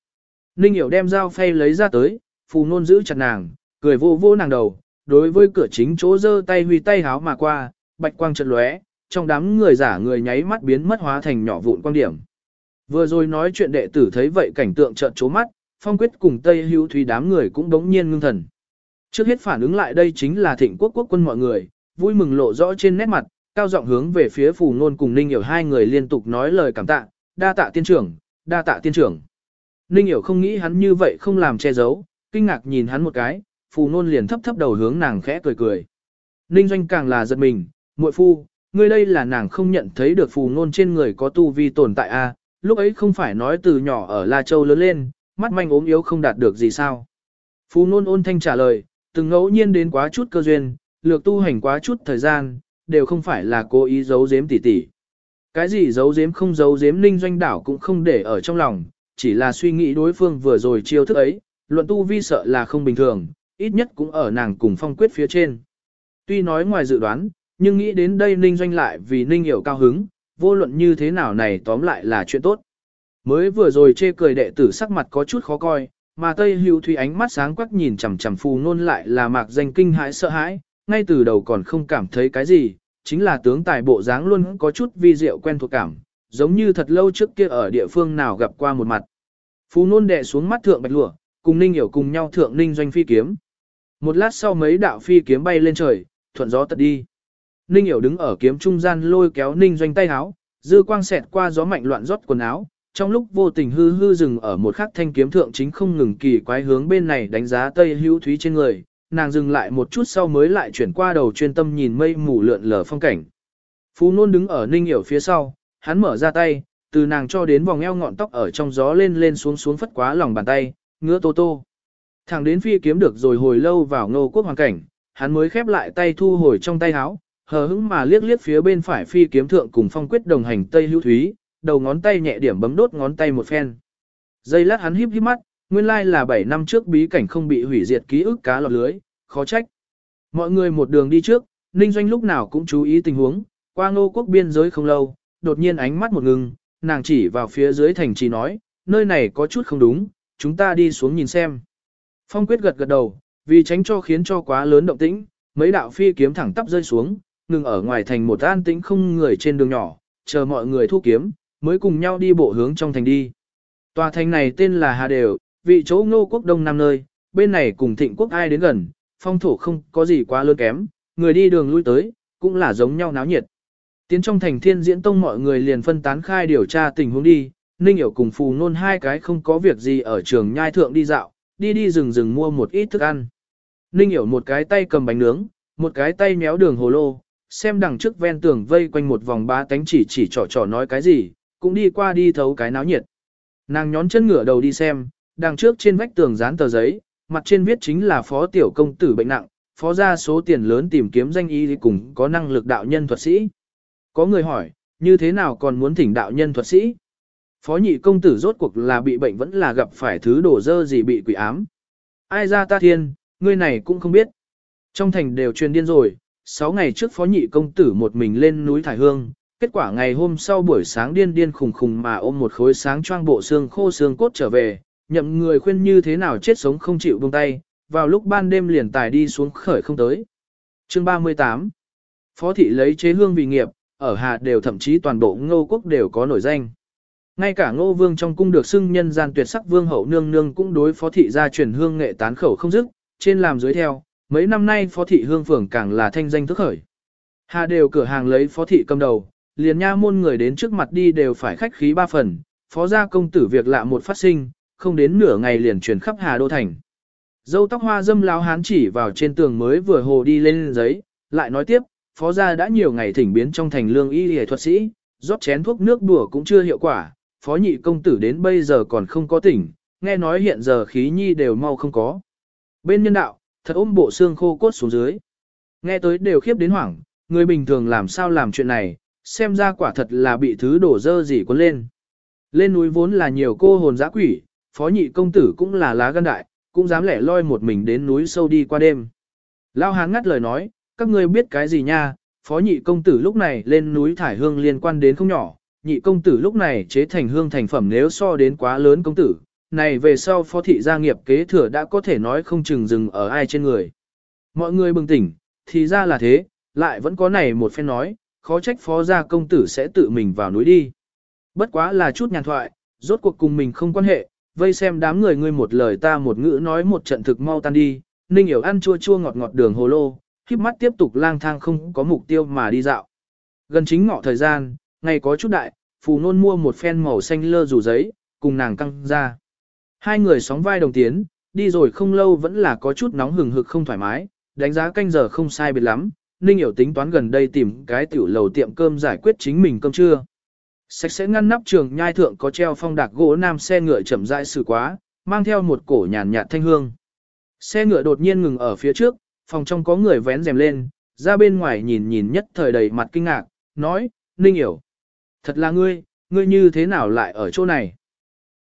Ninh hiểu đem dao phay lấy ra tới, phù ngôn giữ chặt nàng, cười vô vô nàng đầu, đối với cửa chính chỗ giơ tay huy tay háo mà qua, bạch quang chợt lóe, trong đám người giả người nháy mắt biến mất hóa thành nhỏ vụn quang điểm. Vừa rồi nói chuyện đệ tử thấy vậy cảnh tượng trợn trố mắt, phong quyết cùng Tây Hữu Thủy đám người cũng đống nhiên ngưng thần. Trước hết phản ứng lại đây chính là thịnh quốc quốc quân mọi người, vui mừng lộ rõ trên nét mặt, cao giọng hướng về phía phù ngôn cùng Ninh Hiểu hai người liên tục nói lời cảm tạ, đa tạ tiên trưởng, đa tạ tiên trưởng. Ninh Hiểu không nghĩ hắn như vậy không làm che giấu, kinh ngạc nhìn hắn một cái, phù ngôn liền thấp thấp đầu hướng nàng khẽ cười cười. Ninh Doanh càng là giật mình, muội phu, ngươi đây là nàng không nhận thấy được phù ngôn trên người có tu vi tồn tại a lúc ấy không phải nói từ nhỏ ở La Châu lớn lên, mắt manh ốm yếu không đạt được gì sao. Phù Nôn ôn thanh trả lời, từng ngẫu nhiên đến quá chút cơ duyên, lược tu hành quá chút thời gian, đều không phải là cố ý giấu giếm tỉ tỉ. Cái gì giấu giếm không giấu giếm ninh doanh đảo cũng không để ở trong lòng, chỉ là suy nghĩ đối phương vừa rồi chiêu thức ấy, luận tu vi sợ là không bình thường, ít nhất cũng ở nàng cùng phong quyết phía trên. Tuy nói ngoài dự đoán, nhưng nghĩ đến đây ninh doanh lại vì ninh hiểu cao hứng, vô luận như thế nào này tóm lại là chuyện tốt. Mới vừa rồi chê cười đệ tử sắc mặt có chút khó coi, mà Tây Hữu Thủy ánh mắt sáng quắc nhìn chằm chằm phù ngôn lại là mạc danh kinh hãi sợ hãi, ngay từ đầu còn không cảm thấy cái gì, chính là tướng tài bộ dáng luôn có chút vi diệu quen thuộc cảm, giống như thật lâu trước kia ở địa phương nào gặp qua một mặt. Phù nôn đệ xuống mắt thượng bạch lụa, cùng ninh hiểu cùng nhau thượng ninh doanh phi kiếm. Một lát sau mấy đạo phi kiếm bay lên trời, thuận gió tật đi. Ninh hiểu đứng ở kiếm trung gian lôi kéo ninh doanh tay áo, dư quang xẹt qua gió mạnh loạn rót quần áo, trong lúc vô tình hư hư dừng ở một khắc thanh kiếm thượng chính không ngừng kỳ quái hướng bên này đánh giá Tây Hữu Thúy trên người, nàng dừng lại một chút sau mới lại chuyển qua đầu chuyên tâm nhìn mây mù lượn lờ phong cảnh. Phú Nôn đứng ở Ninh Hiểu phía sau, hắn mở ra tay, từ nàng cho đến vòng eo ngọn tóc ở trong gió lên lên xuống xuống phất quá lòng bàn tay, ngứa tô tô. Thằng đến phi kiếm được rồi hồi lâu vào ngô quốc hoàng cảnh, hắn mới khép lại tay thu hồi trong tay áo, hờ hững mà liếc liếc phía bên phải phi kiếm thượng cùng phong quyết đồng hành Tây Hữu Thúy, đầu ngón tay nhẹ điểm bấm đốt ngón tay một phen. Giây lát hắn híp híp mắt, nguyên lai là 7 năm trước bí cảnh không bị hủy diệt ký ức cá lọt lưới, khó trách. Mọi người một đường đi trước, Ninh Doanh lúc nào cũng chú ý tình huống, qua ngô quốc biên giới không lâu, đột nhiên ánh mắt một ngừng, nàng chỉ vào phía dưới thành trì nói, nơi này có chút không đúng, chúng ta đi xuống nhìn xem. Phong quyết gật gật đầu, vì tránh cho khiến cho quá lớn động tĩnh, mấy đạo phi kiếm thẳng tắp rơi xuống, ngừng ở ngoài thành một an tĩnh không người trên đường nhỏ, chờ mọi người thu kiếm, mới cùng nhau đi bộ hướng trong thành đi. Tòa thành này tên là Hà Đều, vị chỗ ngô quốc đông nam nơi, bên này cùng thịnh quốc ai đến gần, phong thổ không có gì quá lớn kém, người đi đường lui tới, cũng là giống nhau náo nhiệt. Tiến trong thành thiên diễn tông mọi người liền phân tán khai điều tra tình huống đi, Ninh Hiểu cùng Phù Nôn hai cái không có việc gì ở trường nhai thượng đi dạo, đi đi rừng rừng mua một ít thức ăn. Ninh Hiểu một cái tay cầm bánh nướng, một cái tay méo đường hồ lô, xem đằng trước ven tường vây quanh một vòng ba tánh chỉ chỉ trò trò nói cái gì, cũng đi qua đi thấu cái náo nhiệt. Nàng nhón chân ngửa đầu đi xem, đằng trước trên vách tường dán tờ giấy, mặt trên viết chính là phó tiểu công tử bệnh nặng, phó ra số tiền lớn tìm kiếm danh y cùng có năng lực đạo nhân thuật sĩ. Có người hỏi, như thế nào còn muốn thỉnh đạo nhân thuật sĩ? Phó nhị công tử rốt cuộc là bị bệnh vẫn là gặp phải thứ đổ dơ gì bị quỷ ám. Ai ra ta thiên, ngươi này cũng không biết. Trong thành đều truyền điên rồi, 6 ngày trước phó nhị công tử một mình lên núi Thải Hương, kết quả ngày hôm sau buổi sáng điên điên khùng khùng mà ôm một khối sáng choang bộ xương khô xương cốt trở về, nhậm người khuyên như thế nào chết sống không chịu buông tay, vào lúc ban đêm liền tài đi xuống khởi không tới. Chương 38 Phó thị lấy chế hương vì nghiệp, ở Hà đều thậm chí toàn bộ ngô quốc đều có nổi danh. Ngay cả ngô vương trong cung được xưng nhân gian tuyệt sắc vương hậu nương nương cũng đối phó thị gia truyền hương nghệ tán khẩu không dứt, trên làm dưới theo, mấy năm nay phó thị hương phường càng là thanh danh thức khởi. Hà đều cửa hàng lấy phó thị cầm đầu, liền nha môn người đến trước mặt đi đều phải khách khí ba phần, phó gia công tử việc lạ một phát sinh, không đến nửa ngày liền truyền khắp Hà Đô Thành. Dâu tóc hoa dâm lão hán chỉ vào trên tường mới vừa hồ đi lên giấy, lại nói tiếp, phó gia đã nhiều ngày thỉnh biến trong thành lương y y thuật sĩ, rót chén thuốc nước đùa cũng chưa hiệu quả, phó nhị công tử đến bây giờ còn không có tỉnh, nghe nói hiện giờ khí nhi đều mau không có. Bên nhân đạo, thật ôm bộ xương khô cốt xuống dưới. Nghe tới đều khiếp đến hoảng, người bình thường làm sao làm chuyện này, xem ra quả thật là bị thứ đổ dơ gì cuốn lên. Lên núi vốn là nhiều cô hồn dã quỷ, phó nhị công tử cũng là lá gan đại, cũng dám lẻ loi một mình đến núi sâu đi qua đêm. Lao hán ngắt lời nói, các ngươi biết cái gì nha, phó nhị công tử lúc này lên núi thải hương liên quan đến không nhỏ, nhị công tử lúc này chế thành hương thành phẩm nếu so đến quá lớn công tử, này về sau phó thị gia nghiệp kế thừa đã có thể nói không chừng dừng ở ai trên người. Mọi người bừng tỉnh, thì ra là thế, lại vẫn có này một phen nói, khó trách phó gia công tử sẽ tự mình vào núi đi. Bất quá là chút nhàn thoại, rốt cuộc cùng mình không quan hệ, vây xem đám người ngươi một lời ta một ngữ nói một trận thực mau tan đi, ninh hiểu ăn chua chua ngọt ngọt đường hồ lô, khiếp mắt tiếp tục lang thang không có mục tiêu mà đi dạo. Gần chính ngọ thời gian, ngày có chút đại, phù nôn mua một phen màu xanh lơ rủ giấy, cùng nàng căng ra. Hai người sóng vai đồng tiến, đi rồi không lâu vẫn là có chút nóng hừng hực không thoải mái, đánh giá canh giờ không sai biệt lắm, Ninh hiểu tính toán gần đây tìm cái tiểu lầu tiệm cơm giải quyết chính mình cơm trưa. Sạch sẽ ngăn nắp trường nhai thượng có treo phong đạc gỗ nam xe ngựa chậm rãi xử quá, mang theo một cổ nhàn nhạt thanh hương. Xe ngựa đột nhiên ngừng ở phía trước, phòng trong có người vén rèm lên, ra bên ngoài nhìn nhìn nhất thời đầy mặt kinh ngạc, nói, Ninh hiểu. Thật là ngươi, ngươi như thế nào lại ở chỗ này?